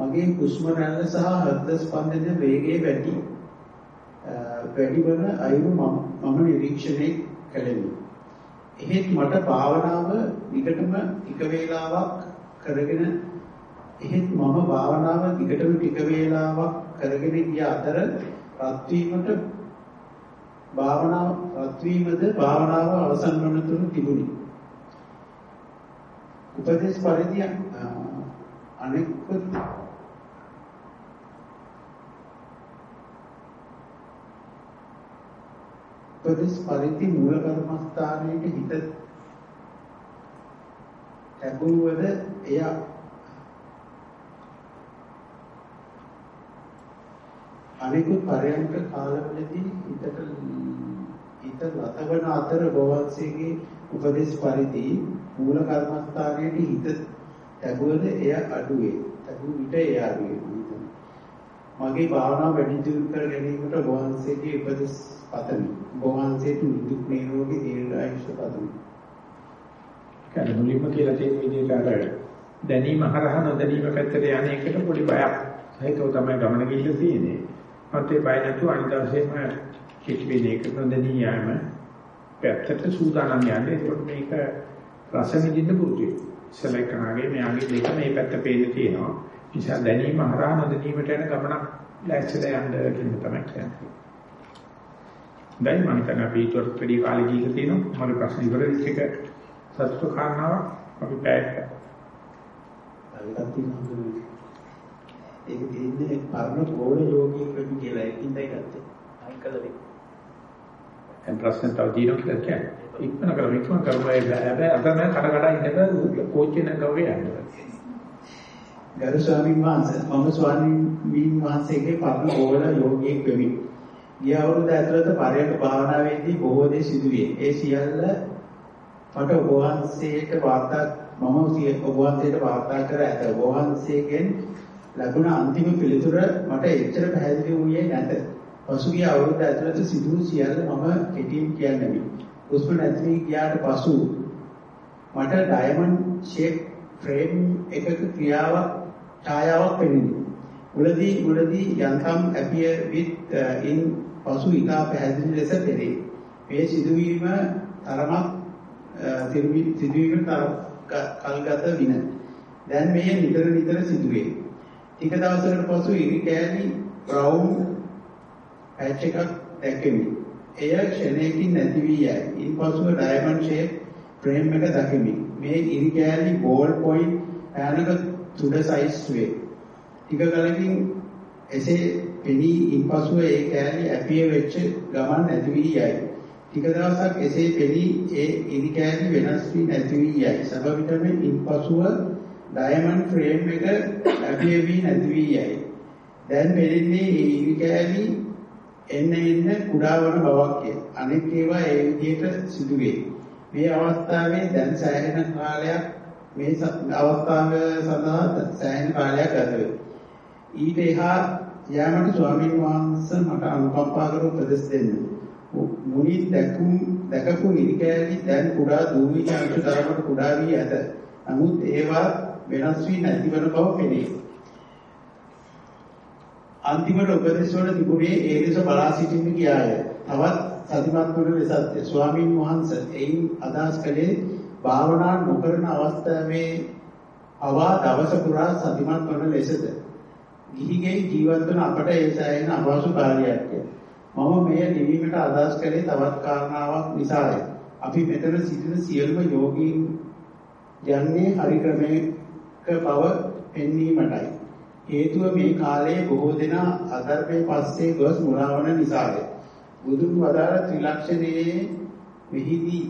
මගේ හුස්ම රැල්ල සහ හෘද ස්පන්දන වේගයේ වැඩි වැඩි වන අයුරු මම නිරීක්ෂණය කළෙමි. එහෙත් මට භාවනාව විකටම ටික වේලාවක් කරගෙන එහෙත් මම භාවනාව දිගටම ටික වේලාවක් කරගෙන ගිය අතර රත් වීමට භාවනාව රත් වීමද භාවනාව අවසන් වන තුරු තිබුණි. උපදේශ පරිදි අනෙකුත් උපදේශ පරිදි මූල කර්මස්ථානයේ හිත ලැබුවද එය අනිකුත් පරයන්ක කාලවලදී හිතට හිත ලතවන අතර බවන්සේගේ උපදේශ පරිදි මූල කර්මස්ථානයේ හිත ලැබුවද එය අඩුවේ. ලැබුව විට එය අඩුවේ. මගේ භාවනාව වැඩි දියුණු කර ගැනීමට බවන්සේගේ උපදේශ පතමි. බවන්සේට නිදුක් නිරෝගී දීර්ඝායුෂ පතමි. කල මුලින්ම කියලා තියෙන විදිහට අර දැනීම හරහා නොදැනීම පැත්තට යන එකට පොඩි බයක් සහිතව තමයි ගමන ගිහිල්ලා තියෙන්නේ. මත් ඒ බය නැතුව අනිත් දවසේම කිච්චි මේක නොදැනී යෑම පැත්තට සූදානම් යන්නේ. ඒකට මේක රස විඳින්න පුරුදු වෙනවා. ඉස්සලකනාගේ මෙයාගේ දෙක මේ පැත්ත පේන්න තියෙනවා. නිසා දැනීම හරහා නොදැනීමට යන ගමනක් ලැස්සලා යන්න කියන තමයි කියන්නේ. දැන් මම හිතන්නේ අපි ඊටත් වැඩි කාලෙ ගිහිල්ලා තියෙනවා. මම ප්‍රශ්න ඉවර වෙච්ච එක සත්‍ය කාරණාවක් අපි පැයක. අවිතත් තියෙනවා. ඒක තියෙන්නේ පරණ කෝණ යෝගී ක්‍රම කියලා ඒකින්දයි ගත්තේ. අයින් කළා. දැන් ප්‍රශ්න තව දිනක් කියලා කියන්නේ. ඉක්මන කරමු ඉක්මන කරමු හැබැයි අත නම් කඩ කඩ ඉන්නක කෝච්චිය නම් ගවගේ යන්න. ගරු ස්වාමීන් වහන්සේ මම ස්වාමීන් වහන්සේගේ පරණ කෝණ යෝගී ක්‍රමි. ගිය අවුරුද්ද ඇතුළත පරයක භාවනාවේදී බොහෝ දේ සිදුවේ. ඒ සියල්ල මට ඔබ වහන්සේට වාර්තා මම ඔබ වහන්සේට වාර්තා කර ඇත. ඔබ වහන්සේගෙන් ලැබුණ අන්තිම පිළිතුර මට එච්චර පැහැදිලි වුණේ නැත. පසුගිය අවුරුද්ද ඇතුළත සිදු සියල්ල මම කෙටියෙන් කියන්නෙමි. හුස්ම නැති ගියාට පසු මට ඩයමන්ඩ් ෂේප් ෆ්‍රේම් එකක ක්‍රියාවක් ඡායාවක් පෙනුනි. මුලදී මුලදී යන්තම් appear with uh, in පසු ඉතා පැහැදිලි ලෙස පෙරේ. මේ සිදුවීම තරමක් සිදුවීම කල්ගත වින. දැන් මේ නිතර නිතර සිදුවේ. ටික දවසකට පසු ඉරි කෑලි බ්‍රවුන් පැච් එකක් දැක්කෙමි. එය ක්ෂණයකින් නැති වී යයි. ඉන්පසුව ඩයමන්ඩ් ෂේප් ෆ්‍රේම් එක දකිමි. මේ ඉරි කෑලි බෝල් පොයින්ට් පැනක තුඩ සයිස් වේ. ටික කලකින් එසේ පෙනී ඉන්පසුව ඒ කෑලි ඇපිය වෙච්ච ගමන් නැති වී යයි. ටික දවසක් එසේ පෙනී ඒ ඉරි කෑලි වෙනස් වී නැති වී යයි. සබවිතම ඉන්පසුව ඩයමන්ඩ් ෆ්‍රේම් එක ඇපිය වී නැති වී යයි. දැන් මෙලින්නේ ඉරි කෑලි එන්න එන්න කුඩා වන බවක්ය. අනෙක් ඒවා ඒ විදිහට සිදුවේ. මේ අවස්ථාවේ දැන් සෑහෙන කාලයක් මේ අවස්ථාව සඳහා සෑහෙන කාලයක් ගත වේ. ඊට එහා යාමට ස්වාමීන් වහන්සේ මට අනුකම්පා කර උපදෙස් දෙන්න. මුනි දැකුම් දැකපු ඉරිකෑලි දැන් කුඩා දූවිලි අංශ තරමට කුඩා වී ඇත. නමුත් ඒවා වෙනස් වී නැතිවන බව පෙනේ. අන්තිමට උපදෙස් වල තිබුණේ ඒ දෙස බලා සිටින්න කියාය. තවත් සතිමත් වන ලෙසත් ස්වාමීන් වහන්සේ එයින් අදහස් කළේ භාවනා නොකරන අවස්ථාවේ අවා දවස පුරා සතිමත් වන ලෙසද. ගිහිගේ ජීවත් වන අපට ඒ සෑහෙන අපහසු කාර්යයක්. මම මෙය නිවීමට අදහස් කළේ තවත් කාරණාවක් නිසාය. අපි මෙතන සිටින සියලුම යෝගීන් යන්නේ හරි ක්‍රමයක බව පෙන්වීමටයි. හේතුව මේ කාලයේ බොහෝ දෙනා අධර්මයේ පස්සේ ගොස් මුලාවන නිසාය. බුදුන් වදාළ ත්‍රිලක්ෂණයේ මෙහිදී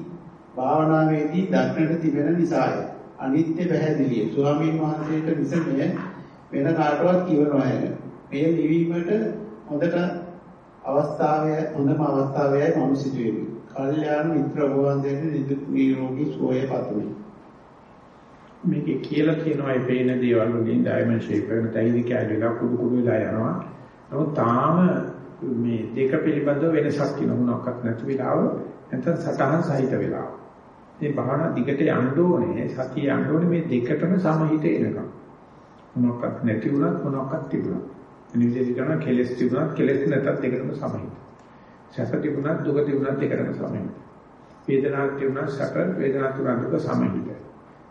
භාවනාවේදී දක්නට තිබෙන නිසාය. අනිත්‍ය පැහැදිලිය. ස්වාමීන් වහන්සේට මිස මෙය වෙන කාටවත් කිව නොහැක. මෙය නිවීමට හොඳට අවස්ථාවය හොඳම අවස්ථාවයයි මම සිටුවෙමි. කල්යාණ මිත්‍ර වහන්සේට නිදුක් නිරෝගී සුවය පතමි. මේකේ කියලා කියනවා මේ පේන දේවල් වලින් ඩයමන්ඩ් ෂේප් එකට තැයිලි කැඩිලා කුඩු කුඩු වෙලා යනවා. නමුත් තාම මේ දෙක පිළිබඳව වෙනසක් කියන මොනක්වත් නැති වෙලාව නැත්නම් සටහන් සහිත වෙලාව. මේ භාවනා දිගට යන්න ඕනේ සතිය යන්න ඕනේ මේ දෙකටම සමහිත එනකම්. මොනක්වත් නැති වුණත් මොනක්වත් තිබුණා. නිවිදේ කරන කෙලස් තිබුණත් කෙලස් නැතත් දෙකටම සමහිත. සැප තිබුණත් දුක තිබුණත් දෙකටම සමහිත. වේදනාවක් තියුණා සැප වේදනාවක් තියුණා දුක සමහිත.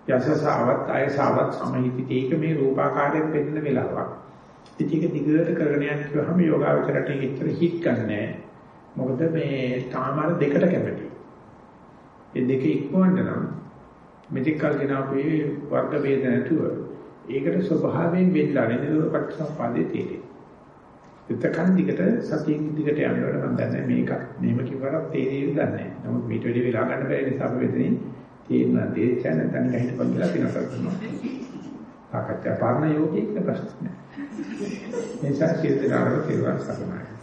යසසාවත් ආයසාවත් සමහිත. ඒක මේ රූපාකාරයෙන් පෙන්න වෙලාවක්. ඉතින් ඒක දිගට කරගෙන යන්න කිව්වහම යෝගාවචරයට ඒතර හිට ගන්නෑ. මොකද මේ තාමාර දෙකට කැමති. ඒ දෙක ඉක්මවන්න නම් මෙතික් කල් ගෙනාවේ වර්ග ભેද නැතුව ඒකට ස්වභාවයෙන් වෙන්නලා නේද පටිච්චසමුප්පාදේ තියෙන්නේ. එතකන් දිගට සතියෙන් දිගට යනකොට මම දන්නේ මේක මේම කිව්වට තේරෙන්නේ නැහැ. නමුත් මීට වැඩි වෙලා ගන්න බැරි නිසා අපි වෙතනින් තේරෙන දේ දැන දැන් ගහින් පොඩ්ඩක් වෙනස් කරනවා. සාකච්ඡා පාරණ යෝගී ප්‍රශ්න. මේ නිසා සියදෙනාට තේරුම් ගන්න